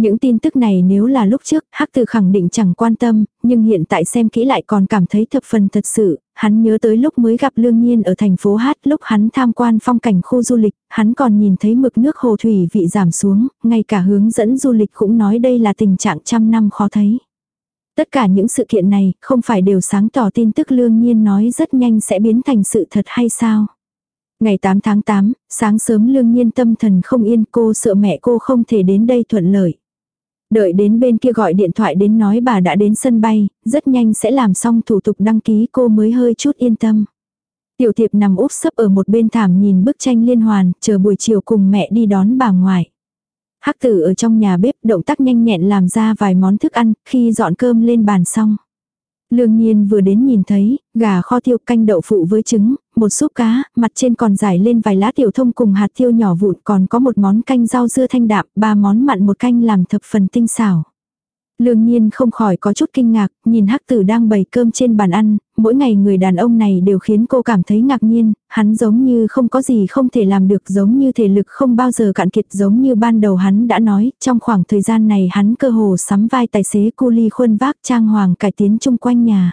Những tin tức này nếu là lúc trước, Hắc Từ khẳng định chẳng quan tâm, nhưng hiện tại xem kỹ lại còn cảm thấy thập phần thật sự, hắn nhớ tới lúc mới gặp Lương Nhiên ở thành phố Hát, lúc hắn tham quan phong cảnh khu du lịch, hắn còn nhìn thấy mực nước hồ thủy vị giảm xuống, ngay cả hướng dẫn du lịch cũng nói đây là tình trạng trăm năm khó thấy. Tất cả những sự kiện này không phải đều sáng tỏ tin tức Lương Nhiên nói rất nhanh sẽ biến thành sự thật hay sao? Ngày 8 tháng 8, sáng sớm lương nhiên tâm thần không yên cô sợ mẹ cô không thể đến đây thuận lợi. Đợi đến bên kia gọi điện thoại đến nói bà đã đến sân bay, rất nhanh sẽ làm xong thủ tục đăng ký cô mới hơi chút yên tâm. Tiểu thiệp nằm úp sấp ở một bên thảm nhìn bức tranh liên hoàn, chờ buổi chiều cùng mẹ đi đón bà ngoại. Hắc tử ở trong nhà bếp động tác nhanh nhẹn làm ra vài món thức ăn, khi dọn cơm lên bàn xong. Lương nhiên vừa đến nhìn thấy, gà kho tiêu canh đậu phụ với trứng, một súp cá, mặt trên còn giải lên vài lá tiểu thông cùng hạt tiêu nhỏ vụn còn có một món canh rau dưa thanh đạm, ba món mặn một canh làm thập phần tinh xảo. Lương nhiên không khỏi có chút kinh ngạc, nhìn hắc tử đang bày cơm trên bàn ăn, mỗi ngày người đàn ông này đều khiến cô cảm thấy ngạc nhiên, hắn giống như không có gì không thể làm được giống như thể lực không bao giờ cạn kiệt giống như ban đầu hắn đã nói, trong khoảng thời gian này hắn cơ hồ sắm vai tài xế cu ly khuôn vác trang hoàng cải tiến chung quanh nhà.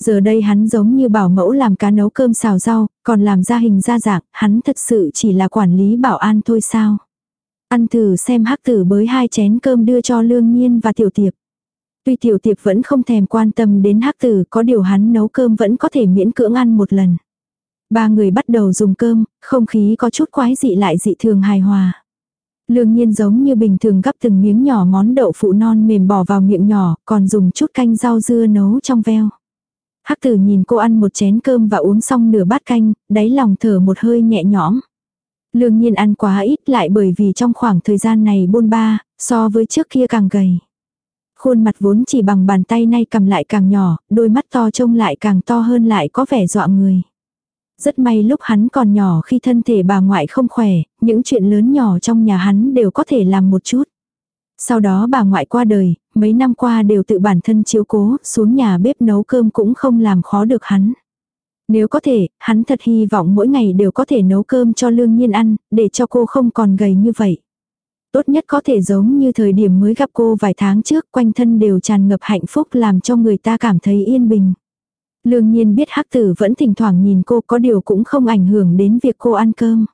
Giờ đây hắn giống như bảo mẫu làm cá nấu cơm xào rau, còn làm ra hình ra dạng, hắn thật sự chỉ là quản lý bảo an thôi sao. Ăn thử xem hắc tử bới hai chén cơm đưa cho lương nhiên và tiểu tiệp. Tuy tiểu tiệp vẫn không thèm quan tâm đến hắc tử có điều hắn nấu cơm vẫn có thể miễn cưỡng ăn một lần. Ba người bắt đầu dùng cơm, không khí có chút quái dị lại dị thường hài hòa. Lương nhiên giống như bình thường gắp từng miếng nhỏ món đậu phụ non mềm bỏ vào miệng nhỏ, còn dùng chút canh rau dưa nấu trong veo. Hắc tử nhìn cô ăn một chén cơm và uống xong nửa bát canh, đáy lòng thở một hơi nhẹ nhõm. Lương nhiên ăn quá ít lại bởi vì trong khoảng thời gian này buôn ba, so với trước kia càng gầy. Khuôn mặt vốn chỉ bằng bàn tay nay cầm lại càng nhỏ, đôi mắt to trông lại càng to hơn lại có vẻ dọa người. Rất may lúc hắn còn nhỏ khi thân thể bà ngoại không khỏe, những chuyện lớn nhỏ trong nhà hắn đều có thể làm một chút. Sau đó bà ngoại qua đời, mấy năm qua đều tự bản thân chiếu cố, xuống nhà bếp nấu cơm cũng không làm khó được hắn. Nếu có thể, hắn thật hy vọng mỗi ngày đều có thể nấu cơm cho lương nhiên ăn, để cho cô không còn gầy như vậy. Tốt nhất có thể giống như thời điểm mới gặp cô vài tháng trước quanh thân đều tràn ngập hạnh phúc làm cho người ta cảm thấy yên bình. Lương nhiên biết hắc tử vẫn thỉnh thoảng nhìn cô có điều cũng không ảnh hưởng đến việc cô ăn cơm.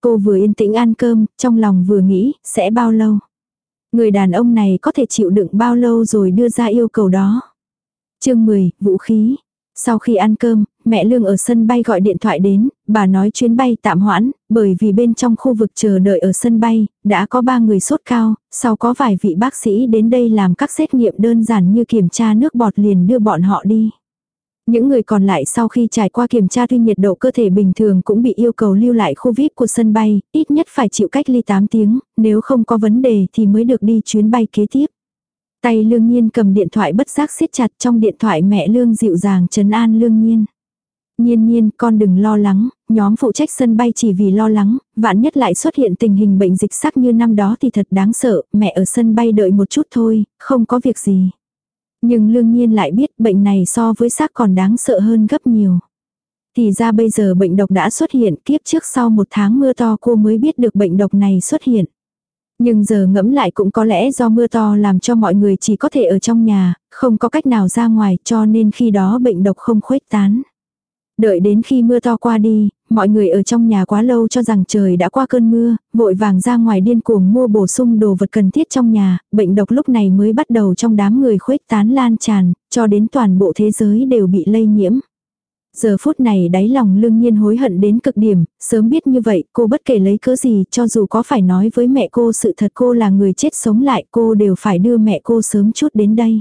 Cô vừa yên tĩnh ăn cơm, trong lòng vừa nghĩ, sẽ bao lâu. Người đàn ông này có thể chịu đựng bao lâu rồi đưa ra yêu cầu đó. chương 10, vũ khí. Sau khi ăn cơm, mẹ Lương ở sân bay gọi điện thoại đến, bà nói chuyến bay tạm hoãn, bởi vì bên trong khu vực chờ đợi ở sân bay, đã có ba người sốt cao, sau có vài vị bác sĩ đến đây làm các xét nghiệm đơn giản như kiểm tra nước bọt liền đưa bọn họ đi. Những người còn lại sau khi trải qua kiểm tra tuy nhiệt độ cơ thể bình thường cũng bị yêu cầu lưu lại khu VIP của sân bay, ít nhất phải chịu cách ly 8 tiếng, nếu không có vấn đề thì mới được đi chuyến bay kế tiếp. Tay lương nhiên cầm điện thoại bất giác siết chặt trong điện thoại mẹ lương dịu dàng trấn an lương nhiên. Nhiên nhiên, con đừng lo lắng, nhóm phụ trách sân bay chỉ vì lo lắng, vạn nhất lại xuất hiện tình hình bệnh dịch sắc như năm đó thì thật đáng sợ, mẹ ở sân bay đợi một chút thôi, không có việc gì. Nhưng lương nhiên lại biết bệnh này so với xác còn đáng sợ hơn gấp nhiều. Thì ra bây giờ bệnh độc đã xuất hiện kiếp trước sau một tháng mưa to cô mới biết được bệnh độc này xuất hiện. Nhưng giờ ngẫm lại cũng có lẽ do mưa to làm cho mọi người chỉ có thể ở trong nhà, không có cách nào ra ngoài cho nên khi đó bệnh độc không khuếch tán. Đợi đến khi mưa to qua đi, mọi người ở trong nhà quá lâu cho rằng trời đã qua cơn mưa, vội vàng ra ngoài điên cuồng mua bổ sung đồ vật cần thiết trong nhà, bệnh độc lúc này mới bắt đầu trong đám người khuếch tán lan tràn, cho đến toàn bộ thế giới đều bị lây nhiễm. Giờ phút này đáy lòng lương nhiên hối hận đến cực điểm, sớm biết như vậy cô bất kể lấy cớ gì cho dù có phải nói với mẹ cô sự thật cô là người chết sống lại cô đều phải đưa mẹ cô sớm chút đến đây.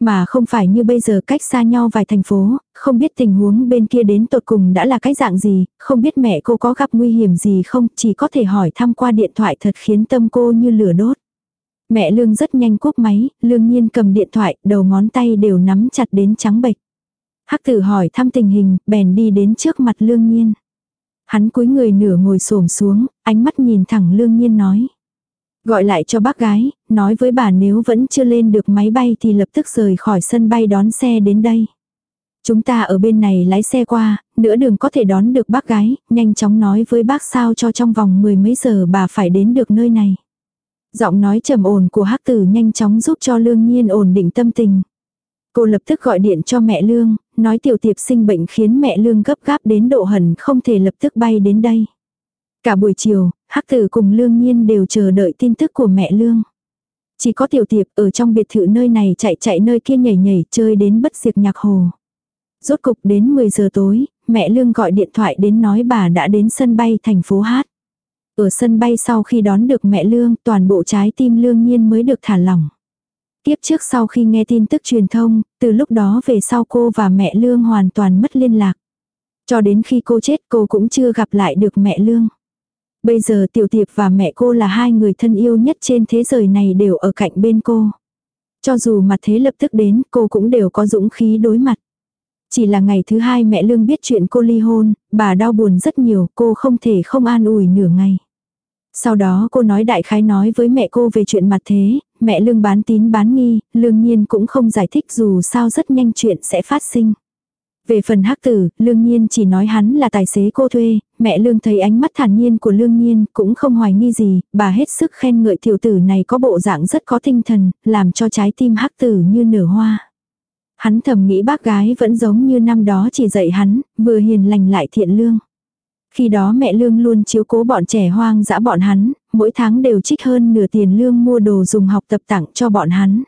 Mà không phải như bây giờ cách xa nhau vài thành phố, không biết tình huống bên kia đến tột cùng đã là cái dạng gì, không biết mẹ cô có gặp nguy hiểm gì không, chỉ có thể hỏi thăm qua điện thoại thật khiến tâm cô như lửa đốt. Mẹ Lương rất nhanh cúp máy, Lương Nhiên cầm điện thoại, đầu ngón tay đều nắm chặt đến trắng bệch. Hắc tử hỏi thăm tình hình, bèn đi đến trước mặt Lương Nhiên. Hắn cúi người nửa ngồi xổm xuống, ánh mắt nhìn thẳng Lương Nhiên nói. Gọi lại cho bác gái, nói với bà nếu vẫn chưa lên được máy bay thì lập tức rời khỏi sân bay đón xe đến đây. Chúng ta ở bên này lái xe qua, nửa đường có thể đón được bác gái, nhanh chóng nói với bác sao cho trong vòng mười mấy giờ bà phải đến được nơi này. Giọng nói trầm ổn của hắc tử nhanh chóng giúp cho lương nhiên ổn định tâm tình. Cô lập tức gọi điện cho mẹ lương, nói tiểu tiệp sinh bệnh khiến mẹ lương gấp gáp đến độ hẳn không thể lập tức bay đến đây. Cả buổi chiều, Hắc tử cùng Lương Nhiên đều chờ đợi tin tức của mẹ Lương. Chỉ có tiểu tiệp ở trong biệt thự nơi này chạy chạy nơi kia nhảy nhảy chơi đến bất diệt nhạc hồ. Rốt cục đến 10 giờ tối, mẹ Lương gọi điện thoại đến nói bà đã đến sân bay thành phố Hát. Ở sân bay sau khi đón được mẹ Lương, toàn bộ trái tim Lương Nhiên mới được thả lỏng. Tiếp trước sau khi nghe tin tức truyền thông, từ lúc đó về sau cô và mẹ Lương hoàn toàn mất liên lạc. Cho đến khi cô chết cô cũng chưa gặp lại được mẹ Lương. Bây giờ tiểu tiệp và mẹ cô là hai người thân yêu nhất trên thế giới này đều ở cạnh bên cô. Cho dù mặt thế lập tức đến, cô cũng đều có dũng khí đối mặt. Chỉ là ngày thứ hai mẹ Lương biết chuyện cô ly hôn, bà đau buồn rất nhiều, cô không thể không an ủi nửa ngày. Sau đó cô nói đại khái nói với mẹ cô về chuyện mặt thế, mẹ Lương bán tín bán nghi, Lương Nhiên cũng không giải thích dù sao rất nhanh chuyện sẽ phát sinh. Về phần hắc tử, lương nhiên chỉ nói hắn là tài xế cô thuê, mẹ lương thấy ánh mắt thản nhiên của lương nhiên cũng không hoài nghi gì, bà hết sức khen ngợi tiểu tử này có bộ dạng rất có tinh thần, làm cho trái tim hắc tử như nở hoa. Hắn thầm nghĩ bác gái vẫn giống như năm đó chỉ dạy hắn, vừa hiền lành lại thiện lương. Khi đó mẹ lương luôn chiếu cố bọn trẻ hoang dã bọn hắn, mỗi tháng đều trích hơn nửa tiền lương mua đồ dùng học tập tặng cho bọn hắn.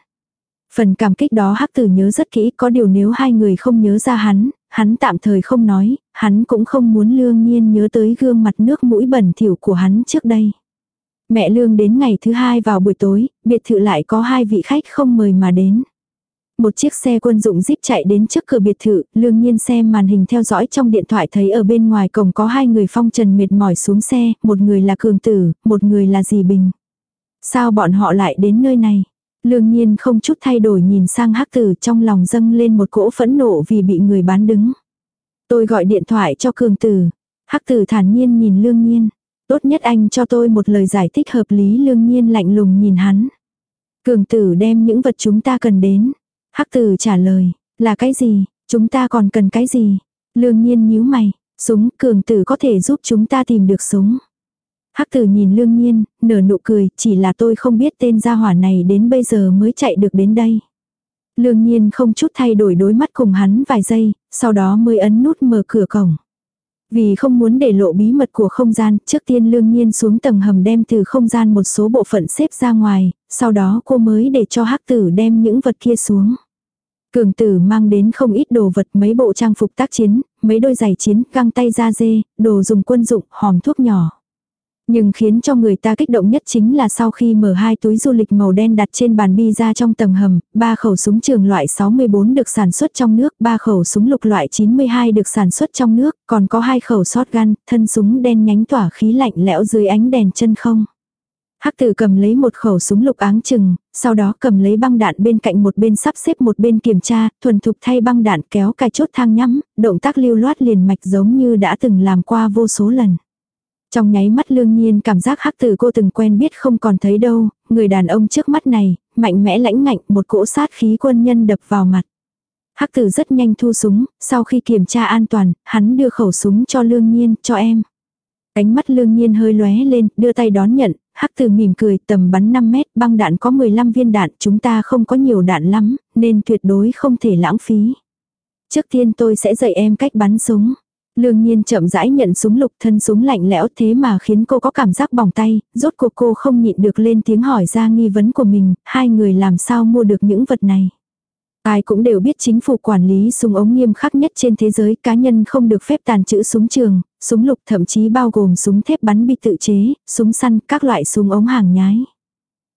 Phần cảm kích đó hắc tử nhớ rất kỹ có điều nếu hai người không nhớ ra hắn, hắn tạm thời không nói, hắn cũng không muốn lương nhiên nhớ tới gương mặt nước mũi bẩn thỉu của hắn trước đây. Mẹ lương đến ngày thứ hai vào buổi tối, biệt thự lại có hai vị khách không mời mà đến. Một chiếc xe quân dụng jeep chạy đến trước cửa biệt thự, lương nhiên xem màn hình theo dõi trong điện thoại thấy ở bên ngoài cổng có hai người phong trần mệt mỏi xuống xe, một người là cường tử, một người là dì bình. Sao bọn họ lại đến nơi này? Lương nhiên không chút thay đổi nhìn sang hắc tử trong lòng dâng lên một cỗ phẫn nộ vì bị người bán đứng. Tôi gọi điện thoại cho cường tử. Hắc tử thản nhiên nhìn lương nhiên. Tốt nhất anh cho tôi một lời giải thích hợp lý lương nhiên lạnh lùng nhìn hắn. Cường tử đem những vật chúng ta cần đến. Hắc tử trả lời, là cái gì, chúng ta còn cần cái gì. Lương nhiên nhíu mày, súng cường tử có thể giúp chúng ta tìm được súng. Hắc tử nhìn lương nhiên, nở nụ cười, chỉ là tôi không biết tên gia hỏa này đến bây giờ mới chạy được đến đây. Lương nhiên không chút thay đổi đối mắt cùng hắn vài giây, sau đó mới ấn nút mở cửa cổng. Vì không muốn để lộ bí mật của không gian, trước tiên lương nhiên xuống tầng hầm đem từ không gian một số bộ phận xếp ra ngoài, sau đó cô mới để cho hắc tử đem những vật kia xuống. Cường tử mang đến không ít đồ vật mấy bộ trang phục tác chiến, mấy đôi giày chiến, găng tay da dê, đồ dùng quân dụng, hòm thuốc nhỏ. Nhưng khiến cho người ta kích động nhất chính là sau khi mở hai túi du lịch màu đen đặt trên bàn bi ra trong tầng hầm, ba khẩu súng trường loại 64 được sản xuất trong nước, ba khẩu súng lục loại 92 được sản xuất trong nước, còn có hai khẩu shotgun, thân súng đen nhánh tỏa khí lạnh lẽo dưới ánh đèn chân không. Hắc tử cầm lấy một khẩu súng lục áng chừng, sau đó cầm lấy băng đạn bên cạnh một bên sắp xếp một bên kiểm tra, thuần thục thay băng đạn kéo cài chốt thang nhắm, động tác lưu loát liền mạch giống như đã từng làm qua vô số lần. Trong nháy mắt lương nhiên cảm giác hắc tử cô từng quen biết không còn thấy đâu, người đàn ông trước mắt này, mạnh mẽ lãnh ngạnh một cỗ sát khí quân nhân đập vào mặt. Hắc tử rất nhanh thu súng, sau khi kiểm tra an toàn, hắn đưa khẩu súng cho lương nhiên, cho em. Cánh mắt lương nhiên hơi lóe lên, đưa tay đón nhận, hắc tử mỉm cười tầm bắn 5 mét, băng đạn có 15 viên đạn, chúng ta không có nhiều đạn lắm, nên tuyệt đối không thể lãng phí. Trước tiên tôi sẽ dạy em cách bắn súng. Lương nhiên chậm rãi nhận súng lục thân súng lạnh lẽo thế mà khiến cô có cảm giác bỏng tay, rốt cuộc cô không nhịn được lên tiếng hỏi ra nghi vấn của mình, hai người làm sao mua được những vật này. Ai cũng đều biết chính phủ quản lý súng ống nghiêm khắc nhất trên thế giới, cá nhân không được phép tàn trữ súng trường, súng lục thậm chí bao gồm súng thép bắn bi tự chế, súng săn, các loại súng ống hàng nhái.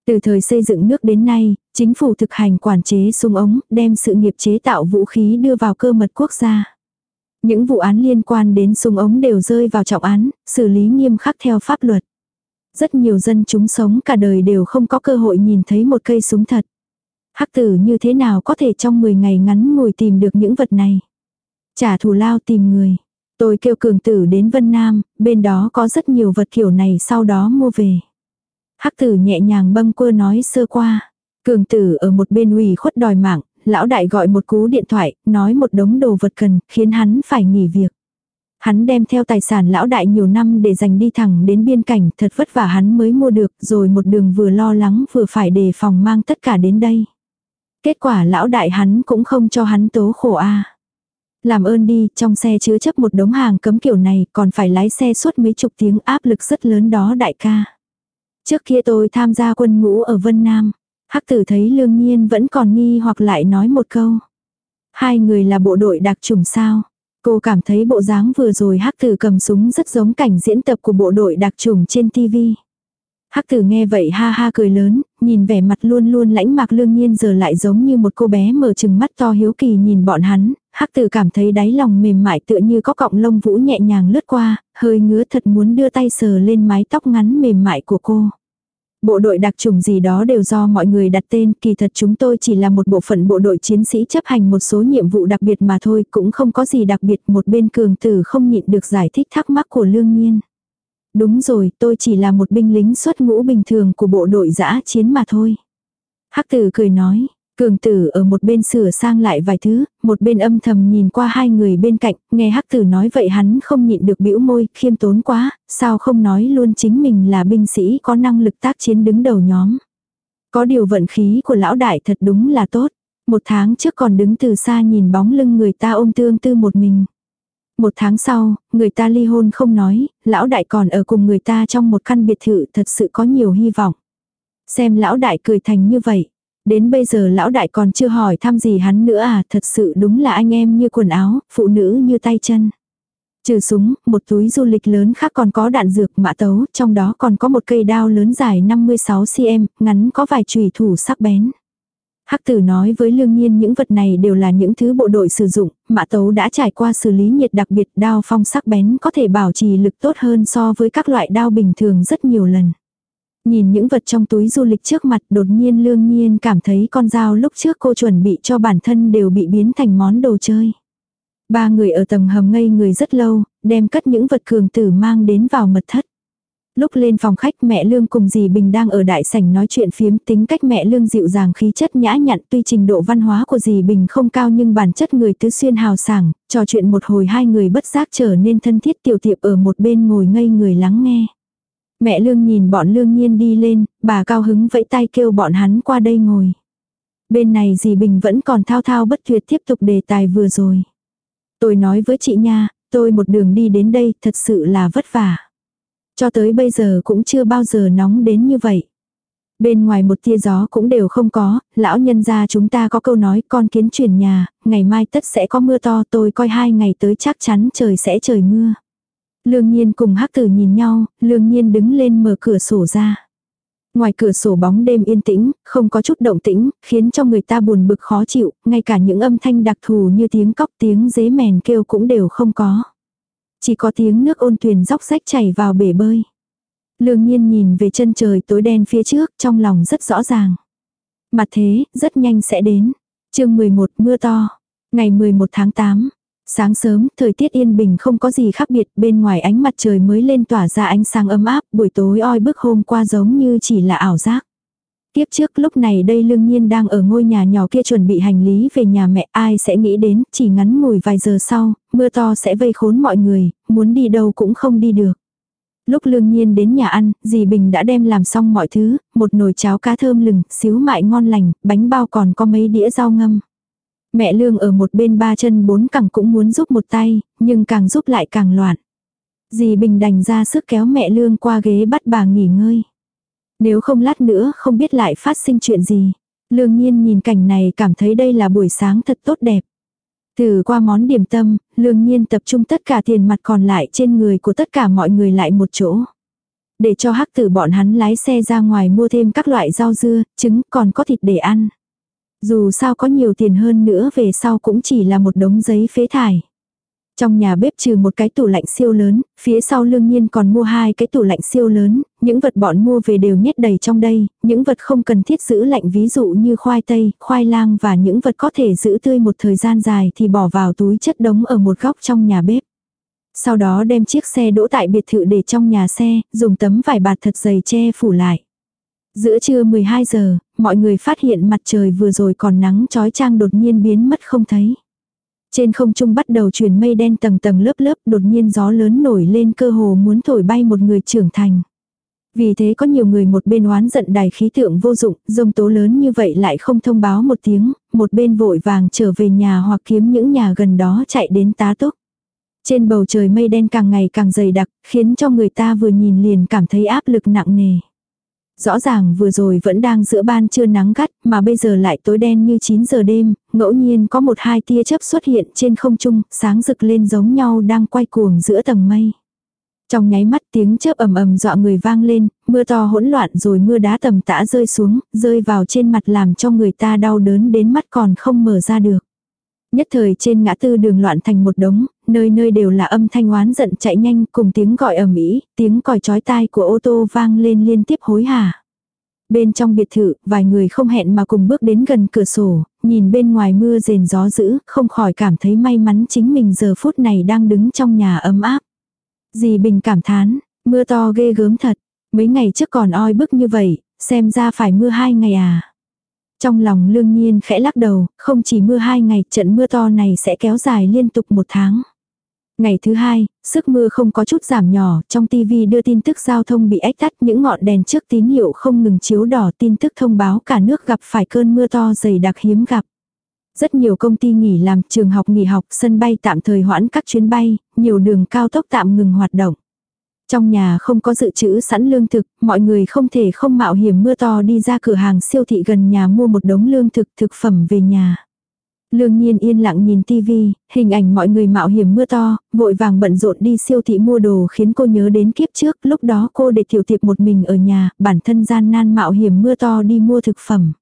Từ thời xây dựng nước đến nay, chính phủ thực hành quản chế súng ống, đem sự nghiệp chế tạo vũ khí đưa vào cơ mật quốc gia. Những vụ án liên quan đến súng ống đều rơi vào trọng án, xử lý nghiêm khắc theo pháp luật. Rất nhiều dân chúng sống cả đời đều không có cơ hội nhìn thấy một cây súng thật. Hắc tử như thế nào có thể trong 10 ngày ngắn ngồi tìm được những vật này. Trả thù lao tìm người. Tôi kêu cường tử đến Vân Nam, bên đó có rất nhiều vật kiểu này sau đó mua về. Hắc tử nhẹ nhàng bâng quơ nói sơ qua. Cường tử ở một bên ủy khuất đòi mạng, lão đại gọi một cú điện thoại, nói một đống đồ vật cần, khiến hắn phải nghỉ việc. Hắn đem theo tài sản lão đại nhiều năm để dành đi thẳng đến biên cảnh, thật vất vả hắn mới mua được, rồi một đường vừa lo lắng vừa phải đề phòng mang tất cả đến đây. Kết quả lão đại hắn cũng không cho hắn tố khổ a. Làm ơn đi, trong xe chứa chấp một đống hàng cấm kiểu này, còn phải lái xe suốt mấy chục tiếng áp lực rất lớn đó đại ca. Trước kia tôi tham gia quân ngũ ở Vân Nam. Hắc tử thấy lương nhiên vẫn còn nghi hoặc lại nói một câu. Hai người là bộ đội đặc trùng sao. Cô cảm thấy bộ dáng vừa rồi hắc tử cầm súng rất giống cảnh diễn tập của bộ đội đặc trùng trên TV. Hắc tử nghe vậy ha ha cười lớn, nhìn vẻ mặt luôn luôn lãnh mạc lương nhiên giờ lại giống như một cô bé mở chừng mắt to hiếu kỳ nhìn bọn hắn, hắc tử cảm thấy đáy lòng mềm mại tựa như có cọng lông vũ nhẹ nhàng lướt qua, hơi ngứa thật muốn đưa tay sờ lên mái tóc ngắn mềm mại của cô bộ đội đặc trùng gì đó đều do mọi người đặt tên, kỳ thật chúng tôi chỉ là một bộ phận bộ đội chiến sĩ chấp hành một số nhiệm vụ đặc biệt mà thôi, cũng không có gì đặc biệt, một bên cường tử không nhịn được giải thích thắc mắc của lương nhiên. Đúng rồi, tôi chỉ là một binh lính xuất ngũ bình thường của bộ đội giã chiến mà thôi. Hắc tử cười nói, Cường tử ở một bên sửa sang lại vài thứ, một bên âm thầm nhìn qua hai người bên cạnh, nghe hắc tử nói vậy hắn không nhịn được bĩu môi, khiêm tốn quá, sao không nói luôn chính mình là binh sĩ có năng lực tác chiến đứng đầu nhóm. Có điều vận khí của lão đại thật đúng là tốt. Một tháng trước còn đứng từ xa nhìn bóng lưng người ta ôm tương tư một mình. Một tháng sau, người ta ly hôn không nói, lão đại còn ở cùng người ta trong một căn biệt thự thật sự có nhiều hy vọng. Xem lão đại cười thành như vậy, Đến bây giờ lão đại còn chưa hỏi thăm gì hắn nữa à, thật sự đúng là anh em như quần áo, phụ nữ như tay chân. Trừ súng, một túi du lịch lớn khác còn có đạn dược mã tấu, trong đó còn có một cây đao lớn dài 56cm, ngắn có vài chùy thủ sắc bén. Hắc tử nói với lương nhiên những vật này đều là những thứ bộ đội sử dụng, mã tấu đã trải qua xử lý nhiệt đặc biệt đao phong sắc bén có thể bảo trì lực tốt hơn so với các loại đao bình thường rất nhiều lần. Nhìn những vật trong túi du lịch trước mặt đột nhiên lương nhiên cảm thấy con dao lúc trước cô chuẩn bị cho bản thân đều bị biến thành món đồ chơi. Ba người ở tầng hầm ngây người rất lâu, đem cất những vật cường tử mang đến vào mật thất. Lúc lên phòng khách mẹ Lương cùng dì Bình đang ở đại sảnh nói chuyện phiếm tính cách mẹ Lương dịu dàng khí chất nhã nhặn tuy trình độ văn hóa của dì Bình không cao nhưng bản chất người tứ xuyên hào sảng, trò chuyện một hồi hai người bất giác trở nên thân thiết tiểu tiệp ở một bên ngồi ngây người lắng nghe. Mẹ Lương nhìn bọn Lương Nhiên đi lên, bà cao hứng vẫy tay kêu bọn hắn qua đây ngồi. Bên này dì Bình vẫn còn thao thao bất tuyệt tiếp tục đề tài vừa rồi. Tôi nói với chị nha, tôi một đường đi đến đây thật sự là vất vả. Cho tới bây giờ cũng chưa bao giờ nóng đến như vậy. Bên ngoài một tia gió cũng đều không có, lão nhân gia chúng ta có câu nói con kiến chuyển nhà, ngày mai tất sẽ có mưa to tôi coi hai ngày tới chắc chắn trời sẽ trời mưa. Lương nhiên cùng hắc tử nhìn nhau, lương nhiên đứng lên mở cửa sổ ra. Ngoài cửa sổ bóng đêm yên tĩnh, không có chút động tĩnh, khiến cho người ta buồn bực khó chịu, ngay cả những âm thanh đặc thù như tiếng cóc tiếng dế mèn kêu cũng đều không có. Chỉ có tiếng nước ôn thuyền róc rách chảy vào bể bơi. Lương nhiên nhìn về chân trời tối đen phía trước trong lòng rất rõ ràng. Mặt thế, rất nhanh sẽ đến. chương 11 mưa to. Ngày 11 tháng 8, Sáng sớm, thời tiết yên bình không có gì khác biệt, bên ngoài ánh mặt trời mới lên tỏa ra ánh sáng ấm áp, buổi tối oi bức hôm qua giống như chỉ là ảo giác. Tiếp trước lúc này đây lương nhiên đang ở ngôi nhà nhỏ kia chuẩn bị hành lý về nhà mẹ ai sẽ nghĩ đến chỉ ngắn ngủi vài giờ sau, mưa to sẽ vây khốn mọi người, muốn đi đâu cũng không đi được. Lúc lương nhiên đến nhà ăn, dì Bình đã đem làm xong mọi thứ, một nồi cháo cá thơm lừng, xíu mại ngon lành, bánh bao còn có mấy đĩa rau ngâm mẹ lương ở một bên ba chân bốn cẳng cũng muốn giúp một tay, nhưng càng giúp lại càng loạn. Dì Bình đành ra sức kéo mẹ lương qua ghế bắt bà nghỉ ngơi. Nếu không lát nữa không biết lại phát sinh chuyện gì. Lương nhiên nhìn cảnh này cảm thấy đây là buổi sáng thật tốt đẹp. Từ qua món điểm tâm, lương nhiên tập trung tất cả tiền mặt còn lại trên người của tất cả mọi người lại một chỗ. Để cho hắc tử bọn hắn lái xe ra ngoài mua thêm các loại rau dưa, trứng còn có thịt để ăn. Dù sao có nhiều tiền hơn nữa về sau cũng chỉ là một đống giấy phế thải. Trong nhà bếp trừ một cái tủ lạnh siêu lớn, phía sau lương nhiên còn mua hai cái tủ lạnh siêu lớn, những vật bọn mua về đều nhét đầy trong đây, những vật không cần thiết giữ lạnh ví dụ như khoai tây, khoai lang và những vật có thể giữ tươi một thời gian dài thì bỏ vào túi chất đống ở một góc trong nhà bếp. Sau đó đem chiếc xe đỗ tại biệt thự để trong nhà xe, dùng tấm vải bạt thật dày che phủ lại. Giữa trưa 12 giờ, mọi người phát hiện mặt trời vừa rồi còn nắng chói trang đột nhiên biến mất không thấy. Trên không trung bắt đầu truyền mây đen tầng tầng lớp lớp đột nhiên gió lớn nổi lên cơ hồ muốn thổi bay một người trưởng thành. Vì thế có nhiều người một bên oán giận đài khí tượng vô dụng, dông tố lớn như vậy lại không thông báo một tiếng, một bên vội vàng trở về nhà hoặc kiếm những nhà gần đó chạy đến tá túc. Trên bầu trời mây đen càng ngày càng dày đặc, khiến cho người ta vừa nhìn liền cảm thấy áp lực nặng nề rõ ràng vừa rồi vẫn đang giữa ban trưa nắng gắt, mà bây giờ lại tối đen như 9 giờ đêm, ngẫu nhiên có một hai tia chớp xuất hiện trên không trung, sáng rực lên giống nhau đang quay cuồng giữa tầng mây. Trong nháy mắt tiếng chớp ầm ầm dọa người vang lên, mưa to hỗn loạn rồi mưa đá tầm tã rơi xuống, rơi vào trên mặt làm cho người ta đau đớn đến mắt còn không mở ra được. Nhất thời trên ngã tư đường loạn thành một đống, nơi nơi đều là âm thanh oán giận chạy nhanh cùng tiếng gọi ở mỹ, tiếng còi chói tai của ô tô vang lên liên tiếp hối hả. Bên trong biệt thự, vài người không hẹn mà cùng bước đến gần cửa sổ, nhìn bên ngoài mưa rền gió dữ, không khỏi cảm thấy may mắn chính mình giờ phút này đang đứng trong nhà ấm áp. Dì Bình cảm thán, mưa to ghê gớm thật, mấy ngày trước còn oi bức như vậy, xem ra phải mưa hai ngày à. Trong lòng lương nhiên khẽ lắc đầu, không chỉ mưa hai ngày, trận mưa to này sẽ kéo dài liên tục một tháng. Ngày thứ hai, sức mưa không có chút giảm nhỏ, trong tivi đưa tin tức giao thông bị ách tắt những ngọn đèn trước tín hiệu không ngừng chiếu đỏ tin tức thông báo cả nước gặp phải cơn mưa to dày đặc hiếm gặp. Rất nhiều công ty nghỉ làm, trường học nghỉ học, sân bay tạm thời hoãn các chuyến bay, nhiều đường cao tốc tạm ngừng hoạt động. Trong nhà không có dự trữ sẵn lương thực, mọi người không thể không mạo hiểm mưa to đi ra cửa hàng siêu thị gần nhà mua một đống lương thực thực phẩm về nhà. Lương nhiên yên lặng nhìn tivi, hình ảnh mọi người mạo hiểm mưa to, vội vàng bận rộn đi siêu thị mua đồ khiến cô nhớ đến kiếp trước, lúc đó cô để tiểu tiệp một mình ở nhà, bản thân gian nan mạo hiểm mưa to đi mua thực phẩm.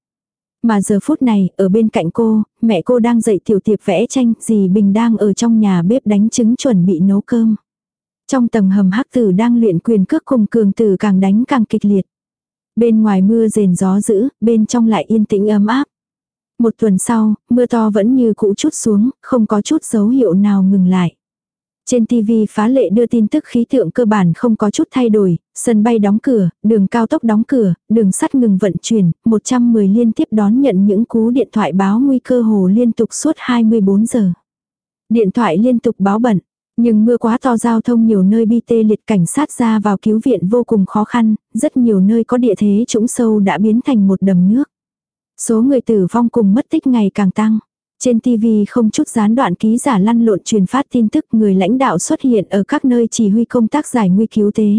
Mà giờ phút này, ở bên cạnh cô, mẹ cô đang dạy tiểu tiệp vẽ tranh, dì Bình đang ở trong nhà bếp đánh trứng chuẩn bị nấu cơm. Trong tầng hầm hắc tử đang luyện quyền cước cùng cường tử càng đánh càng kịch liệt. Bên ngoài mưa rền gió dữ, bên trong lại yên tĩnh ấm áp. Một tuần sau, mưa to vẫn như cũ chút xuống, không có chút dấu hiệu nào ngừng lại. Trên TV phá lệ đưa tin tức khí tượng cơ bản không có chút thay đổi, sân bay đóng cửa, đường cao tốc đóng cửa, đường sắt ngừng vận chuyển, 110 liên tiếp đón nhận những cú điện thoại báo nguy cơ hồ liên tục suốt 24 giờ. Điện thoại liên tục báo bận, nhưng mưa quá to giao thông nhiều nơi bi tê liệt cảnh sát ra vào cứu viện vô cùng khó khăn, rất nhiều nơi có địa thế trũng sâu đã biến thành một đầm nước. Số người tử vong cùng mất tích ngày càng tăng. Trên TV không chút gián đoạn ký giả lăn lộn truyền phát tin tức người lãnh đạo xuất hiện ở các nơi chỉ huy công tác giải nguy cứu tế.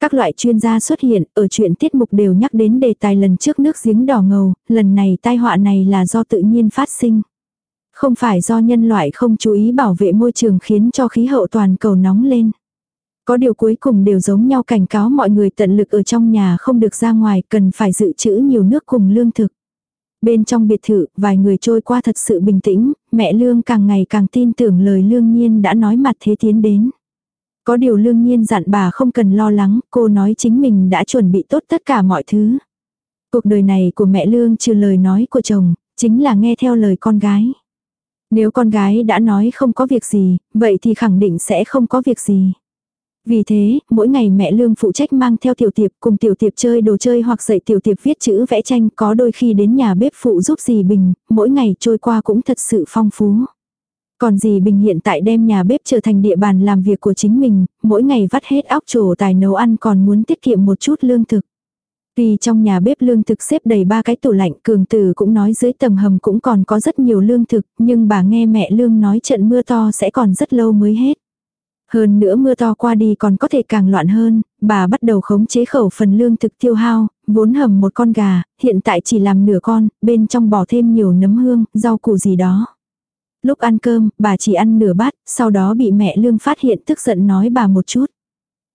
Các loại chuyên gia xuất hiện ở chuyện tiết mục đều nhắc đến đề tài lần trước nước giếng đỏ ngầu, lần này tai họa này là do tự nhiên phát sinh. Không phải do nhân loại không chú ý bảo vệ môi trường khiến cho khí hậu toàn cầu nóng lên. Có điều cuối cùng đều giống nhau cảnh cáo mọi người tận lực ở trong nhà không được ra ngoài cần phải dự trữ nhiều nước cùng lương thực. Bên trong biệt thự, vài người trôi qua thật sự bình tĩnh, mẹ Lương càng ngày càng tin tưởng lời Lương Nhiên đã nói mặt thế tiến đến. Có điều Lương Nhiên dặn bà không cần lo lắng, cô nói chính mình đã chuẩn bị tốt tất cả mọi thứ. Cuộc đời này của mẹ Lương trừ lời nói của chồng, chính là nghe theo lời con gái. Nếu con gái đã nói không có việc gì, vậy thì khẳng định sẽ không có việc gì. Vì thế, mỗi ngày mẹ Lương phụ trách mang theo tiểu tiệp cùng tiểu tiệp chơi đồ chơi hoặc dạy tiểu tiệp viết chữ vẽ tranh có đôi khi đến nhà bếp phụ giúp dì Bình, mỗi ngày trôi qua cũng thật sự phong phú. Còn dì Bình hiện tại đem nhà bếp trở thành địa bàn làm việc của chính mình, mỗi ngày vắt hết óc trổ tài nấu ăn còn muốn tiết kiệm một chút lương thực. Tuy trong nhà bếp lương thực xếp đầy ba cái tủ lạnh cường tử cũng nói dưới tầng hầm cũng còn có rất nhiều lương thực, nhưng bà nghe mẹ lương nói trận mưa to sẽ còn rất lâu mới hết. Hơn nữa mưa to qua đi còn có thể càng loạn hơn, bà bắt đầu khống chế khẩu phần lương thực tiêu hao, vốn hầm một con gà, hiện tại chỉ làm nửa con, bên trong bỏ thêm nhiều nấm hương, rau củ gì đó. Lúc ăn cơm, bà chỉ ăn nửa bát, sau đó bị mẹ lương phát hiện tức giận nói bà một chút.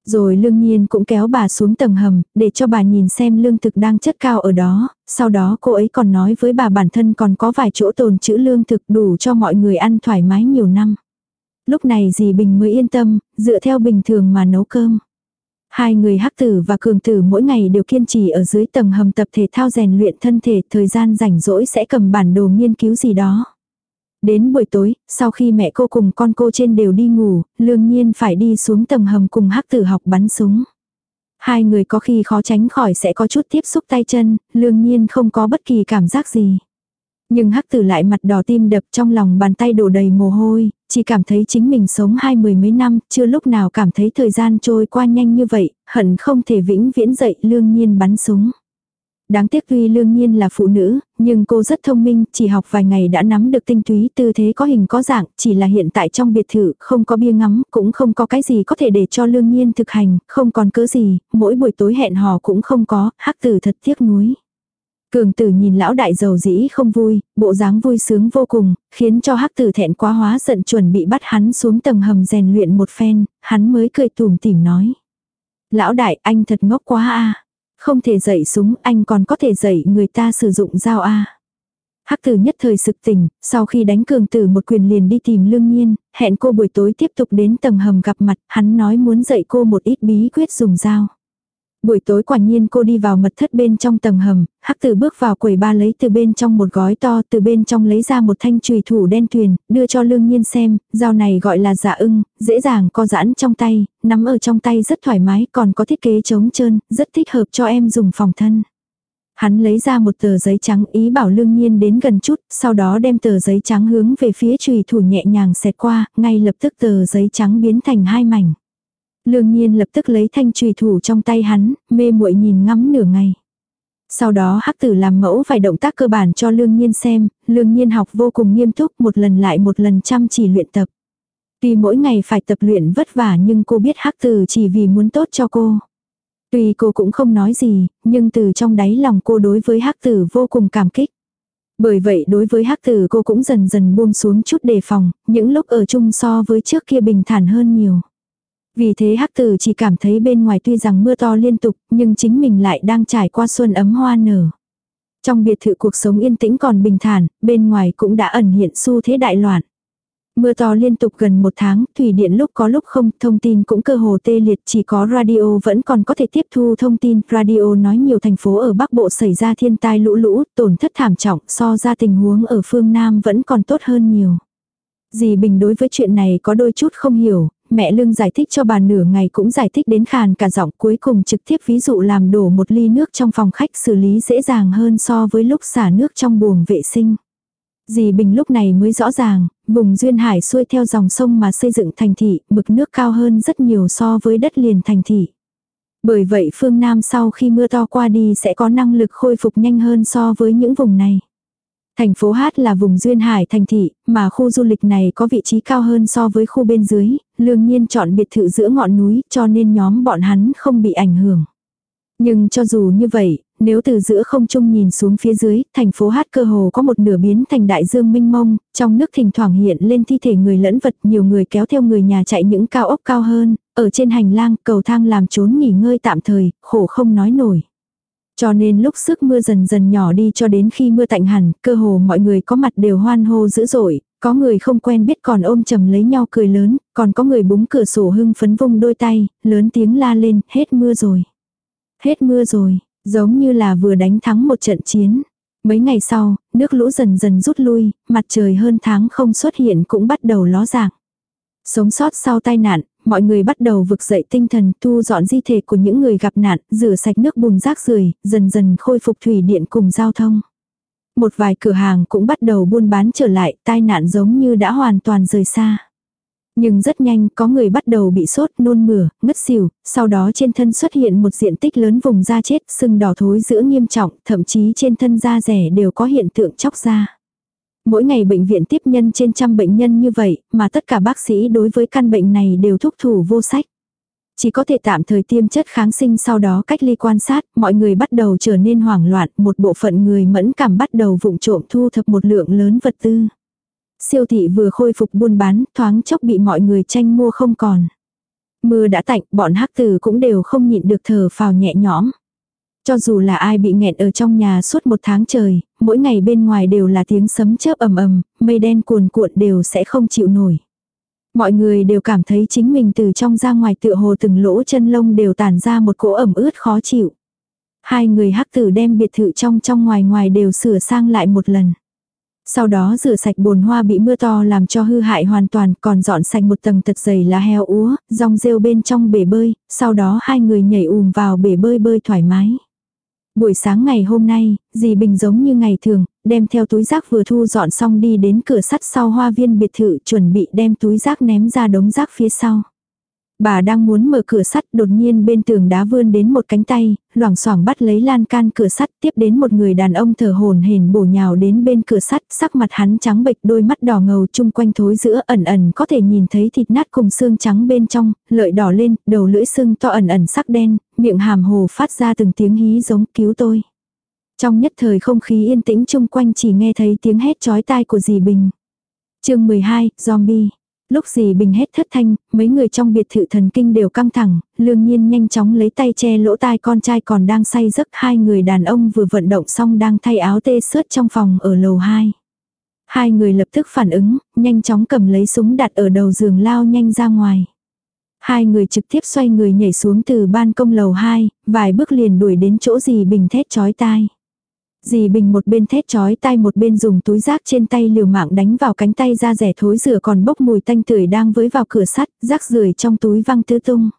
Rồi lương nhiên cũng kéo bà xuống tầng hầm, để cho bà nhìn xem lương thực đang chất cao ở đó, sau đó cô ấy còn nói với bà bản thân còn có vài chỗ tồn chữ lương thực đủ cho mọi người ăn thoải mái nhiều năm. Lúc này dì Bình mới yên tâm, dựa theo bình thường mà nấu cơm. Hai người hắc tử và cường tử mỗi ngày đều kiên trì ở dưới tầng hầm tập thể thao rèn luyện thân thể, thời gian rảnh rỗi sẽ cầm bản đồ nghiên cứu gì đó. Đến buổi tối, sau khi mẹ cô cùng con cô trên đều đi ngủ, lương nhiên phải đi xuống tầng hầm cùng hắc tử học bắn súng. Hai người có khi khó tránh khỏi sẽ có chút tiếp xúc tay chân, lương nhiên không có bất kỳ cảm giác gì. Nhưng hắc tử lại mặt đỏ tim đập trong lòng bàn tay đổ đầy mồ hôi, chỉ cảm thấy chính mình sống hai mười mấy năm, chưa lúc nào cảm thấy thời gian trôi qua nhanh như vậy, hận không thể vĩnh viễn dậy lương nhiên bắn súng. Đáng tiếc tuy lương nhiên là phụ nữ, nhưng cô rất thông minh, chỉ học vài ngày đã nắm được tinh túy tư thế có hình có dạng, chỉ là hiện tại trong biệt thự không có bia ngắm, cũng không có cái gì có thể để cho lương nhiên thực hành, không còn cớ gì, mỗi buổi tối hẹn hò cũng không có, hắc tử thật tiếc nuối. Cường tử nhìn lão đại giàu dĩ không vui, bộ dáng vui sướng vô cùng, khiến cho hắc tử thẹn quá hóa giận chuẩn bị bắt hắn xuống tầng hầm rèn luyện một phen, hắn mới cười tùm tìm nói. Lão đại anh thật ngốc quá a. Không thể dạy súng, anh còn có thể dạy người ta sử dụng dao a. Hắc tử nhất thời sực tỉnh, sau khi đánh cường tử một quyền liền đi tìm lương nhiên, hẹn cô buổi tối tiếp tục đến tầng hầm gặp mặt, hắn nói muốn dạy cô một ít bí quyết dùng dao. Buổi tối quả nhiên cô đi vào mật thất bên trong tầng hầm, hắc tử bước vào quầy ba lấy từ bên trong một gói to từ bên trong lấy ra một thanh chùy thủ đen thuyền đưa cho lương nhiên xem, dao này gọi là giả ưng, dễ dàng co giãn trong tay, nắm ở trong tay rất thoải mái còn có thiết kế chống trơn, rất thích hợp cho em dùng phòng thân. Hắn lấy ra một tờ giấy trắng ý bảo lương nhiên đến gần chút, sau đó đem tờ giấy trắng hướng về phía chùy thủ nhẹ nhàng xẹt qua, ngay lập tức tờ giấy trắng biến thành hai mảnh. Lương nhiên lập tức lấy thanh trùy thủ trong tay hắn, mê muội nhìn ngắm nửa ngày. Sau đó hắc tử làm mẫu vài động tác cơ bản cho lương nhiên xem, lương nhiên học vô cùng nghiêm túc một lần lại một lần chăm chỉ luyện tập. Tuy mỗi ngày phải tập luyện vất vả nhưng cô biết hắc tử chỉ vì muốn tốt cho cô. Tuy cô cũng không nói gì, nhưng từ trong đáy lòng cô đối với hắc tử vô cùng cảm kích. Bởi vậy đối với hắc tử cô cũng dần dần buông xuống chút đề phòng, những lúc ở chung so với trước kia bình thản hơn nhiều. Vì thế hắc tử chỉ cảm thấy bên ngoài tuy rằng mưa to liên tục, nhưng chính mình lại đang trải qua xuân ấm hoa nở. Trong biệt thự cuộc sống yên tĩnh còn bình thản, bên ngoài cũng đã ẩn hiện xu thế đại loạn. Mưa to liên tục gần một tháng, thủy điện lúc có lúc không, thông tin cũng cơ hồ tê liệt, chỉ có radio vẫn còn có thể tiếp thu thông tin. Radio nói nhiều thành phố ở Bắc Bộ xảy ra thiên tai lũ lũ, tổn thất thảm trọng, so ra tình huống ở phương Nam vẫn còn tốt hơn nhiều. Dì Bình đối với chuyện này có đôi chút không hiểu, mẹ lương giải thích cho bà nửa ngày cũng giải thích đến khàn cả giọng cuối cùng trực tiếp ví dụ làm đổ một ly nước trong phòng khách xử lý dễ dàng hơn so với lúc xả nước trong buồng vệ sinh. Dì Bình lúc này mới rõ ràng, vùng duyên hải xuôi theo dòng sông mà xây dựng thành thị, mực nước cao hơn rất nhiều so với đất liền thành thị. Bởi vậy phương Nam sau khi mưa to qua đi sẽ có năng lực khôi phục nhanh hơn so với những vùng này. Thành phố Hát là vùng duyên hải thành thị, mà khu du lịch này có vị trí cao hơn so với khu bên dưới, lương nhiên chọn biệt thự giữa ngọn núi cho nên nhóm bọn hắn không bị ảnh hưởng. Nhưng cho dù như vậy, nếu từ giữa không trung nhìn xuống phía dưới, thành phố Hát cơ hồ có một nửa biến thành đại dương minh mông, trong nước thỉnh thoảng hiện lên thi thể người lẫn vật, nhiều người kéo theo người nhà chạy những cao ốc cao hơn, ở trên hành lang, cầu thang làm trốn nghỉ ngơi tạm thời, khổ không nói nổi. Cho nên lúc sức mưa dần dần nhỏ đi cho đến khi mưa tạnh hẳn, cơ hồ mọi người có mặt đều hoan hô dữ dội, có người không quen biết còn ôm chầm lấy nhau cười lớn, còn có người búng cửa sổ hưng phấn vung đôi tay, lớn tiếng la lên, hết mưa rồi. Hết mưa rồi, giống như là vừa đánh thắng một trận chiến. Mấy ngày sau, nước lũ dần dần rút lui, mặt trời hơn tháng không xuất hiện cũng bắt đầu ló dạng. Sống sót sau tai nạn, mọi người bắt đầu vực dậy tinh thần thu dọn di thể của những người gặp nạn, rửa sạch nước bùn rác rưởi dần dần khôi phục thủy điện cùng giao thông. Một vài cửa hàng cũng bắt đầu buôn bán trở lại, tai nạn giống như đã hoàn toàn rời xa. Nhưng rất nhanh có người bắt đầu bị sốt, nôn mửa, ngất xỉu, sau đó trên thân xuất hiện một diện tích lớn vùng da chết, sưng đỏ thối giữa nghiêm trọng, thậm chí trên thân da rẻ đều có hiện tượng chóc da. Mỗi ngày bệnh viện tiếp nhân trên trăm bệnh nhân như vậy, mà tất cả bác sĩ đối với căn bệnh này đều thúc thủ vô sách. Chỉ có thể tạm thời tiêm chất kháng sinh sau đó cách ly quan sát, mọi người bắt đầu trở nên hoảng loạn, một bộ phận người mẫn cảm bắt đầu vụng trộm thu thập một lượng lớn vật tư. Siêu thị vừa khôi phục buôn bán, thoáng chốc bị mọi người tranh mua không còn. Mưa đã tạnh, bọn hắc tử cũng đều không nhịn được thở phào nhẹ nhõm. Cho dù là ai bị nghẹn ở trong nhà suốt một tháng trời, mỗi ngày bên ngoài đều là tiếng sấm chớp ầm ầm, mây đen cuồn cuộn đều sẽ không chịu nổi. Mọi người đều cảm thấy chính mình từ trong ra ngoài tựa hồ từng lỗ chân lông đều tản ra một cỗ ẩm ướt khó chịu. Hai người hắc tử đem biệt thự trong trong ngoài ngoài đều sửa sang lại một lần. Sau đó rửa sạch bồn hoa bị mưa to làm cho hư hại hoàn toàn còn dọn sạch một tầng thật dày là heo úa, rong rêu bên trong bể bơi, sau đó hai người nhảy ùm vào bể bơi bơi thoải mái. Buổi sáng ngày hôm nay, dì Bình giống như ngày thường, đem theo túi rác vừa thu dọn xong đi đến cửa sắt sau hoa viên biệt thự chuẩn bị đem túi rác ném ra đống rác phía sau. Bà đang muốn mở cửa sắt, đột nhiên bên tường đá vươn đến một cánh tay, loảng xoảng bắt lấy lan can cửa sắt, tiếp đến một người đàn ông thở hồn hển bổ nhào đến bên cửa sắt, sắc mặt hắn trắng bệch, đôi mắt đỏ ngầu chung quanh thối giữa ẩn ẩn có thể nhìn thấy thịt nát cùng xương trắng bên trong, lợi đỏ lên, đầu lưỡi sưng to ẩn ẩn sắc đen, miệng hàm hồ phát ra từng tiếng hí giống cứu tôi. Trong nhất thời không khí yên tĩnh chung quanh chỉ nghe thấy tiếng hét chói tai của dì Bình. Chương 12, zombie Lúc gì bình hết thất thanh, mấy người trong biệt thự thần kinh đều căng thẳng, lương nhiên nhanh chóng lấy tay che lỗ tai con trai còn đang say giấc hai người đàn ông vừa vận động xong đang thay áo tê sớt trong phòng ở lầu 2. Hai người lập tức phản ứng, nhanh chóng cầm lấy súng đặt ở đầu giường lao nhanh ra ngoài. Hai người trực tiếp xoay người nhảy xuống từ ban công lầu 2, vài bước liền đuổi đến chỗ gì bình thét chói tai. Dì Bình một bên thét chói tay một bên dùng túi rác trên tay liều mạng đánh vào cánh tay da rẻ thối rửa còn bốc mùi tanh tưởi đang với vào cửa sắt, rác rưởi trong túi văng tứ tung.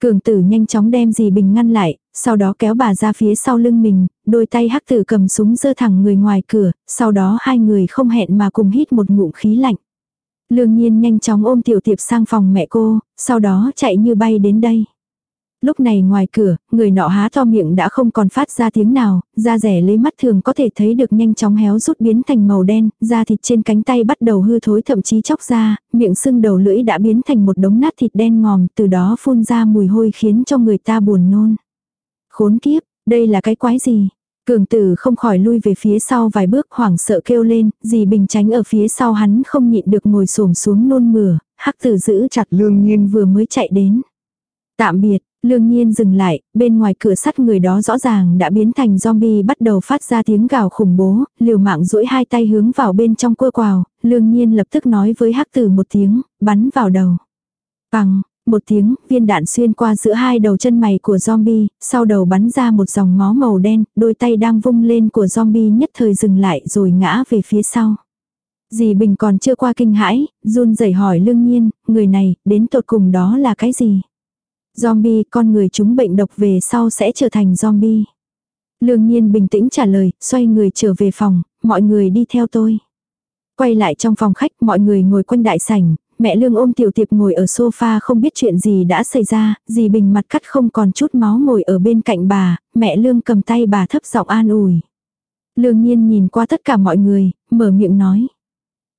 Cường tử nhanh chóng đem dì Bình ngăn lại, sau đó kéo bà ra phía sau lưng mình, đôi tay hắc tử cầm súng dơ thẳng người ngoài cửa, sau đó hai người không hẹn mà cùng hít một ngụm khí lạnh. Lương nhiên nhanh chóng ôm tiểu tiệp sang phòng mẹ cô, sau đó chạy như bay đến đây. Lúc này ngoài cửa, người nọ há to miệng đã không còn phát ra tiếng nào, da rẻ lấy mắt thường có thể thấy được nhanh chóng héo rút biến thành màu đen, da thịt trên cánh tay bắt đầu hư thối thậm chí chóc ra, miệng sưng đầu lưỡi đã biến thành một đống nát thịt đen ngòm, từ đó phun ra mùi hôi khiến cho người ta buồn nôn. Khốn kiếp, đây là cái quái gì? Cường tử không khỏi lui về phía sau vài bước hoảng sợ kêu lên, dì bình tránh ở phía sau hắn không nhịn được ngồi xổm xuống nôn mửa, hắc tử giữ chặt lương nhiên vừa mới chạy đến. Tạm biệt, Lương nhiên dừng lại, bên ngoài cửa sắt người đó rõ ràng đã biến thành zombie bắt đầu phát ra tiếng gào khủng bố, liều mạng duỗi hai tay hướng vào bên trong cua quào, lương nhiên lập tức nói với hắc tử một tiếng, bắn vào đầu. Bằng, một tiếng, viên đạn xuyên qua giữa hai đầu chân mày của zombie, sau đầu bắn ra một dòng máu màu đen, đôi tay đang vung lên của zombie nhất thời dừng lại rồi ngã về phía sau. Dì Bình còn chưa qua kinh hãi, run rẩy hỏi lương nhiên, người này, đến tột cùng đó là cái gì? Zombie, con người chúng bệnh độc về sau sẽ trở thành zombie. Lương nhiên bình tĩnh trả lời, xoay người trở về phòng, mọi người đi theo tôi. Quay lại trong phòng khách, mọi người ngồi quanh đại sảnh, mẹ Lương ôm tiểu tiệp ngồi ở sofa không biết chuyện gì đã xảy ra, dì bình mặt cắt không còn chút máu ngồi ở bên cạnh bà, mẹ Lương cầm tay bà thấp giọng an ủi. Lương nhiên nhìn qua tất cả mọi người, mở miệng nói.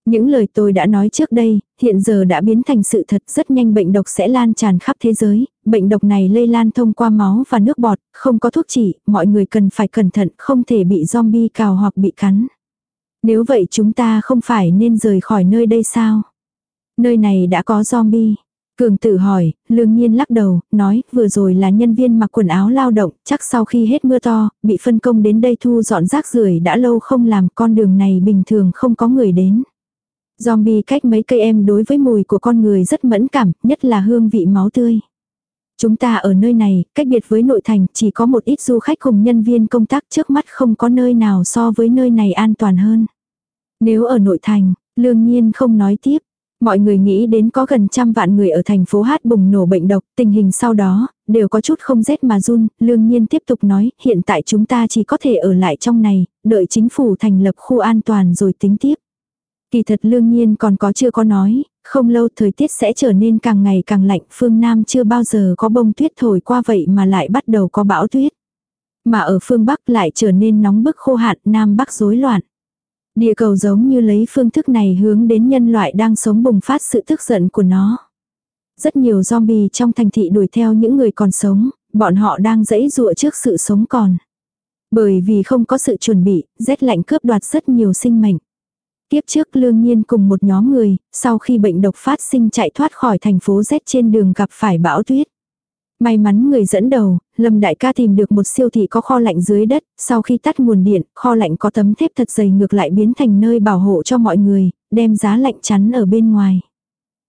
Những lời tôi đã nói trước đây, hiện giờ đã biến thành sự thật rất nhanh bệnh độc sẽ lan tràn khắp thế giới, bệnh độc này lây lan thông qua máu và nước bọt, không có thuốc chỉ, mọi người cần phải cẩn thận không thể bị zombie cào hoặc bị cắn. Nếu vậy chúng ta không phải nên rời khỏi nơi đây sao? Nơi này đã có zombie. Cường tự hỏi, lương nhiên lắc đầu, nói, vừa rồi là nhân viên mặc quần áo lao động, chắc sau khi hết mưa to, bị phân công đến đây thu dọn rác rưởi đã lâu không làm con đường này bình thường không có người đến. Zombie cách mấy cây em đối với mùi của con người rất mẫn cảm, nhất là hương vị máu tươi. Chúng ta ở nơi này, cách biệt với nội thành, chỉ có một ít du khách cùng nhân viên công tác trước mắt không có nơi nào so với nơi này an toàn hơn. Nếu ở nội thành, lương nhiên không nói tiếp. Mọi người nghĩ đến có gần trăm vạn người ở thành phố Hát bùng nổ bệnh độc, tình hình sau đó, đều có chút không rét mà run, lương nhiên tiếp tục nói, hiện tại chúng ta chỉ có thể ở lại trong này, đợi chính phủ thành lập khu an toàn rồi tính tiếp. Kỳ thật lương nhiên còn có chưa có nói, không lâu thời tiết sẽ trở nên càng ngày càng lạnh, phương Nam chưa bao giờ có bông tuyết thổi qua vậy mà lại bắt đầu có bão tuyết. Mà ở phương Bắc lại trở nên nóng bức khô hạn, Nam Bắc rối loạn. Địa cầu giống như lấy phương thức này hướng đến nhân loại đang sống bùng phát sự tức giận của nó. Rất nhiều zombie trong thành thị đuổi theo những người còn sống, bọn họ đang dẫy dụa trước sự sống còn. Bởi vì không có sự chuẩn bị, rét lạnh cướp đoạt rất nhiều sinh mệnh. Tiếp trước lương nhiên cùng một nhóm người, sau khi bệnh độc phát sinh chạy thoát khỏi thành phố Z trên đường gặp phải bão tuyết. May mắn người dẫn đầu, Lâm Đại ca tìm được một siêu thị có kho lạnh dưới đất, sau khi tắt nguồn điện, kho lạnh có tấm thép thật dày ngược lại biến thành nơi bảo hộ cho mọi người, đem giá lạnh chắn ở bên ngoài.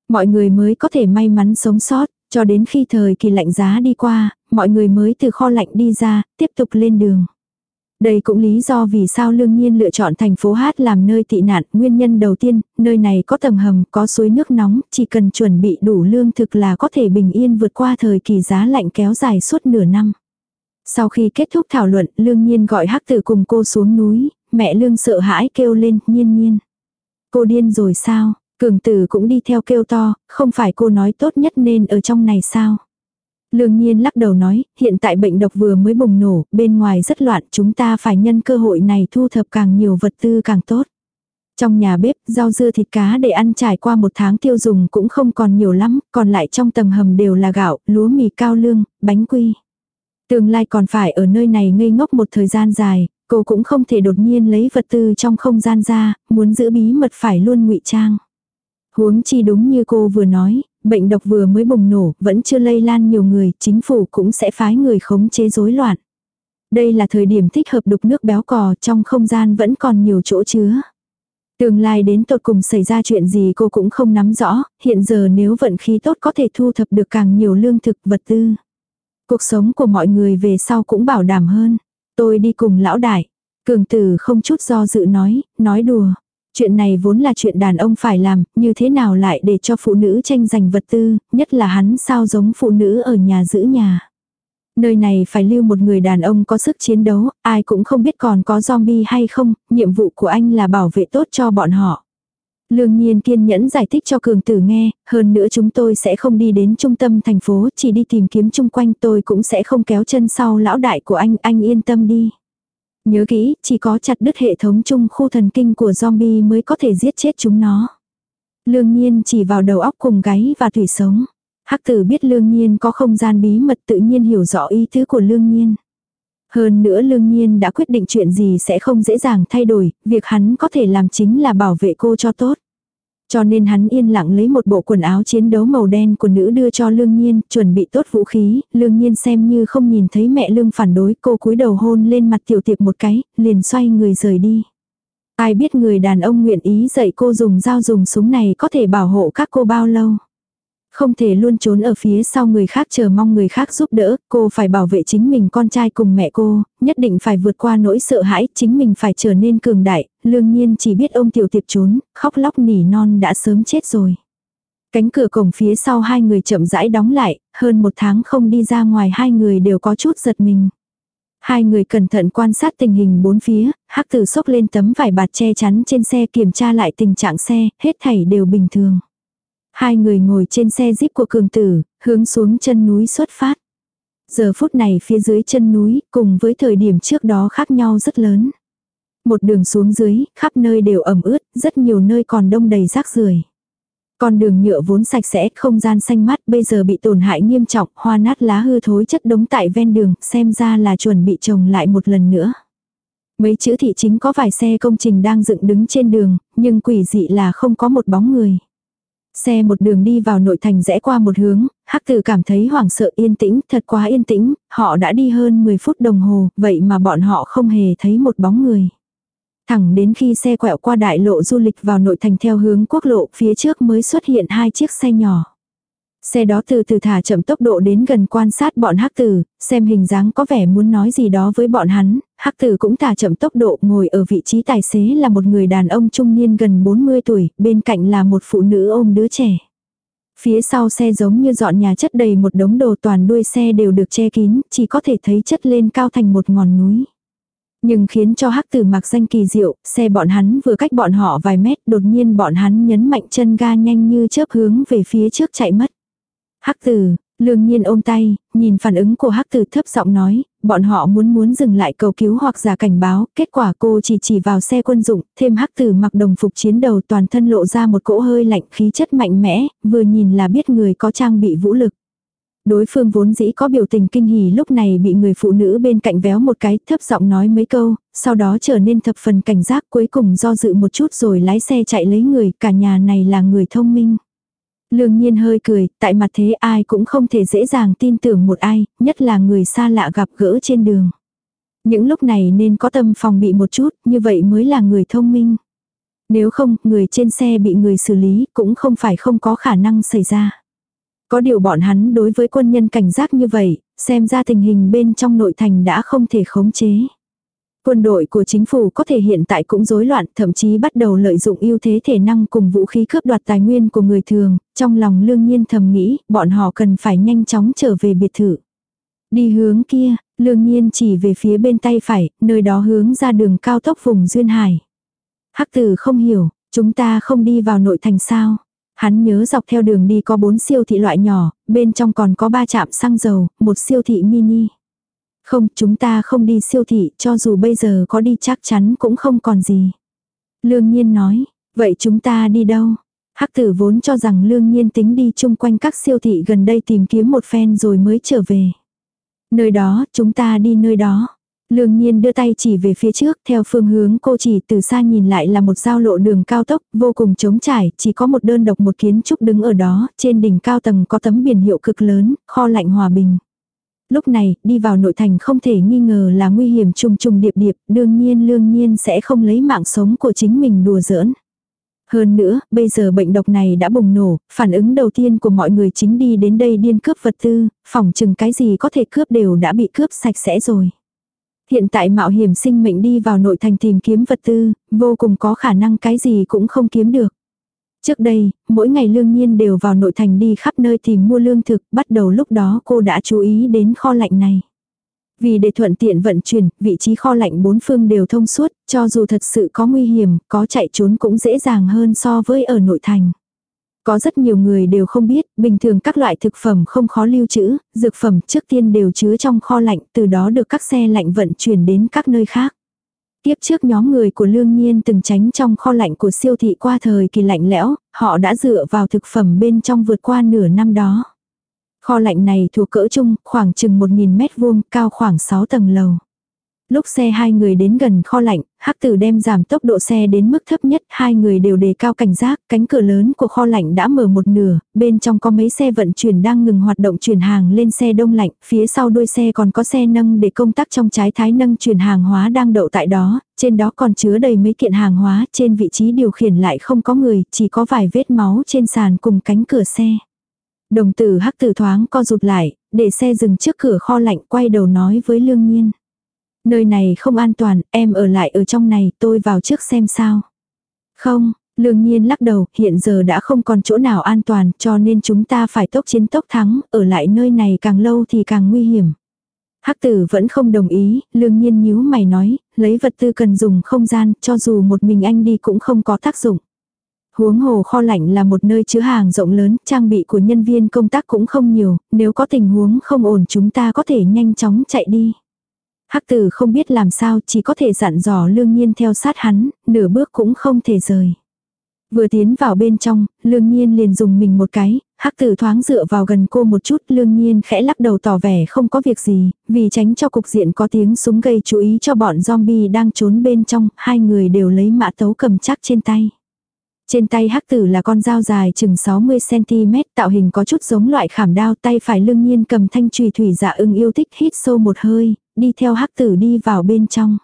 Mọi người mới có thể may mắn sống sót, cho đến khi thời kỳ lạnh giá đi qua, mọi người mới từ kho lạnh đi ra, tiếp tục lên đường. Đây cũng lý do vì sao lương nhiên lựa chọn thành phố Hát làm nơi tị nạn. Nguyên nhân đầu tiên, nơi này có tầng hầm, có suối nước nóng, chỉ cần chuẩn bị đủ lương thực là có thể bình yên vượt qua thời kỳ giá lạnh kéo dài suốt nửa năm. Sau khi kết thúc thảo luận, lương nhiên gọi hắc tử cùng cô xuống núi, mẹ lương sợ hãi kêu lên, nhiên nhiên. Cô điên rồi sao, cường tử cũng đi theo kêu to, không phải cô nói tốt nhất nên ở trong này sao. Lương nhiên lắc đầu nói, hiện tại bệnh độc vừa mới bùng nổ, bên ngoài rất loạn, chúng ta phải nhân cơ hội này thu thập càng nhiều vật tư càng tốt. Trong nhà bếp, rau dưa thịt cá để ăn trải qua một tháng tiêu dùng cũng không còn nhiều lắm, còn lại trong tầng hầm đều là gạo, lúa mì cao lương, bánh quy. Tương lai còn phải ở nơi này ngây ngốc một thời gian dài, cô cũng không thể đột nhiên lấy vật tư trong không gian ra, muốn giữ bí mật phải luôn ngụy trang. Huống chi đúng như cô vừa nói, bệnh độc vừa mới bùng nổ, vẫn chưa lây lan nhiều người, chính phủ cũng sẽ phái người khống chế rối loạn. Đây là thời điểm thích hợp đục nước béo cò trong không gian vẫn còn nhiều chỗ chứa. Tương lai đến tột cùng xảy ra chuyện gì cô cũng không nắm rõ, hiện giờ nếu vận khí tốt có thể thu thập được càng nhiều lương thực vật tư. Cuộc sống của mọi người về sau cũng bảo đảm hơn. Tôi đi cùng lão đại. Cường tử không chút do dự nói, nói đùa chuyện này vốn là chuyện đàn ông phải làm, như thế nào lại để cho phụ nữ tranh giành vật tư, nhất là hắn sao giống phụ nữ ở nhà giữ nhà. Nơi này phải lưu một người đàn ông có sức chiến đấu, ai cũng không biết còn có zombie hay không, nhiệm vụ của anh là bảo vệ tốt cho bọn họ. Lương Nhiên kiên nhẫn giải thích cho Cường Tử nghe, hơn nữa chúng tôi sẽ không đi đến trung tâm thành phố, chỉ đi tìm kiếm chung quanh tôi cũng sẽ không kéo chân sau lão đại của anh, anh yên tâm đi. Nhớ kỹ, chỉ có chặt đứt hệ thống chung khu thần kinh của zombie mới có thể giết chết chúng nó. Lương nhiên chỉ vào đầu óc cùng gáy và thủy sống. Hắc tử biết lương nhiên có không gian bí mật tự nhiên hiểu rõ ý tứ của lương nhiên. Hơn nữa lương nhiên đã quyết định chuyện gì sẽ không dễ dàng thay đổi, việc hắn có thể làm chính là bảo vệ cô cho tốt. Cho nên hắn yên lặng lấy một bộ quần áo chiến đấu màu đen của nữ đưa cho Lương Nhiên, chuẩn bị tốt vũ khí, Lương Nhiên xem như không nhìn thấy mẹ Lương phản đối, cô cúi đầu hôn lên mặt tiểu tiệp một cái, liền xoay người rời đi. Ai biết người đàn ông nguyện ý dạy cô dùng dao dùng súng này có thể bảo hộ các cô bao lâu không thể luôn trốn ở phía sau người khác chờ mong người khác giúp đỡ, cô phải bảo vệ chính mình con trai cùng mẹ cô, nhất định phải vượt qua nỗi sợ hãi, chính mình phải trở nên cường đại, lương nhiên chỉ biết ông tiểu tiệp trốn, khóc lóc nỉ non đã sớm chết rồi. Cánh cửa cổng phía sau hai người chậm rãi đóng lại, hơn một tháng không đi ra ngoài hai người đều có chút giật mình. Hai người cẩn thận quan sát tình hình bốn phía, hắc tử sốc lên tấm vải bạt che chắn trên xe kiểm tra lại tình trạng xe, hết thảy đều bình thường. Hai người ngồi trên xe jeep của cường tử, hướng xuống chân núi xuất phát. Giờ phút này phía dưới chân núi, cùng với thời điểm trước đó khác nhau rất lớn. Một đường xuống dưới, khắp nơi đều ẩm ướt, rất nhiều nơi còn đông đầy rác rưởi. Con đường nhựa vốn sạch sẽ, không gian xanh mát bây giờ bị tổn hại nghiêm trọng, hoa nát lá hư thối chất đống tại ven đường, xem ra là chuẩn bị trồng lại một lần nữa. Mấy chữ thị chính có vài xe công trình đang dựng đứng trên đường, nhưng quỷ dị là không có một bóng người. Xe một đường đi vào nội thành rẽ qua một hướng, hắc tử cảm thấy hoảng sợ yên tĩnh, thật quá yên tĩnh, họ đã đi hơn 10 phút đồng hồ, vậy mà bọn họ không hề thấy một bóng người. Thẳng đến khi xe quẹo qua đại lộ du lịch vào nội thành theo hướng quốc lộ, phía trước mới xuất hiện hai chiếc xe nhỏ xe đó từ từ thả chậm tốc độ đến gần quan sát bọn hắc tử, xem hình dáng có vẻ muốn nói gì đó với bọn hắn, hắc tử cũng thả chậm tốc độ ngồi ở vị trí tài xế là một người đàn ông trung niên gần 40 tuổi, bên cạnh là một phụ nữ ôm đứa trẻ. Phía sau xe giống như dọn nhà chất đầy một đống đồ toàn đuôi xe đều được che kín, chỉ có thể thấy chất lên cao thành một ngọn núi. Nhưng khiến cho hắc tử mặc danh kỳ diệu, xe bọn hắn vừa cách bọn họ vài mét đột nhiên bọn hắn nhấn mạnh chân ga nhanh như chớp hướng về phía trước chạy mất. Hắc tử, lương nhiên ôm tay, nhìn phản ứng của hắc tử thấp giọng nói, bọn họ muốn muốn dừng lại cầu cứu hoặc giả cảnh báo, kết quả cô chỉ chỉ vào xe quân dụng, thêm hắc tử mặc đồng phục chiến đầu toàn thân lộ ra một cỗ hơi lạnh khí chất mạnh mẽ, vừa nhìn là biết người có trang bị vũ lực. Đối phương vốn dĩ có biểu tình kinh hỉ lúc này bị người phụ nữ bên cạnh véo một cái thấp giọng nói mấy câu, sau đó trở nên thập phần cảnh giác cuối cùng do dự một chút rồi lái xe chạy lấy người, cả nhà này là người thông minh. Lương nhiên hơi cười, tại mặt thế ai cũng không thể dễ dàng tin tưởng một ai, nhất là người xa lạ gặp gỡ trên đường. Những lúc này nên có tâm phòng bị một chút, như vậy mới là người thông minh. Nếu không, người trên xe bị người xử lý cũng không phải không có khả năng xảy ra. Có điều bọn hắn đối với quân nhân cảnh giác như vậy, xem ra tình hình bên trong nội thành đã không thể khống chế. Quân đội của chính phủ có thể hiện tại cũng rối loạn, thậm chí bắt đầu lợi dụng ưu thế thể năng cùng vũ khí cướp đoạt tài nguyên của người thường, trong lòng lương nhiên thầm nghĩ, bọn họ cần phải nhanh chóng trở về biệt thự. Đi hướng kia, lương nhiên chỉ về phía bên tay phải, nơi đó hướng ra đường cao tốc vùng Duyên Hải. Hắc tử không hiểu, chúng ta không đi vào nội thành sao. Hắn nhớ dọc theo đường đi có bốn siêu thị loại nhỏ, bên trong còn có ba trạm xăng dầu, một siêu thị mini. Không, chúng ta không đi siêu thị, cho dù bây giờ có đi chắc chắn cũng không còn gì. Lương Nhiên nói, vậy chúng ta đi đâu? Hắc tử vốn cho rằng Lương Nhiên tính đi chung quanh các siêu thị gần đây tìm kiếm một phen rồi mới trở về. Nơi đó, chúng ta đi nơi đó. Lương Nhiên đưa tay chỉ về phía trước, theo phương hướng cô chỉ từ xa nhìn lại là một giao lộ đường cao tốc, vô cùng trống trải, chỉ có một đơn độc một kiến trúc đứng ở đó, trên đỉnh cao tầng có tấm biển hiệu cực lớn, kho lạnh hòa bình lúc này, đi vào nội thành không thể nghi ngờ là nguy hiểm trùng trùng điệp điệp, đương nhiên lương nhiên sẽ không lấy mạng sống của chính mình đùa giỡn. Hơn nữa, bây giờ bệnh độc này đã bùng nổ, phản ứng đầu tiên của mọi người chính đi đến đây điên cướp vật tư, phòng chừng cái gì có thể cướp đều đã bị cướp sạch sẽ rồi. Hiện tại mạo hiểm sinh mệnh đi vào nội thành tìm kiếm vật tư, vô cùng có khả năng cái gì cũng không kiếm được. Trước đây, mỗi ngày lương nhiên đều vào nội thành đi khắp nơi tìm mua lương thực, bắt đầu lúc đó cô đã chú ý đến kho lạnh này. Vì để thuận tiện vận chuyển, vị trí kho lạnh bốn phương đều thông suốt, cho dù thật sự có nguy hiểm, có chạy trốn cũng dễ dàng hơn so với ở nội thành. Có rất nhiều người đều không biết, bình thường các loại thực phẩm không khó lưu trữ, dược phẩm trước tiên đều chứa trong kho lạnh, từ đó được các xe lạnh vận chuyển đến các nơi khác. Tiếp trước nhóm người của lương nhiên từng tránh trong kho lạnh của siêu thị qua thời kỳ lạnh lẽo, họ đã dựa vào thực phẩm bên trong vượt qua nửa năm đó. Kho lạnh này thuộc cỡ chung, khoảng chừng 1.000 mét vuông, cao khoảng 6 tầng lầu. Lúc xe hai người đến gần kho lạnh, hắc tử đem giảm tốc độ xe đến mức thấp nhất, hai người đều đề cao cảnh giác, cánh cửa lớn của kho lạnh đã mở một nửa, bên trong có mấy xe vận chuyển đang ngừng hoạt động chuyển hàng lên xe đông lạnh, phía sau đuôi xe còn có xe nâng để công tác trong trái thái nâng chuyển hàng hóa đang đậu tại đó, trên đó còn chứa đầy mấy kiện hàng hóa, trên vị trí điều khiển lại không có người, chỉ có vài vết máu trên sàn cùng cánh cửa xe. Đồng tử hắc tử thoáng co rụt lại, để xe dừng trước cửa kho lạnh quay đầu nói với lương nhiên. Nơi này không an toàn, em ở lại ở trong này, tôi vào trước xem sao. Không, lương nhiên lắc đầu, hiện giờ đã không còn chỗ nào an toàn, cho nên chúng ta phải tốc chiến tốc thắng, ở lại nơi này càng lâu thì càng nguy hiểm. Hắc tử vẫn không đồng ý, lương nhiên nhíu mày nói, lấy vật tư cần dùng không gian, cho dù một mình anh đi cũng không có tác dụng. Huống hồ kho lạnh là một nơi chứa hàng rộng lớn, trang bị của nhân viên công tác cũng không nhiều, nếu có tình huống không ổn chúng ta có thể nhanh chóng chạy đi. Hắc tử không biết làm sao chỉ có thể dặn dò lương nhiên theo sát hắn, nửa bước cũng không thể rời. Vừa tiến vào bên trong, lương nhiên liền dùng mình một cái, hắc tử thoáng dựa vào gần cô một chút lương nhiên khẽ lắc đầu tỏ vẻ không có việc gì, vì tránh cho cục diện có tiếng súng gây chú ý cho bọn zombie đang trốn bên trong, hai người đều lấy mã tấu cầm chắc trên tay. Trên tay hắc tử là con dao dài chừng 60cm tạo hình có chút giống loại khảm đao tay phải lương nhiên cầm thanh trùy thủy dạ ưng yêu thích hít sâu một hơi, đi theo hắc tử đi vào bên trong.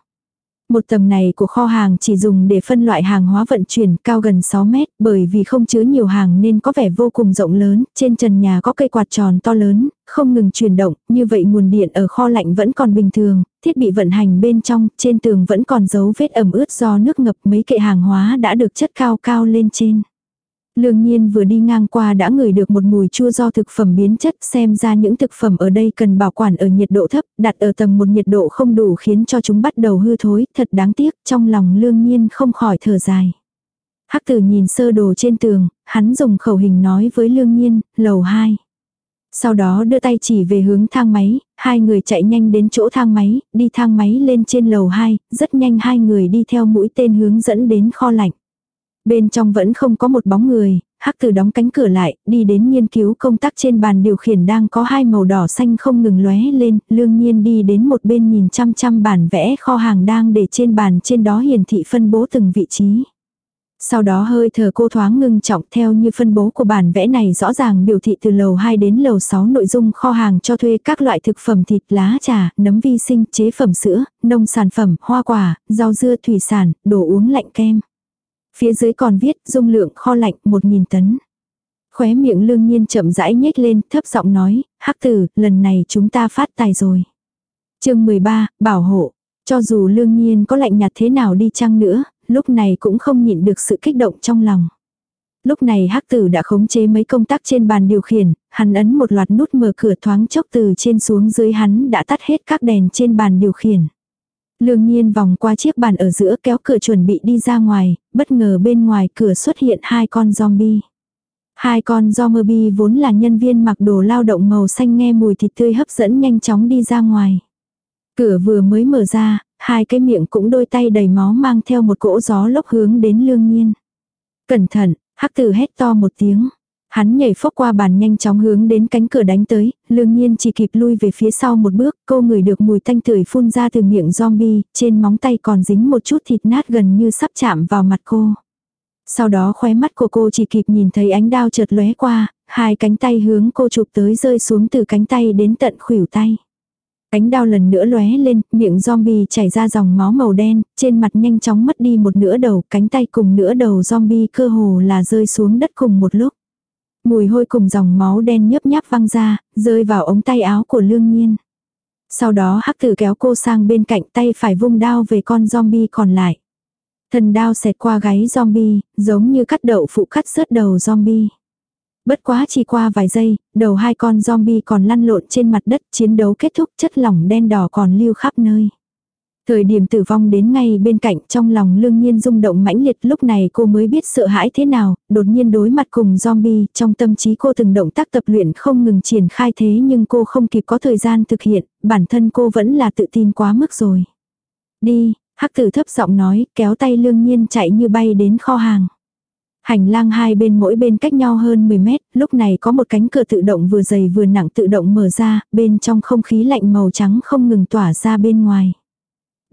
Một tầng này của kho hàng chỉ dùng để phân loại hàng hóa vận chuyển cao gần 6 mét bởi vì không chứa nhiều hàng nên có vẻ vô cùng rộng lớn, trên trần nhà có cây quạt tròn to lớn, không ngừng chuyển động, như vậy nguồn điện ở kho lạnh vẫn còn bình thường, thiết bị vận hành bên trong, trên tường vẫn còn dấu vết ẩm ướt do nước ngập mấy kệ hàng hóa đã được chất cao cao lên trên. Lương nhiên vừa đi ngang qua đã ngửi được một mùi chua do thực phẩm biến chất xem ra những thực phẩm ở đây cần bảo quản ở nhiệt độ thấp, đặt ở tầng một nhiệt độ không đủ khiến cho chúng bắt đầu hư thối, thật đáng tiếc, trong lòng lương nhiên không khỏi thở dài. Hắc tử nhìn sơ đồ trên tường, hắn dùng khẩu hình nói với lương nhiên, lầu 2. Sau đó đưa tay chỉ về hướng thang máy, hai người chạy nhanh đến chỗ thang máy, đi thang máy lên trên lầu 2, rất nhanh hai người đi theo mũi tên hướng dẫn đến kho lạnh. Bên trong vẫn không có một bóng người, hắc từ đóng cánh cửa lại, đi đến nghiên cứu công tác trên bàn điều khiển đang có hai màu đỏ xanh không ngừng lóe lên, lương nhiên đi đến một bên nhìn chăm chăm bản vẽ kho hàng đang để trên bàn trên đó hiển thị phân bố từng vị trí. Sau đó hơi thở cô thoáng ngưng trọng theo như phân bố của bản vẽ này rõ ràng biểu thị từ lầu 2 đến lầu 6 nội dung kho hàng cho thuê các loại thực phẩm thịt, lá trà, nấm vi sinh, chế phẩm sữa, nông sản phẩm, hoa quả, rau dưa, thủy sản, đồ uống lạnh kem. Phía dưới còn viết dung lượng kho lạnh 1.000 tấn. Khóe miệng lương nhiên chậm rãi nhếch lên, thấp giọng nói, hắc tử, lần này chúng ta phát tài rồi. chương 13, bảo hộ. Cho dù lương nhiên có lạnh nhạt thế nào đi chăng nữa, lúc này cũng không nhịn được sự kích động trong lòng. Lúc này hắc tử đã khống chế mấy công tắc trên bàn điều khiển, hắn ấn một loạt nút mở cửa thoáng chốc từ trên xuống dưới hắn đã tắt hết các đèn trên bàn điều khiển. Lương nhiên vòng qua chiếc bàn ở giữa kéo cửa chuẩn bị đi ra ngoài, bất ngờ bên ngoài cửa xuất hiện hai con zombie. Hai con zombie vốn là nhân viên mặc đồ lao động màu xanh nghe mùi thịt tươi hấp dẫn nhanh chóng đi ra ngoài. Cửa vừa mới mở ra, hai cái miệng cũng đôi tay đầy máu mang theo một cỗ gió lốc hướng đến lương nhiên. Cẩn thận, hắc tử hét to một tiếng. Hắn nhảy phốc qua bàn nhanh chóng hướng đến cánh cửa đánh tới, lương nhiên chỉ kịp lui về phía sau một bước, cô người được mùi thanh tưởi phun ra từ miệng zombie, trên móng tay còn dính một chút thịt nát gần như sắp chạm vào mặt cô. Sau đó khóe mắt của cô chỉ kịp nhìn thấy ánh đao chợt lóe qua, hai cánh tay hướng cô chụp tới rơi xuống từ cánh tay đến tận khuỷu tay. Cánh đao lần nữa lóe lên, miệng zombie chảy ra dòng máu màu đen, trên mặt nhanh chóng mất đi một nửa đầu, cánh tay cùng nửa đầu zombie cơ hồ là rơi xuống đất cùng một lúc. Mùi hôi cùng dòng máu đen nhấp nháp văng ra, rơi vào ống tay áo của lương nhiên. Sau đó hắc tử kéo cô sang bên cạnh tay phải vung đao về con zombie còn lại. Thần đao xẹt qua gáy zombie, giống như cắt đậu phụ cắt rớt đầu zombie. Bất quá chỉ qua vài giây, đầu hai con zombie còn lăn lộn trên mặt đất chiến đấu kết thúc chất lỏng đen đỏ còn lưu khắp nơi. Thời điểm tử vong đến ngay bên cạnh trong lòng lương nhiên rung động mãnh liệt lúc này cô mới biết sợ hãi thế nào, đột nhiên đối mặt cùng zombie, trong tâm trí cô từng động tác tập luyện không ngừng triển khai thế nhưng cô không kịp có thời gian thực hiện, bản thân cô vẫn là tự tin quá mức rồi. Đi, hắc tử thấp giọng nói, kéo tay lương nhiên chạy như bay đến kho hàng. Hành lang hai bên mỗi bên cách nhau hơn 10 mét, lúc này có một cánh cửa tự động vừa dày vừa nặng tự động mở ra, bên trong không khí lạnh màu trắng không ngừng tỏa ra bên ngoài.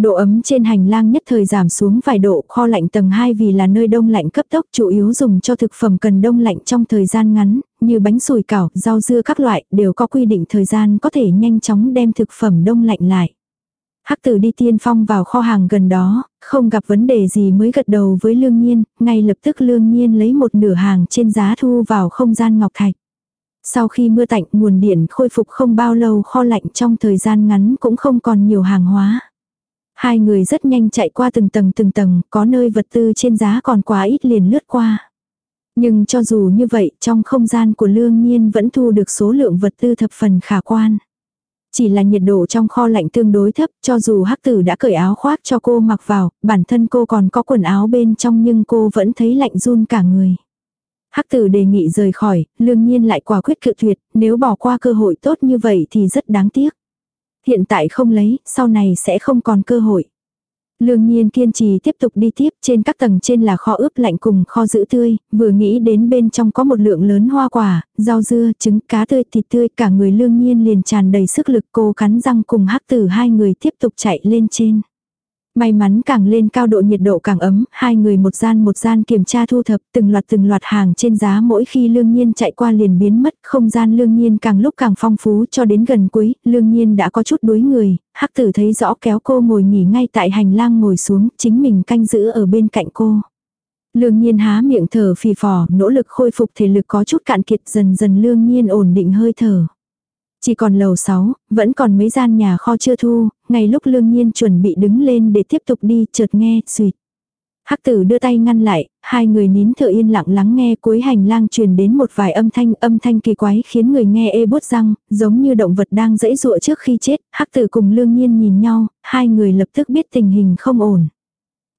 Độ ấm trên hành lang nhất thời giảm xuống vài độ, kho lạnh tầng 2 vì là nơi đông lạnh cấp tốc chủ yếu dùng cho thực phẩm cần đông lạnh trong thời gian ngắn, như bánh sùi cảo, rau dưa các loại đều có quy định thời gian có thể nhanh chóng đem thực phẩm đông lạnh lại. Hắc tử đi tiên phong vào kho hàng gần đó, không gặp vấn đề gì mới gật đầu với lương nhiên, ngay lập tức lương nhiên lấy một nửa hàng trên giá thu vào không gian ngọc thạch. Sau khi mưa tạnh nguồn điện khôi phục không bao lâu kho lạnh trong thời gian ngắn cũng không còn nhiều hàng hóa hai người rất nhanh chạy qua từng tầng từng tầng, có nơi vật tư trên giá còn quá ít liền lướt qua. Nhưng cho dù như vậy, trong không gian của lương nhiên vẫn thu được số lượng vật tư thập phần khả quan. Chỉ là nhiệt độ trong kho lạnh tương đối thấp, cho dù hắc tử đã cởi áo khoác cho cô mặc vào, bản thân cô còn có quần áo bên trong nhưng cô vẫn thấy lạnh run cả người. Hắc tử đề nghị rời khỏi, lương nhiên lại quả quyết cự tuyệt, nếu bỏ qua cơ hội tốt như vậy thì rất đáng tiếc. Hiện tại không lấy, sau này sẽ không còn cơ hội. Lương nhiên kiên trì tiếp tục đi tiếp trên các tầng trên là kho ướp lạnh cùng kho giữ tươi, vừa nghĩ đến bên trong có một lượng lớn hoa quả, rau dưa, trứng, cá tươi, thịt tươi, cả người lương nhiên liền tràn đầy sức lực cô cắn răng cùng hắc tử hai người tiếp tục chạy lên trên. May mắn càng lên cao độ nhiệt độ càng ấm, hai người một gian một gian kiểm tra thu thập từng loạt từng loạt hàng trên giá mỗi khi lương nhiên chạy qua liền biến mất, không gian lương nhiên càng lúc càng phong phú cho đến gần cuối, lương nhiên đã có chút đuối người, hắc tử thấy rõ kéo cô ngồi nghỉ ngay tại hành lang ngồi xuống, chính mình canh giữ ở bên cạnh cô. Lương nhiên há miệng thở phì phò, nỗ lực khôi phục thể lực có chút cạn kiệt dần dần lương nhiên ổn định hơi thở. Chỉ còn lầu 6, vẫn còn mấy gian nhà kho chưa thu, ngay lúc lương nhiên chuẩn bị đứng lên để tiếp tục đi, chợt nghe, suyệt. Hắc tử đưa tay ngăn lại, hai người nín thở yên lặng lắng nghe cuối hành lang truyền đến một vài âm thanh âm thanh kỳ quái khiến người nghe ê bút răng, giống như động vật đang dẫy dụa trước khi chết. Hắc tử cùng lương nhiên nhìn nhau, hai người lập tức biết tình hình không ổn.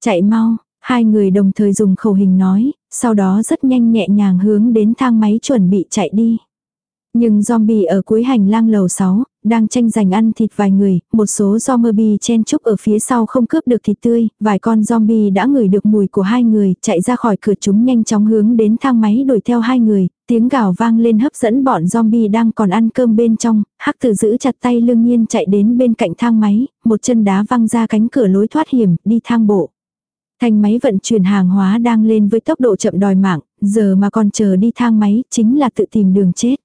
Chạy mau, hai người đồng thời dùng khẩu hình nói, sau đó rất nhanh nhẹ nhàng hướng đến thang máy chuẩn bị chạy đi. Nhưng zombie ở cuối hành lang lầu 6, đang tranh giành ăn thịt vài người, một số zombie chen chúc ở phía sau không cướp được thịt tươi, vài con zombie đã ngửi được mùi của hai người, chạy ra khỏi cửa chúng nhanh chóng hướng đến thang máy đuổi theo hai người, tiếng gào vang lên hấp dẫn bọn zombie đang còn ăn cơm bên trong, hắc tử giữ chặt tay lương nhiên chạy đến bên cạnh thang máy, một chân đá văng ra cánh cửa lối thoát hiểm, đi thang bộ. Thành máy vận chuyển hàng hóa đang lên với tốc độ chậm đòi mạng, giờ mà còn chờ đi thang máy chính là tự tìm đường chết.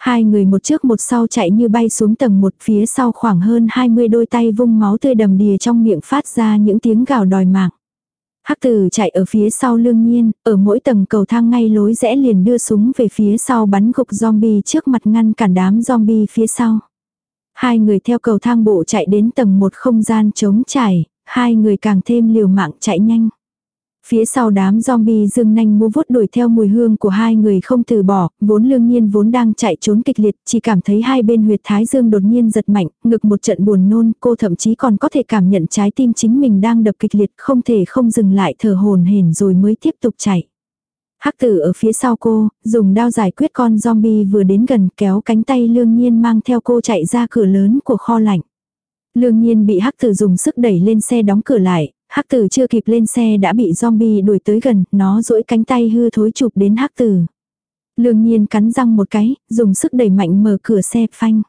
Hai người một trước một sau chạy như bay xuống tầng một phía sau khoảng hơn 20 đôi tay vung máu tươi đầm đìa trong miệng phát ra những tiếng gào đòi mạng. Hắc tử chạy ở phía sau lương nhiên, ở mỗi tầng cầu thang ngay lối rẽ liền đưa súng về phía sau bắn gục zombie trước mặt ngăn cản đám zombie phía sau. Hai người theo cầu thang bộ chạy đến tầng một không gian trống trải, hai người càng thêm liều mạng chạy nhanh. Phía sau đám zombie dương nanh múa vuốt đuổi theo mùi hương của hai người không từ bỏ, vốn lương nhiên vốn đang chạy trốn kịch liệt, chỉ cảm thấy hai bên huyệt thái dương đột nhiên giật mạnh, ngực một trận buồn nôn, cô thậm chí còn có thể cảm nhận trái tim chính mình đang đập kịch liệt, không thể không dừng lại thở hồn hển rồi mới tiếp tục chạy. Hắc tử ở phía sau cô, dùng đao giải quyết con zombie vừa đến gần kéo cánh tay lương nhiên mang theo cô chạy ra cửa lớn của kho lạnh. Lương nhiên bị hắc tử dùng sức đẩy lên xe đóng cửa lại, Hắc tử chưa kịp lên xe đã bị zombie đuổi tới gần, nó duỗi cánh tay hư thối chụp đến hắc tử. Lương nhiên cắn răng một cái, dùng sức đẩy mạnh mở cửa xe phanh.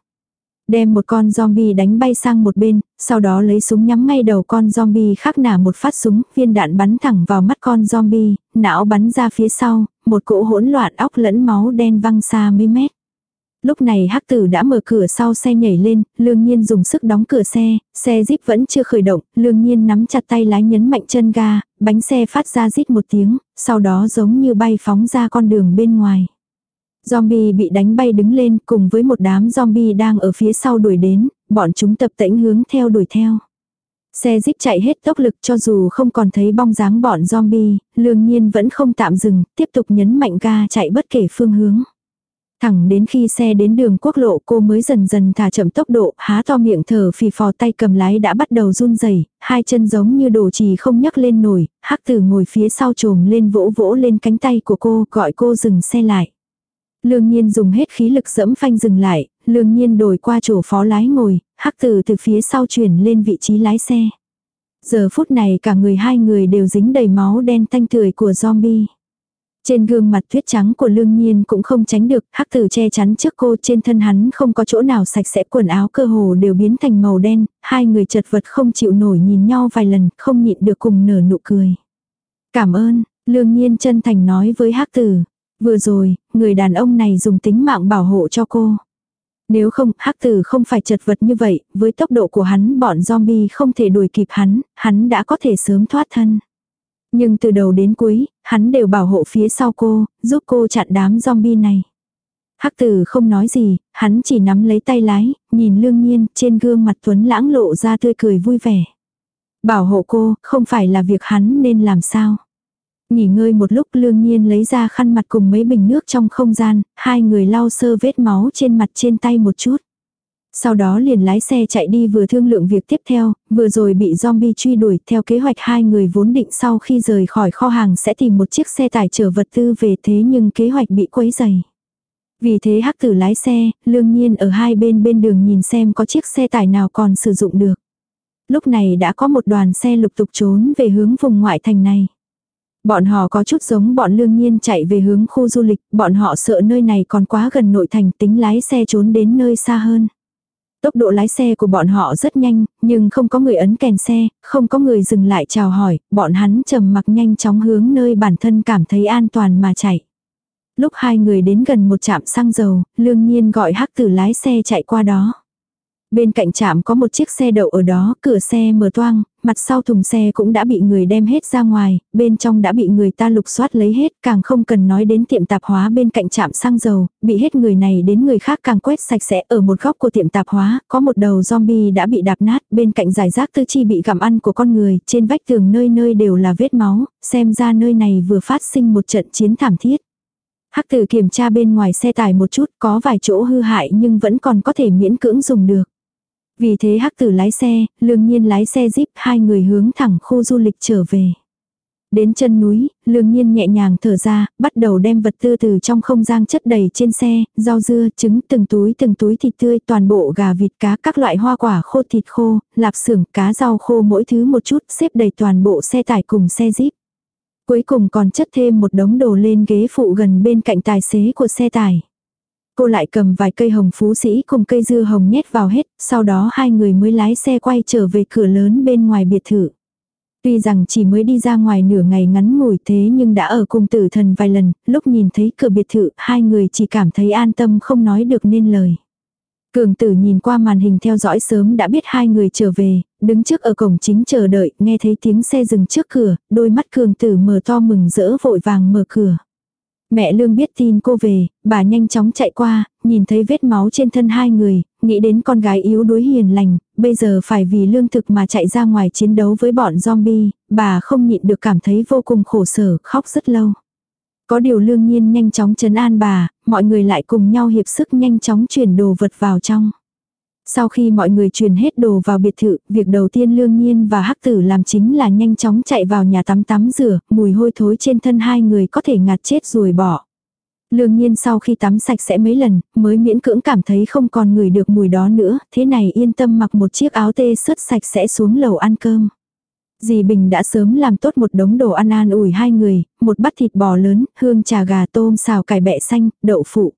Đem một con zombie đánh bay sang một bên, sau đó lấy súng nhắm ngay đầu con zombie khác nả một phát súng, viên đạn bắn thẳng vào mắt con zombie, não bắn ra phía sau, một cỗ hỗn loạn óc lẫn máu đen văng xa mấy mét. Lúc này hắc tử đã mở cửa sau xe nhảy lên, lương nhiên dùng sức đóng cửa xe, xe jeep vẫn chưa khởi động, lương nhiên nắm chặt tay lái nhấn mạnh chân ga, bánh xe phát ra rít một tiếng, sau đó giống như bay phóng ra con đường bên ngoài. Zombie bị đánh bay đứng lên cùng với một đám zombie đang ở phía sau đuổi đến, bọn chúng tập tễnh hướng theo đuổi theo. Xe jeep chạy hết tốc lực cho dù không còn thấy bong dáng bọn zombie, lương nhiên vẫn không tạm dừng, tiếp tục nhấn mạnh ga chạy bất kể phương hướng. Thẳng đến khi xe đến đường quốc lộ cô mới dần dần thả chậm tốc độ, há to miệng thở phì phò tay cầm lái đã bắt đầu run rẩy hai chân giống như đồ trì không nhấc lên nổi, hắc tử ngồi phía sau trồm lên vỗ vỗ lên cánh tay của cô, gọi cô dừng xe lại. Lương nhiên dùng hết khí lực dẫm phanh dừng lại, lương nhiên đổi qua chỗ phó lái ngồi, hắc tử từ phía sau chuyển lên vị trí lái xe. Giờ phút này cả người hai người đều dính đầy máu đen thanh tưởi của zombie. Trên gương mặt tuyết trắng của lương nhiên cũng không tránh được, hắc tử che chắn trước cô trên thân hắn không có chỗ nào sạch sẽ quần áo cơ hồ đều biến thành màu đen, hai người chật vật không chịu nổi nhìn nhau vài lần, không nhịn được cùng nở nụ cười. Cảm ơn, lương nhiên chân thành nói với hắc tử. Vừa rồi, người đàn ông này dùng tính mạng bảo hộ cho cô. Nếu không, hắc tử không phải chật vật như vậy, với tốc độ của hắn bọn zombie không thể đuổi kịp hắn, hắn đã có thể sớm thoát thân. Nhưng từ đầu đến cuối, hắn đều bảo hộ phía sau cô, giúp cô chặn đám zombie này. Hắc tử không nói gì, hắn chỉ nắm lấy tay lái, nhìn lương nhiên trên gương mặt Tuấn lãng lộ ra tươi cười vui vẻ. Bảo hộ cô, không phải là việc hắn nên làm sao. Nghỉ ngơi một lúc lương nhiên lấy ra khăn mặt cùng mấy bình nước trong không gian, hai người lau sơ vết máu trên mặt trên tay một chút sau đó liền lái xe chạy đi vừa thương lượng việc tiếp theo, vừa rồi bị zombie truy đuổi theo kế hoạch hai người vốn định sau khi rời khỏi kho hàng sẽ tìm một chiếc xe tải chở vật tư về thế nhưng kế hoạch bị quấy dày. Vì thế hắc tử lái xe, lương nhiên ở hai bên bên đường nhìn xem có chiếc xe tải nào còn sử dụng được. Lúc này đã có một đoàn xe lục tục trốn về hướng vùng ngoại thành này. Bọn họ có chút giống bọn lương nhiên chạy về hướng khu du lịch, bọn họ sợ nơi này còn quá gần nội thành tính lái xe trốn đến nơi xa hơn. Tốc độ lái xe của bọn họ rất nhanh, nhưng không có người ấn kèn xe, không có người dừng lại chào hỏi, bọn hắn trầm mặc nhanh chóng hướng nơi bản thân cảm thấy an toàn mà chạy. Lúc hai người đến gần một trạm xăng dầu, lương nhiên gọi hắc tử lái xe chạy qua đó. Bên cạnh trạm có một chiếc xe đậu ở đó, cửa xe mở toang, mặt sau thùng xe cũng đã bị người đem hết ra ngoài, bên trong đã bị người ta lục soát lấy hết, càng không cần nói đến tiệm tạp hóa bên cạnh trạm xăng dầu, bị hết người này đến người khác càng quét sạch sẽ ở một góc của tiệm tạp hóa, có một đầu zombie đã bị đạp nát, bên cạnh giải rác tư chi bị gặm ăn của con người, trên vách tường nơi nơi đều là vết máu, xem ra nơi này vừa phát sinh một trận chiến thảm thiết. Hắc tử kiểm tra bên ngoài xe tải một chút có vài chỗ hư hại nhưng vẫn còn có thể miễn cưỡng dùng được. Vì thế hắc tử lái xe, lương nhiên lái xe jeep hai người hướng thẳng khu du lịch trở về. Đến chân núi, lương nhiên nhẹ nhàng thở ra, bắt đầu đem vật tư từ trong không gian chất đầy trên xe, rau dưa, trứng, từng túi từng túi thịt tươi, toàn bộ gà vịt cá, các loại hoa quả khô thịt khô, lạp xưởng, cá rau khô mỗi thứ một chút, xếp đầy toàn bộ xe tải cùng xe jeep. Cuối cùng còn chất thêm một đống đồ lên ghế phụ gần bên cạnh tài xế của xe tải cô lại cầm vài cây hồng phú sĩ cùng cây dưa hồng nhét vào hết, sau đó hai người mới lái xe quay trở về cửa lớn bên ngoài biệt thự. Tuy rằng chỉ mới đi ra ngoài nửa ngày ngắn ngủi thế nhưng đã ở cùng tử thần vài lần, lúc nhìn thấy cửa biệt thự, hai người chỉ cảm thấy an tâm không nói được nên lời. Cường tử nhìn qua màn hình theo dõi sớm đã biết hai người trở về, đứng trước ở cổng chính chờ đợi, nghe thấy tiếng xe dừng trước cửa, đôi mắt cường tử mở to mừng rỡ vội vàng mở cửa. Mẹ Lương biết tin cô về, bà nhanh chóng chạy qua, nhìn thấy vết máu trên thân hai người, nghĩ đến con gái yếu đuối hiền lành, bây giờ phải vì lương thực mà chạy ra ngoài chiến đấu với bọn zombie, bà không nhịn được cảm thấy vô cùng khổ sở, khóc rất lâu. Có điều lương nhiên nhanh chóng chấn an bà, mọi người lại cùng nhau hiệp sức nhanh chóng chuyển đồ vật vào trong. Sau khi mọi người truyền hết đồ vào biệt thự, việc đầu tiên Lương Nhiên và Hắc Tử làm chính là nhanh chóng chạy vào nhà tắm tắm rửa, mùi hôi thối trên thân hai người có thể ngạt chết rồi bỏ. Lương Nhiên sau khi tắm sạch sẽ mấy lần, mới miễn cưỡng cảm thấy không còn người được mùi đó nữa, thế này yên tâm mặc một chiếc áo tê sứt sạch sẽ xuống lầu ăn cơm. Dì Bình đã sớm làm tốt một đống đồ ăn an ủi hai người, một bát thịt bò lớn, hương trà gà tôm xào cải bẹ xanh, đậu phụ.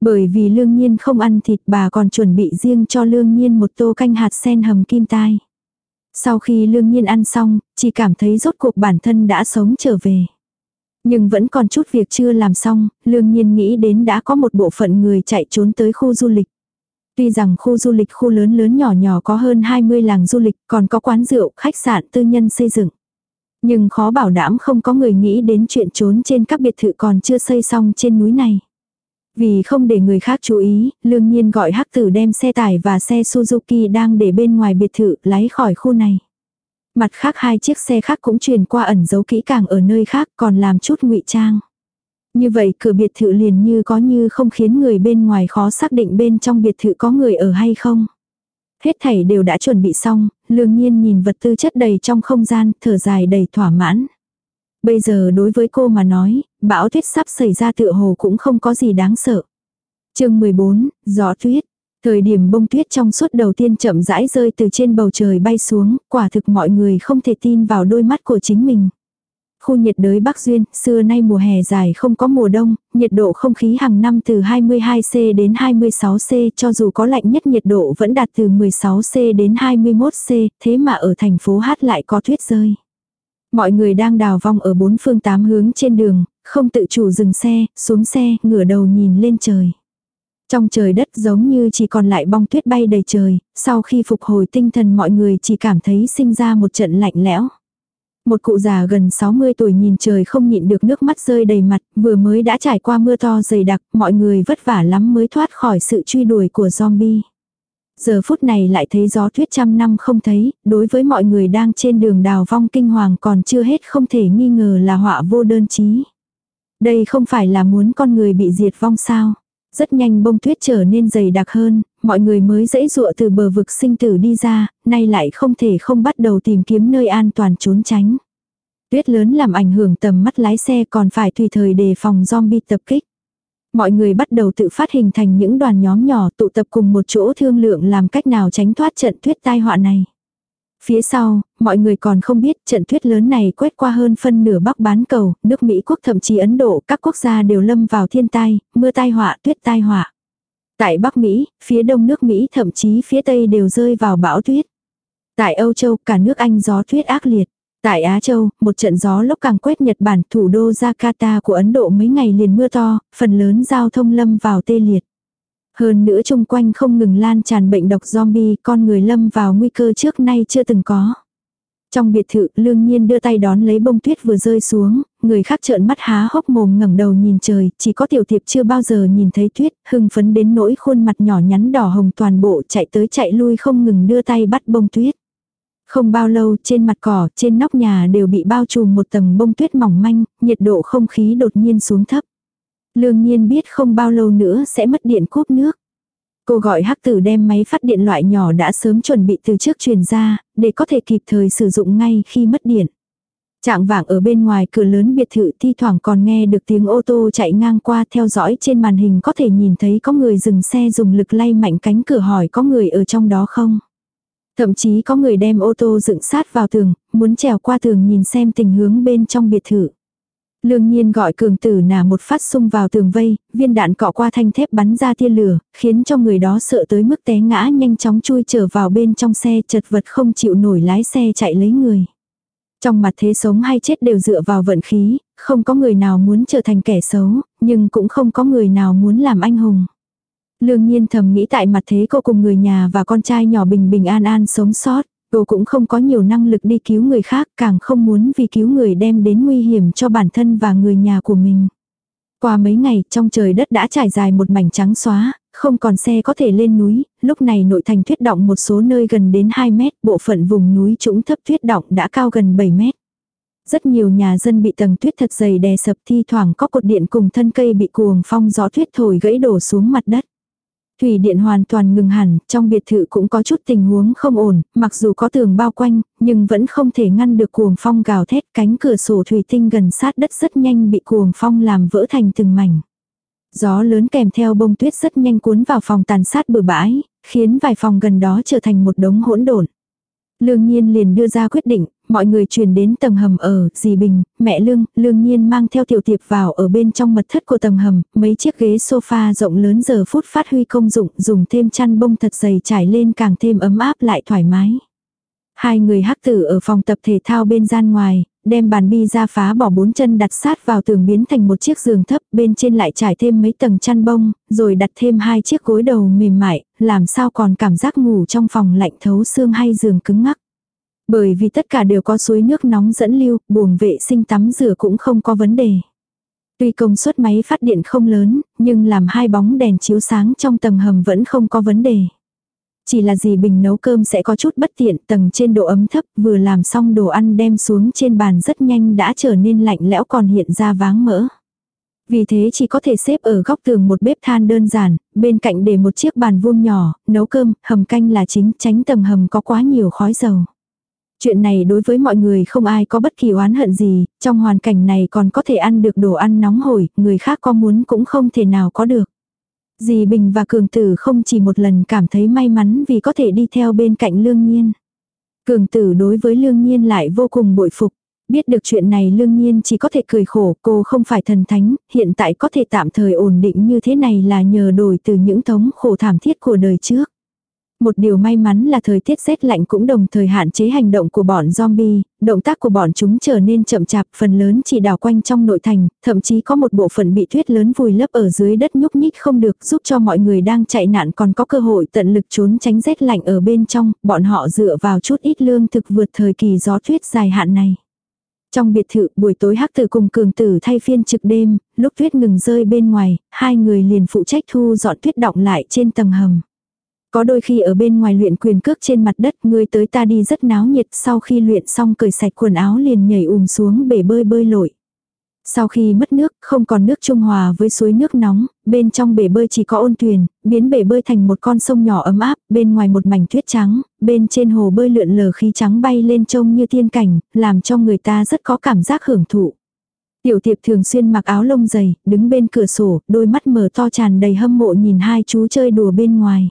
Bởi vì lương nhiên không ăn thịt bà còn chuẩn bị riêng cho lương nhiên một tô canh hạt sen hầm kim tai. Sau khi lương nhiên ăn xong, chỉ cảm thấy rốt cuộc bản thân đã sống trở về. Nhưng vẫn còn chút việc chưa làm xong, lương nhiên nghĩ đến đã có một bộ phận người chạy trốn tới khu du lịch. Tuy rằng khu du lịch khu lớn lớn nhỏ nhỏ có hơn 20 làng du lịch, còn có quán rượu, khách sạn tư nhân xây dựng. Nhưng khó bảo đảm không có người nghĩ đến chuyện trốn trên các biệt thự còn chưa xây xong trên núi này. Vì không để người khác chú ý, lương nhiên gọi hắc tử đem xe tải và xe Suzuki đang để bên ngoài biệt thự lái khỏi khu này. Mặt khác hai chiếc xe khác cũng truyền qua ẩn giấu kỹ càng ở nơi khác còn làm chút ngụy trang. Như vậy cửa biệt thự liền như có như không khiến người bên ngoài khó xác định bên trong biệt thự có người ở hay không. Hết thảy đều đã chuẩn bị xong, lương nhiên nhìn vật tư chất đầy trong không gian, thở dài đầy thỏa mãn. Bây giờ đối với cô mà nói, bão tuyết sắp xảy ra tựa hồ cũng không có gì đáng sợ. chương 14, gió tuyết. Thời điểm bông tuyết trong suốt đầu tiên chậm rãi rơi từ trên bầu trời bay xuống, quả thực mọi người không thể tin vào đôi mắt của chính mình. Khu nhiệt đới Bắc Duyên, xưa nay mùa hè dài không có mùa đông, nhiệt độ không khí hàng năm từ 22C đến 26C cho dù có lạnh nhất nhiệt độ vẫn đạt từ 16C đến 21C, thế mà ở thành phố Hát lại có tuyết rơi. Mọi người đang đào vong ở bốn phương tám hướng trên đường, không tự chủ dừng xe, xuống xe, ngửa đầu nhìn lên trời. Trong trời đất giống như chỉ còn lại bong tuyết bay đầy trời, sau khi phục hồi tinh thần mọi người chỉ cảm thấy sinh ra một trận lạnh lẽo. Một cụ già gần 60 tuổi nhìn trời không nhịn được nước mắt rơi đầy mặt, vừa mới đã trải qua mưa to dày đặc, mọi người vất vả lắm mới thoát khỏi sự truy đuổi của zombie giờ phút này lại thấy gió tuyết trăm năm không thấy, đối với mọi người đang trên đường đào vong kinh hoàng còn chưa hết không thể nghi ngờ là họa vô đơn chí. Đây không phải là muốn con người bị diệt vong sao. Rất nhanh bông tuyết trở nên dày đặc hơn, mọi người mới dễ dụa từ bờ vực sinh tử đi ra, nay lại không thể không bắt đầu tìm kiếm nơi an toàn trốn tránh. Tuyết lớn làm ảnh hưởng tầm mắt lái xe còn phải tùy thời đề phòng zombie tập kích mọi người bắt đầu tự phát hình thành những đoàn nhóm nhỏ tụ tập cùng một chỗ thương lượng làm cách nào tránh thoát trận tuyết tai họa này. Phía sau, mọi người còn không biết trận tuyết lớn này quét qua hơn phân nửa bắc bán cầu, nước Mỹ quốc thậm chí Ấn Độ, các quốc gia đều lâm vào thiên tai, mưa tai họa, tuyết tai họa. Tại Bắc Mỹ, phía đông nước Mỹ thậm chí phía tây đều rơi vào bão tuyết. Tại Âu Châu, cả nước Anh gió tuyết ác liệt. Tại Á Châu, một trận gió lốc càng quét Nhật Bản, thủ đô Jakarta của Ấn Độ mấy ngày liền mưa to, phần lớn giao thông lâm vào tê liệt. Hơn nữa chung quanh không ngừng lan tràn bệnh độc zombie, con người lâm vào nguy cơ trước nay chưa từng có. Trong biệt thự, lương nhiên đưa tay đón lấy bông tuyết vừa rơi xuống, người khác trợn mắt há hốc mồm ngẩng đầu nhìn trời, chỉ có tiểu thiệp chưa bao giờ nhìn thấy tuyết, hưng phấn đến nỗi khuôn mặt nhỏ nhắn đỏ hồng toàn bộ chạy tới chạy lui không ngừng đưa tay bắt bông tuyết. Không bao lâu trên mặt cỏ, trên nóc nhà đều bị bao trùm một tầng bông tuyết mỏng manh, nhiệt độ không khí đột nhiên xuống thấp. Lương nhiên biết không bao lâu nữa sẽ mất điện cúp nước. Cô gọi hắc tử đem máy phát điện loại nhỏ đã sớm chuẩn bị từ trước truyền ra, để có thể kịp thời sử dụng ngay khi mất điện. Trạng vạng ở bên ngoài cửa lớn biệt thự thi thoảng còn nghe được tiếng ô tô chạy ngang qua theo dõi trên màn hình có thể nhìn thấy có người dừng xe dùng lực lay mạnh cánh cửa hỏi có người ở trong đó không. Thậm chí có người đem ô tô dựng sát vào tường, muốn trèo qua tường nhìn xem tình hướng bên trong biệt thự. Lương nhiên gọi cường tử nà một phát xung vào tường vây, viên đạn cọ qua thanh thép bắn ra tia lửa, khiến cho người đó sợ tới mức té ngã nhanh chóng chui trở vào bên trong xe chật vật không chịu nổi lái xe chạy lấy người. Trong mặt thế sống hay chết đều dựa vào vận khí, không có người nào muốn trở thành kẻ xấu, nhưng cũng không có người nào muốn làm anh hùng. Lương nhiên thầm nghĩ tại mặt thế cô cùng người nhà và con trai nhỏ bình bình an an sống sót, cô cũng không có nhiều năng lực đi cứu người khác, càng không muốn vì cứu người đem đến nguy hiểm cho bản thân và người nhà của mình. Qua mấy ngày, trong trời đất đã trải dài một mảnh trắng xóa, không còn xe có thể lên núi, lúc này nội thành tuyết động một số nơi gần đến 2 mét, bộ phận vùng núi trũng thấp tuyết động đã cao gần 7 mét. Rất nhiều nhà dân bị tầng tuyết thật dày đè sập thi thoảng có cột điện cùng thân cây bị cuồng phong gió tuyết thổi gãy đổ xuống mặt đất thủy điện hoàn toàn ngừng hẳn, trong biệt thự cũng có chút tình huống không ổn, mặc dù có tường bao quanh, nhưng vẫn không thể ngăn được cuồng phong gào thét, cánh cửa sổ thủy tinh gần sát đất rất nhanh bị cuồng phong làm vỡ thành từng mảnh. Gió lớn kèm theo bông tuyết rất nhanh cuốn vào phòng tàn sát bừa bãi, khiến vài phòng gần đó trở thành một đống hỗn độn. Lương Nhiên liền đưa ra quyết định, mọi người truyền đến tầng hầm ở, dì Bình, mẹ Lương, Lương Nhiên mang theo tiểu tiệp vào ở bên trong mật thất của tầng hầm, mấy chiếc ghế sofa rộng lớn giờ phút phát huy công dụng, dùng thêm chăn bông thật dày trải lên càng thêm ấm áp lại thoải mái. Hai người hắc tử ở phòng tập thể thao bên gian ngoài, đem bàn bi ra phá bỏ bốn chân đặt sát vào tường biến thành một chiếc giường thấp, bên trên lại trải thêm mấy tầng chăn bông, rồi đặt thêm hai chiếc gối đầu mềm mại, làm sao còn cảm giác ngủ trong phòng lạnh thấu xương hay giường cứng ngắc. Bởi vì tất cả đều có suối nước nóng dẫn lưu, buồng vệ sinh tắm rửa cũng không có vấn đề. Tuy công suất máy phát điện không lớn, nhưng làm hai bóng đèn chiếu sáng trong tầng hầm vẫn không có vấn đề chỉ là dì Bình nấu cơm sẽ có chút bất tiện, tầng trên độ ấm thấp, vừa làm xong đồ ăn đem xuống trên bàn rất nhanh đã trở nên lạnh lẽo còn hiện ra váng mỡ. Vì thế chỉ có thể xếp ở góc tường một bếp than đơn giản, bên cạnh để một chiếc bàn vuông nhỏ, nấu cơm, hầm canh là chính, tránh tầng hầm có quá nhiều khói dầu. Chuyện này đối với mọi người không ai có bất kỳ oán hận gì, trong hoàn cảnh này còn có thể ăn được đồ ăn nóng hổi, người khác có muốn cũng không thể nào có được. Dì Bình và Cường Tử không chỉ một lần cảm thấy may mắn vì có thể đi theo bên cạnh Lương Nhiên. Cường Tử đối với Lương Nhiên lại vô cùng bội phục. Biết được chuyện này Lương Nhiên chỉ có thể cười khổ cô không phải thần thánh, hiện tại có thể tạm thời ổn định như thế này là nhờ đổi từ những thống khổ thảm thiết của đời trước. Một điều may mắn là thời tiết rét lạnh cũng đồng thời hạn chế hành động của bọn zombie, động tác của bọn chúng trở nên chậm chạp, phần lớn chỉ đào quanh trong nội thành, thậm chí có một bộ phận bị tuyết lớn vùi lấp ở dưới đất nhúc nhích không được giúp cho mọi người đang chạy nạn còn có cơ hội tận lực trốn tránh rét lạnh ở bên trong, bọn họ dựa vào chút ít lương thực vượt thời kỳ gió tuyết dài hạn này. Trong biệt thự, buổi tối hắc tử cùng cường tử thay phiên trực đêm, lúc tuyết ngừng rơi bên ngoài, hai người liền phụ trách thu dọn tuyết động lại trên tầng hầm. Có đôi khi ở bên ngoài luyện quyền cước trên mặt đất người tới ta đi rất náo nhiệt sau khi luyện xong cởi sạch quần áo liền nhảy ùm xuống bể bơi bơi lội. Sau khi mất nước, không còn nước trung hòa với suối nước nóng, bên trong bể bơi chỉ có ôn tuyền biến bể bơi thành một con sông nhỏ ấm áp, bên ngoài một mảnh tuyết trắng, bên trên hồ bơi lượn lờ khí trắng bay lên trông như tiên cảnh, làm cho người ta rất có cảm giác hưởng thụ. Tiểu tiệp thường xuyên mặc áo lông dày, đứng bên cửa sổ, đôi mắt mở to tràn đầy hâm mộ nhìn hai chú chơi đùa bên ngoài.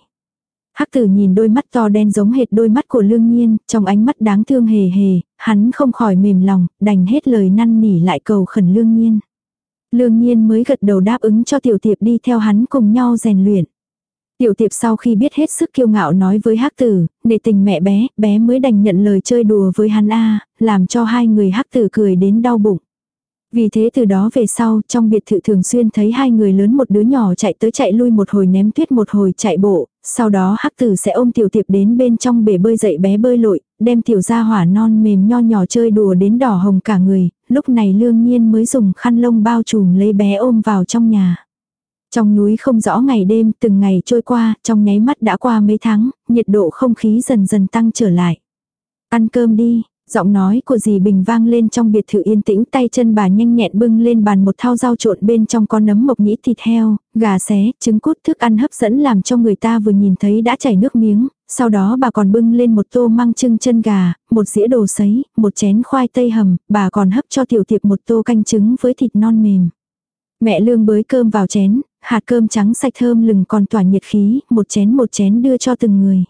Hắc tử nhìn đôi mắt to đen giống hệt đôi mắt của lương nhiên, trong ánh mắt đáng thương hề hề, hắn không khỏi mềm lòng, đành hết lời năn nỉ lại cầu khẩn lương nhiên. Lương nhiên mới gật đầu đáp ứng cho tiểu tiệp đi theo hắn cùng nhau rèn luyện. Tiểu tiệp sau khi biết hết sức kiêu ngạo nói với hắc tử, nể tình mẹ bé, bé mới đành nhận lời chơi đùa với hắn a làm cho hai người hắc tử cười đến đau bụng. Vì thế từ đó về sau, trong biệt thự thường xuyên thấy hai người lớn một đứa nhỏ chạy tới chạy lui một hồi ném tuyết một hồi chạy bộ, sau đó hắc tử sẽ ôm tiểu tiệp đến bên trong bể bơi dậy bé bơi lội, đem tiểu ra hỏa non mềm nho nhỏ chơi đùa đến đỏ hồng cả người, lúc này lương nhiên mới dùng khăn lông bao trùm lấy bé ôm vào trong nhà. Trong núi không rõ ngày đêm, từng ngày trôi qua, trong nháy mắt đã qua mấy tháng, nhiệt độ không khí dần dần tăng trở lại. Ăn cơm đi, Giọng nói của dì Bình vang lên trong biệt thự yên tĩnh tay chân bà nhanh nhẹn bưng lên bàn một thao rau trộn bên trong con nấm mộc nhĩ thịt heo, gà xé, trứng cút thức ăn hấp dẫn làm cho người ta vừa nhìn thấy đã chảy nước miếng. Sau đó bà còn bưng lên một tô măng trưng chân gà, một dĩa đồ sấy, một chén khoai tây hầm, bà còn hấp cho tiểu tiệp một tô canh trứng với thịt non mềm. Mẹ lương bới cơm vào chén, hạt cơm trắng sạch thơm lừng còn tỏa nhiệt khí, một chén một chén đưa cho từng người.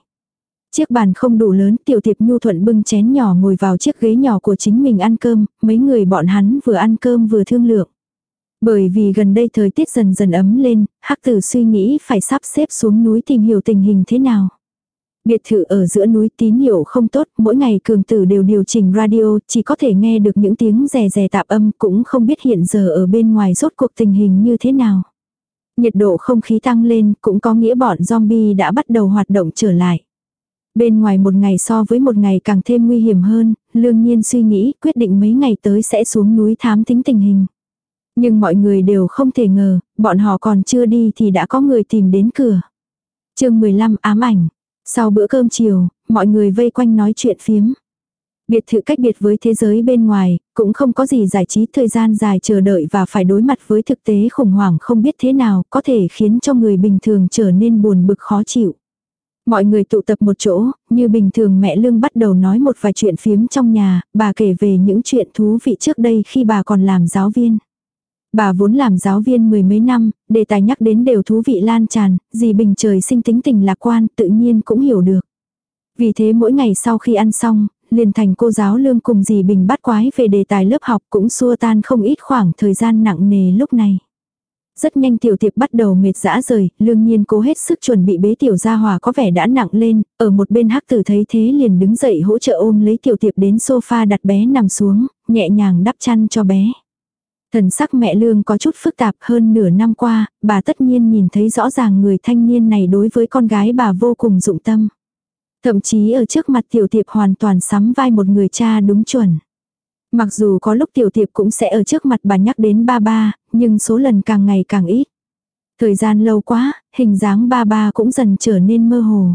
Chiếc bàn không đủ lớn, tiểu thiệp nhu thuận bưng chén nhỏ ngồi vào chiếc ghế nhỏ của chính mình ăn cơm, mấy người bọn hắn vừa ăn cơm vừa thương lượng. Bởi vì gần đây thời tiết dần dần ấm lên, hắc tử suy nghĩ phải sắp xếp xuống núi tìm hiểu tình hình thế nào. Biệt thự ở giữa núi tín hiệu không tốt, mỗi ngày cường tử đều điều chỉnh radio, chỉ có thể nghe được những tiếng rè rè tạp âm cũng không biết hiện giờ ở bên ngoài rốt cuộc tình hình như thế nào. Nhiệt độ không khí tăng lên cũng có nghĩa bọn zombie đã bắt đầu hoạt động trở lại. Bên ngoài một ngày so với một ngày càng thêm nguy hiểm hơn, lương nhiên suy nghĩ quyết định mấy ngày tới sẽ xuống núi thám tính tình hình. Nhưng mọi người đều không thể ngờ, bọn họ còn chưa đi thì đã có người tìm đến cửa. chương 15 ám ảnh. Sau bữa cơm chiều, mọi người vây quanh nói chuyện phiếm. Biệt thự cách biệt với thế giới bên ngoài, cũng không có gì giải trí thời gian dài chờ đợi và phải đối mặt với thực tế khủng hoảng không biết thế nào có thể khiến cho người bình thường trở nên buồn bực khó chịu. Mọi người tụ tập một chỗ, như bình thường mẹ Lương bắt đầu nói một vài chuyện phiếm trong nhà, bà kể về những chuyện thú vị trước đây khi bà còn làm giáo viên. Bà vốn làm giáo viên mười mấy năm, đề tài nhắc đến đều thú vị lan tràn, dì bình trời sinh tính tình lạc quan tự nhiên cũng hiểu được. Vì thế mỗi ngày sau khi ăn xong, liền thành cô giáo lương cùng dì bình bắt quái về đề tài lớp học cũng xua tan không ít khoảng thời gian nặng nề lúc này. Rất nhanh tiểu tiệp bắt đầu mệt dã rời, lương nhiên cố hết sức chuẩn bị bế tiểu gia hòa có vẻ đã nặng lên, ở một bên hắc tử thấy thế liền đứng dậy hỗ trợ ôm lấy tiểu tiệp đến sofa đặt bé nằm xuống, nhẹ nhàng đắp chăn cho bé. Thần sắc mẹ lương có chút phức tạp hơn nửa năm qua, bà tất nhiên nhìn thấy rõ ràng người thanh niên này đối với con gái bà vô cùng dụng tâm. Thậm chí ở trước mặt tiểu tiệp hoàn toàn sắm vai một người cha đúng chuẩn. Mặc dù có lúc tiểu tiệp cũng sẽ ở trước mặt bà nhắc đến ba ba, nhưng số lần càng ngày càng ít. Thời gian lâu quá, hình dáng ba ba cũng dần trở nên mơ hồ.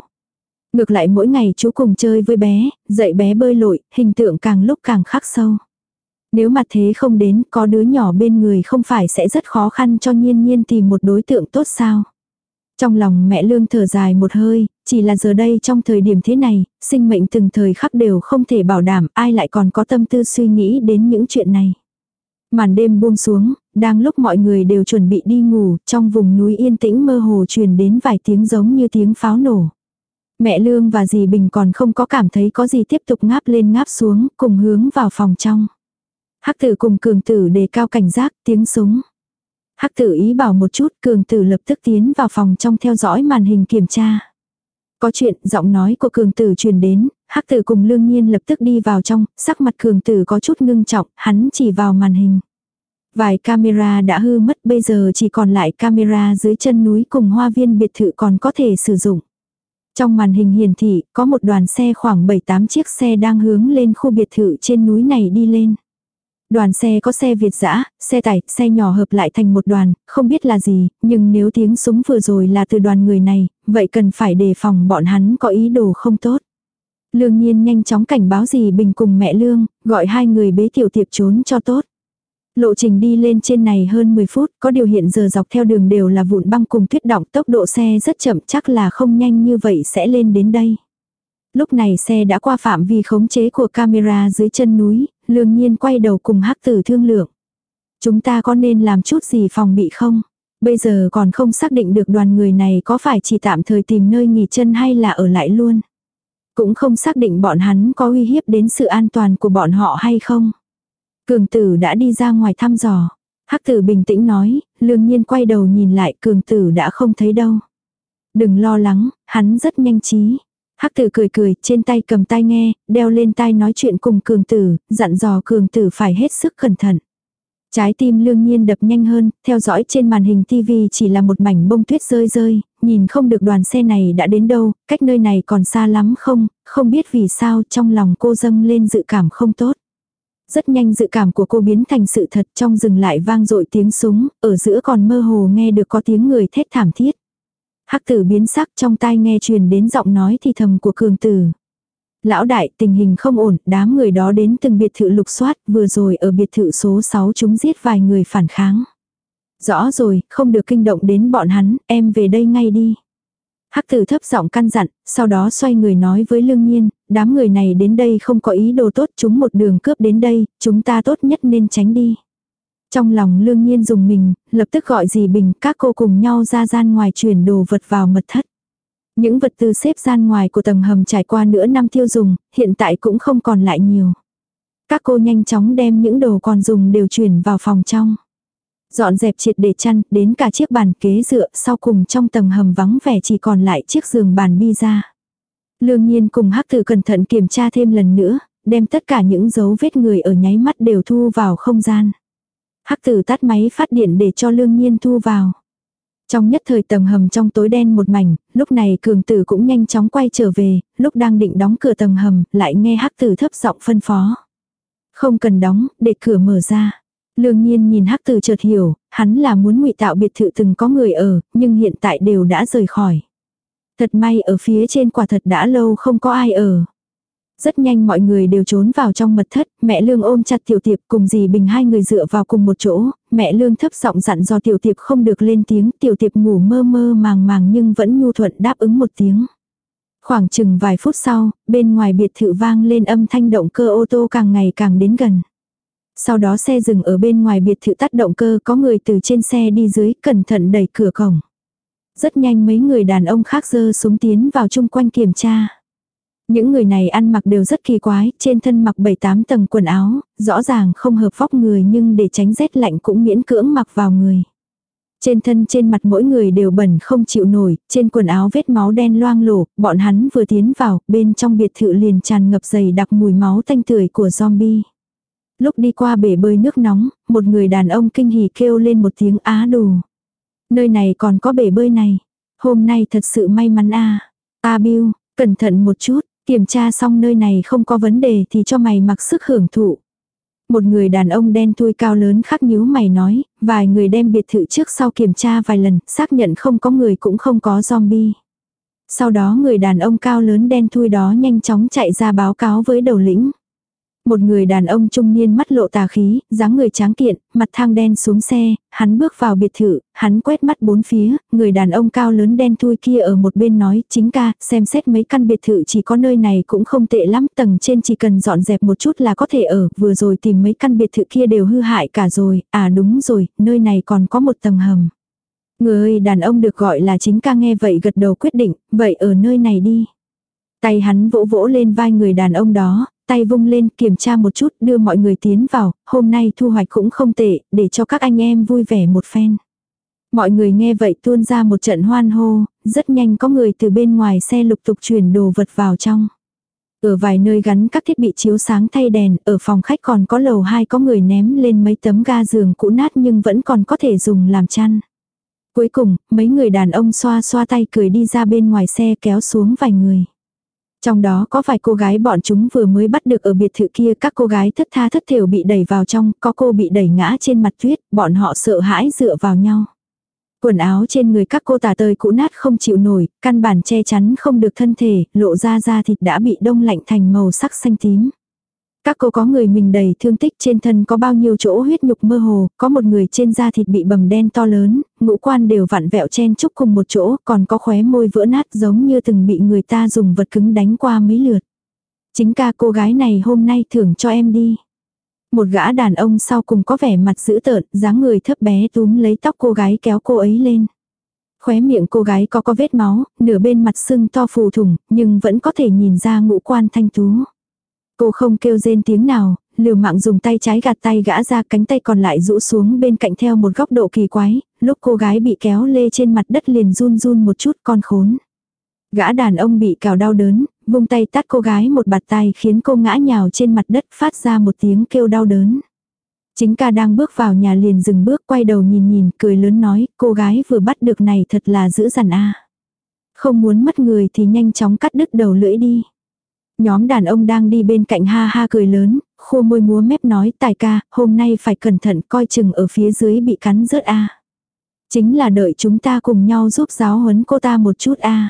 Ngược lại mỗi ngày chú cùng chơi với bé, dạy bé bơi lội, hình tượng càng lúc càng khắc sâu. Nếu mà thế không đến, có đứa nhỏ bên người không phải sẽ rất khó khăn cho nhiên nhiên tìm một đối tượng tốt sao. Trong lòng mẹ lương thở dài một hơi, chỉ là giờ đây trong thời điểm thế này, sinh mệnh từng thời khắc đều không thể bảo đảm ai lại còn có tâm tư suy nghĩ đến những chuyện này màn đêm buông xuống, đang lúc mọi người đều chuẩn bị đi ngủ, trong vùng núi yên tĩnh mơ hồ truyền đến vài tiếng giống như tiếng pháo nổ. Mẹ Lương và dì Bình còn không có cảm thấy có gì tiếp tục ngáp lên ngáp xuống, cùng hướng vào phòng trong. Hắc tử cùng cường tử đề cao cảnh giác, tiếng súng. Hắc tử ý bảo một chút, cường tử lập tức tiến vào phòng trong theo dõi màn hình kiểm tra. Có chuyện, giọng nói của cường tử truyền đến, hắc tử cùng lương nhiên lập tức đi vào trong, sắc mặt cường tử có chút ngưng trọng, hắn chỉ vào màn hình. Vài camera đã hư mất bây giờ chỉ còn lại camera dưới chân núi cùng hoa viên biệt thự còn có thể sử dụng. Trong màn hình hiển thị, có một đoàn xe khoảng 7-8 chiếc xe đang hướng lên khu biệt thự trên núi này đi lên. Đoàn xe có xe Việt dã, xe tải, xe nhỏ hợp lại thành một đoàn, không biết là gì, nhưng nếu tiếng súng vừa rồi là từ đoàn người này, vậy cần phải đề phòng bọn hắn có ý đồ không tốt. Lương nhiên nhanh chóng cảnh báo gì Bình cùng mẹ Lương, gọi hai người bế tiểu tiệp trốn cho tốt. Lộ trình đi lên trên này hơn 10 phút, có điều hiện giờ dọc theo đường đều là vụn băng cùng tuyết động tốc độ xe rất chậm chắc là không nhanh như vậy sẽ lên đến đây. Lúc này xe đã qua phạm vi khống chế của camera dưới chân núi, lương nhiên quay đầu cùng hắc tử thương lượng. Chúng ta có nên làm chút gì phòng bị không? Bây giờ còn không xác định được đoàn người này có phải chỉ tạm thời tìm nơi nghỉ chân hay là ở lại luôn. Cũng không xác định bọn hắn có uy hiếp đến sự an toàn của bọn họ hay không. Cường tử đã đi ra ngoài thăm dò. Hắc tử bình tĩnh nói, lương nhiên quay đầu nhìn lại cường tử đã không thấy đâu. Đừng lo lắng, hắn rất nhanh trí. Hắc tử cười cười, trên tay cầm tai nghe, đeo lên tai nói chuyện cùng cường tử, dặn dò cường tử phải hết sức cẩn thận. Trái tim lương nhiên đập nhanh hơn, theo dõi trên màn hình TV chỉ là một mảnh bông tuyết rơi rơi, nhìn không được đoàn xe này đã đến đâu, cách nơi này còn xa lắm không, không biết vì sao trong lòng cô dâng lên dự cảm không tốt. Rất nhanh dự cảm của cô biến thành sự thật trong rừng lại vang dội tiếng súng, ở giữa còn mơ hồ nghe được có tiếng người thét thảm thiết. Hắc tử biến sắc trong tai nghe truyền đến giọng nói thì thầm của cường tử lão đại tình hình không ổn, đám người đó đến từng biệt thự lục soát, vừa rồi ở biệt thự số 6 chúng giết vài người phản kháng. Rõ rồi, không được kinh động đến bọn hắn, em về đây ngay đi. Hắc tử thấp giọng căn dặn, sau đó xoay người nói với lương nhiên, đám người này đến đây không có ý đồ tốt chúng một đường cướp đến đây, chúng ta tốt nhất nên tránh đi. Trong lòng lương nhiên dùng mình, lập tức gọi dì Bình, các cô cùng nhau ra gian ngoài chuyển đồ vật vào mật thất. Những vật tư xếp gian ngoài của tầng hầm trải qua nửa năm tiêu dùng, hiện tại cũng không còn lại nhiều. Các cô nhanh chóng đem những đồ còn dùng đều chuyển vào phòng trong. Dọn dẹp triệt để chăn, đến cả chiếc bàn kế dựa, sau cùng trong tầng hầm vắng vẻ chỉ còn lại chiếc giường bàn bi ra. Lương nhiên cùng hắc tử cẩn thận kiểm tra thêm lần nữa, đem tất cả những dấu vết người ở nháy mắt đều thu vào không gian. Hắc tử tắt máy phát điện để cho lương nhiên thu vào. Trong nhất thời tầng hầm trong tối đen một mảnh, lúc này cường tử cũng nhanh chóng quay trở về, lúc đang định đóng cửa tầng hầm, lại nghe hắc tử thấp giọng phân phó. Không cần đóng, để cửa mở ra. Lương nhiên nhìn hắc tử chợt hiểu, hắn là muốn ngụy tạo biệt thự từng có người ở, nhưng hiện tại đều đã rời khỏi. Thật may ở phía trên quả thật đã lâu không có ai ở. Rất nhanh mọi người đều trốn vào trong mật thất, mẹ Lương ôm chặt Tiểu Tiệp cùng dì Bình hai người dựa vào cùng một chỗ, mẹ Lương thấp giọng dặn do Tiểu Tiệp không được lên tiếng, Tiểu Tiệp ngủ mơ mơ màng màng nhưng vẫn nhu thuận đáp ứng một tiếng. Khoảng chừng vài phút sau, bên ngoài biệt thự vang lên âm thanh động cơ ô tô càng ngày càng đến gần. Sau đó xe dừng ở bên ngoài biệt thự tắt động cơ có người từ trên xe đi dưới cẩn thận đẩy cửa cổng. Rất nhanh mấy người đàn ông khác dơ súng tiến vào chung quanh kiểm tra. Những người này ăn mặc đều rất kỳ quái, trên thân mặc 7-8 tầng quần áo, rõ ràng không hợp vóc người nhưng để tránh rét lạnh cũng miễn cưỡng mặc vào người. Trên thân trên mặt mỗi người đều bẩn không chịu nổi, trên quần áo vết máu đen loang lổ, bọn hắn vừa tiến vào, bên trong biệt thự liền tràn ngập dày đặc mùi máu tanh tưởi của zombie. Lúc đi qua bể bơi nước nóng, một người đàn ông kinh hỉ kêu lên một tiếng á đù. Nơi này còn có bể bơi này. Hôm nay thật sự may mắn à. a à. Bill, cẩn thận một chút, Kiểm tra xong nơi này không có vấn đề thì cho mày mặc sức hưởng thụ. Một người đàn ông đen thui cao lớn khắc nhíu mày nói, vài người đem biệt thự trước sau kiểm tra vài lần, xác nhận không có người cũng không có zombie. Sau đó người đàn ông cao lớn đen thui đó nhanh chóng chạy ra báo cáo với đầu lĩnh một người đàn ông trung niên mắt lộ tà khí, dáng người tráng kiện, mặt thang đen xuống xe, hắn bước vào biệt thự, hắn quét mắt bốn phía, người đàn ông cao lớn đen thui kia ở một bên nói, chính ca, xem xét mấy căn biệt thự chỉ có nơi này cũng không tệ lắm, tầng trên chỉ cần dọn dẹp một chút là có thể ở, vừa rồi tìm mấy căn biệt thự kia đều hư hại cả rồi, à đúng rồi, nơi này còn có một tầng hầm. Người đàn ông được gọi là chính ca nghe vậy gật đầu quyết định, vậy ở nơi này đi. Tay hắn vỗ vỗ lên vai người đàn ông đó, tay vung lên kiểm tra một chút đưa mọi người tiến vào, hôm nay thu hoạch cũng không tệ, để cho các anh em vui vẻ một phen. Mọi người nghe vậy tuôn ra một trận hoan hô, rất nhanh có người từ bên ngoài xe lục tục chuyển đồ vật vào trong. Ở vài nơi gắn các thiết bị chiếu sáng thay đèn, ở phòng khách còn có lầu 2 có người ném lên mấy tấm ga giường cũ nát nhưng vẫn còn có thể dùng làm chăn. Cuối cùng, mấy người đàn ông xoa xoa tay cười đi ra bên ngoài xe kéo xuống vài người. Trong đó có vài cô gái bọn chúng vừa mới bắt được ở biệt thự kia các cô gái thất tha thất thểu bị đẩy vào trong, có cô bị đẩy ngã trên mặt tuyết, bọn họ sợ hãi dựa vào nhau. Quần áo trên người các cô tà tơi cũ nát không chịu nổi, căn bản che chắn không được thân thể, lộ ra da thịt đã bị đông lạnh thành màu sắc xanh tím. Các cô có người mình đầy thương tích trên thân có bao nhiêu chỗ huyết nhục mơ hồ, có một người trên da thịt bị bầm đen to lớn, ngũ quan đều vặn vẹo chen chúc cùng một chỗ, còn có khóe môi vỡ nát giống như từng bị người ta dùng vật cứng đánh qua mấy lượt. Chính ca cô gái này hôm nay thưởng cho em đi. Một gã đàn ông sau cùng có vẻ mặt dữ tợn, dáng người thấp bé túm lấy tóc cô gái kéo cô ấy lên khóe miệng cô gái có có vết máu, nửa bên mặt sưng to phù thủng, nhưng vẫn có thể nhìn ra ngũ quan thanh tú. Cô không kêu rên tiếng nào, liều mạng dùng tay trái gạt tay gã ra cánh tay còn lại rũ xuống bên cạnh theo một góc độ kỳ quái, lúc cô gái bị kéo lê trên mặt đất liền run run một chút con khốn. Gã đàn ông bị cào đau đớn, vung tay tát cô gái một bạt tay khiến cô ngã nhào trên mặt đất phát ra một tiếng kêu đau đớn. Chính ca đang bước vào nhà liền dừng bước quay đầu nhìn nhìn cười lớn nói cô gái vừa bắt được này thật là dữ dằn a. Không muốn mất người thì nhanh chóng cắt đứt đầu lưỡi đi. Nhóm đàn ông đang đi bên cạnh ha ha cười lớn, khua môi múa mép nói tài ca, hôm nay phải cẩn thận coi chừng ở phía dưới bị cắn rớt a. Chính là đợi chúng ta cùng nhau giúp giáo huấn cô ta một chút a.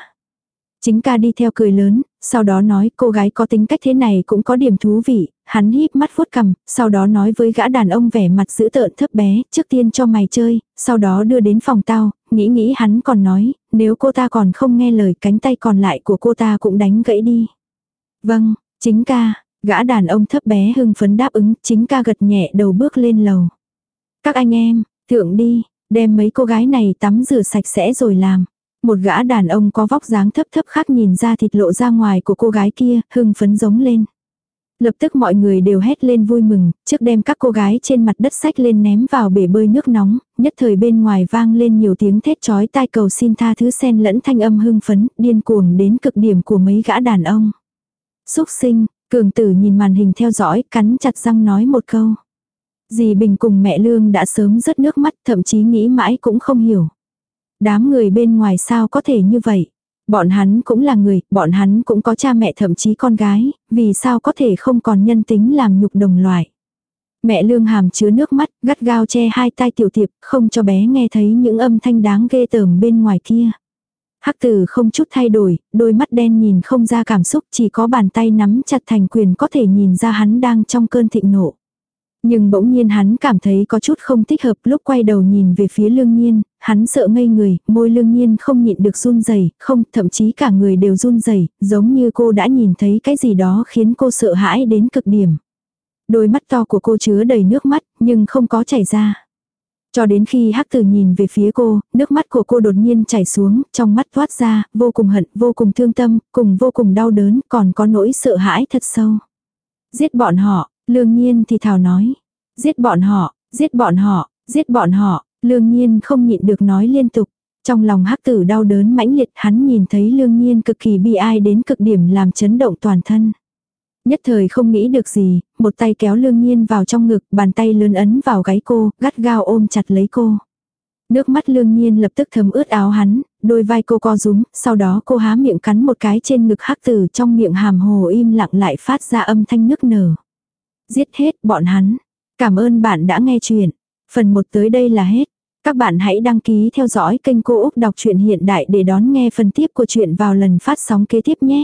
Chính ca đi theo cười lớn, sau đó nói cô gái có tính cách thế này cũng có điểm thú vị, hắn híp mắt vuốt cằm, sau đó nói với gã đàn ông vẻ mặt dữ tợn thấp bé, trước tiên cho mày chơi, sau đó đưa đến phòng tao, nghĩ nghĩ hắn còn nói, nếu cô ta còn không nghe lời cánh tay còn lại của cô ta cũng đánh gãy đi. Vâng, chính ca, gã đàn ông thấp bé hưng phấn đáp ứng, chính ca gật nhẹ đầu bước lên lầu. Các anh em, thượng đi, đem mấy cô gái này tắm rửa sạch sẽ rồi làm. Một gã đàn ông có vóc dáng thấp thấp khác nhìn ra thịt lộ ra ngoài của cô gái kia, hưng phấn giống lên. Lập tức mọi người đều hét lên vui mừng, trước đem các cô gái trên mặt đất sách lên ném vào bể bơi nước nóng, nhất thời bên ngoài vang lên nhiều tiếng thét chói tai cầu xin tha thứ sen lẫn thanh âm hưng phấn, điên cuồng đến cực điểm của mấy gã đàn ông. Xúc sinh, cường tử nhìn màn hình theo dõi, cắn chặt răng nói một câu. Dì Bình cùng mẹ Lương đã sớm rớt nước mắt, thậm chí nghĩ mãi cũng không hiểu. Đám người bên ngoài sao có thể như vậy? Bọn hắn cũng là người, bọn hắn cũng có cha mẹ thậm chí con gái, vì sao có thể không còn nhân tính làm nhục đồng loại. Mẹ lương hàm chứa nước mắt, gắt gao che hai tay tiểu tiệp, không cho bé nghe thấy những âm thanh đáng ghê tởm bên ngoài kia. Hắc tử không chút thay đổi, đôi mắt đen nhìn không ra cảm xúc chỉ có bàn tay nắm chặt thành quyền có thể nhìn ra hắn đang trong cơn thịnh nộ. Nhưng bỗng nhiên hắn cảm thấy có chút không thích hợp lúc quay đầu nhìn về phía lương nhiên, hắn sợ ngây người, môi lương nhiên không nhịn được run rẩy không, thậm chí cả người đều run rẩy giống như cô đã nhìn thấy cái gì đó khiến cô sợ hãi đến cực điểm. Đôi mắt to của cô chứa đầy nước mắt, nhưng không có chảy ra. Cho đến khi hắc tử nhìn về phía cô, nước mắt của cô đột nhiên chảy xuống, trong mắt thoát ra, vô cùng hận, vô cùng thương tâm, cùng vô cùng đau đớn, còn có nỗi sợ hãi thật sâu. Giết bọn họ, lương nhiên thì thảo nói. Giết bọn họ, giết bọn họ, giết bọn họ, lương nhiên không nhịn được nói liên tục. Trong lòng hắc tử đau đớn mãnh liệt hắn nhìn thấy lương nhiên cực kỳ bị ai đến cực điểm làm chấn động toàn thân. Nhất thời không nghĩ được gì, một tay kéo lương nhiên vào trong ngực, bàn tay lớn ấn vào gáy cô, gắt gao ôm chặt lấy cô. Nước mắt lương nhiên lập tức thấm ướt áo hắn, đôi vai cô co rúm, sau đó cô há miệng cắn một cái trên ngực hắc tử trong miệng hàm hồ im lặng lại phát ra âm thanh nước nở. Giết hết bọn hắn. Cảm ơn bạn đã nghe chuyện. Phần 1 tới đây là hết. Các bạn hãy đăng ký theo dõi kênh Cô Úc Đọc truyện Hiện Đại để đón nghe phần tiếp của chuyện vào lần phát sóng kế tiếp nhé.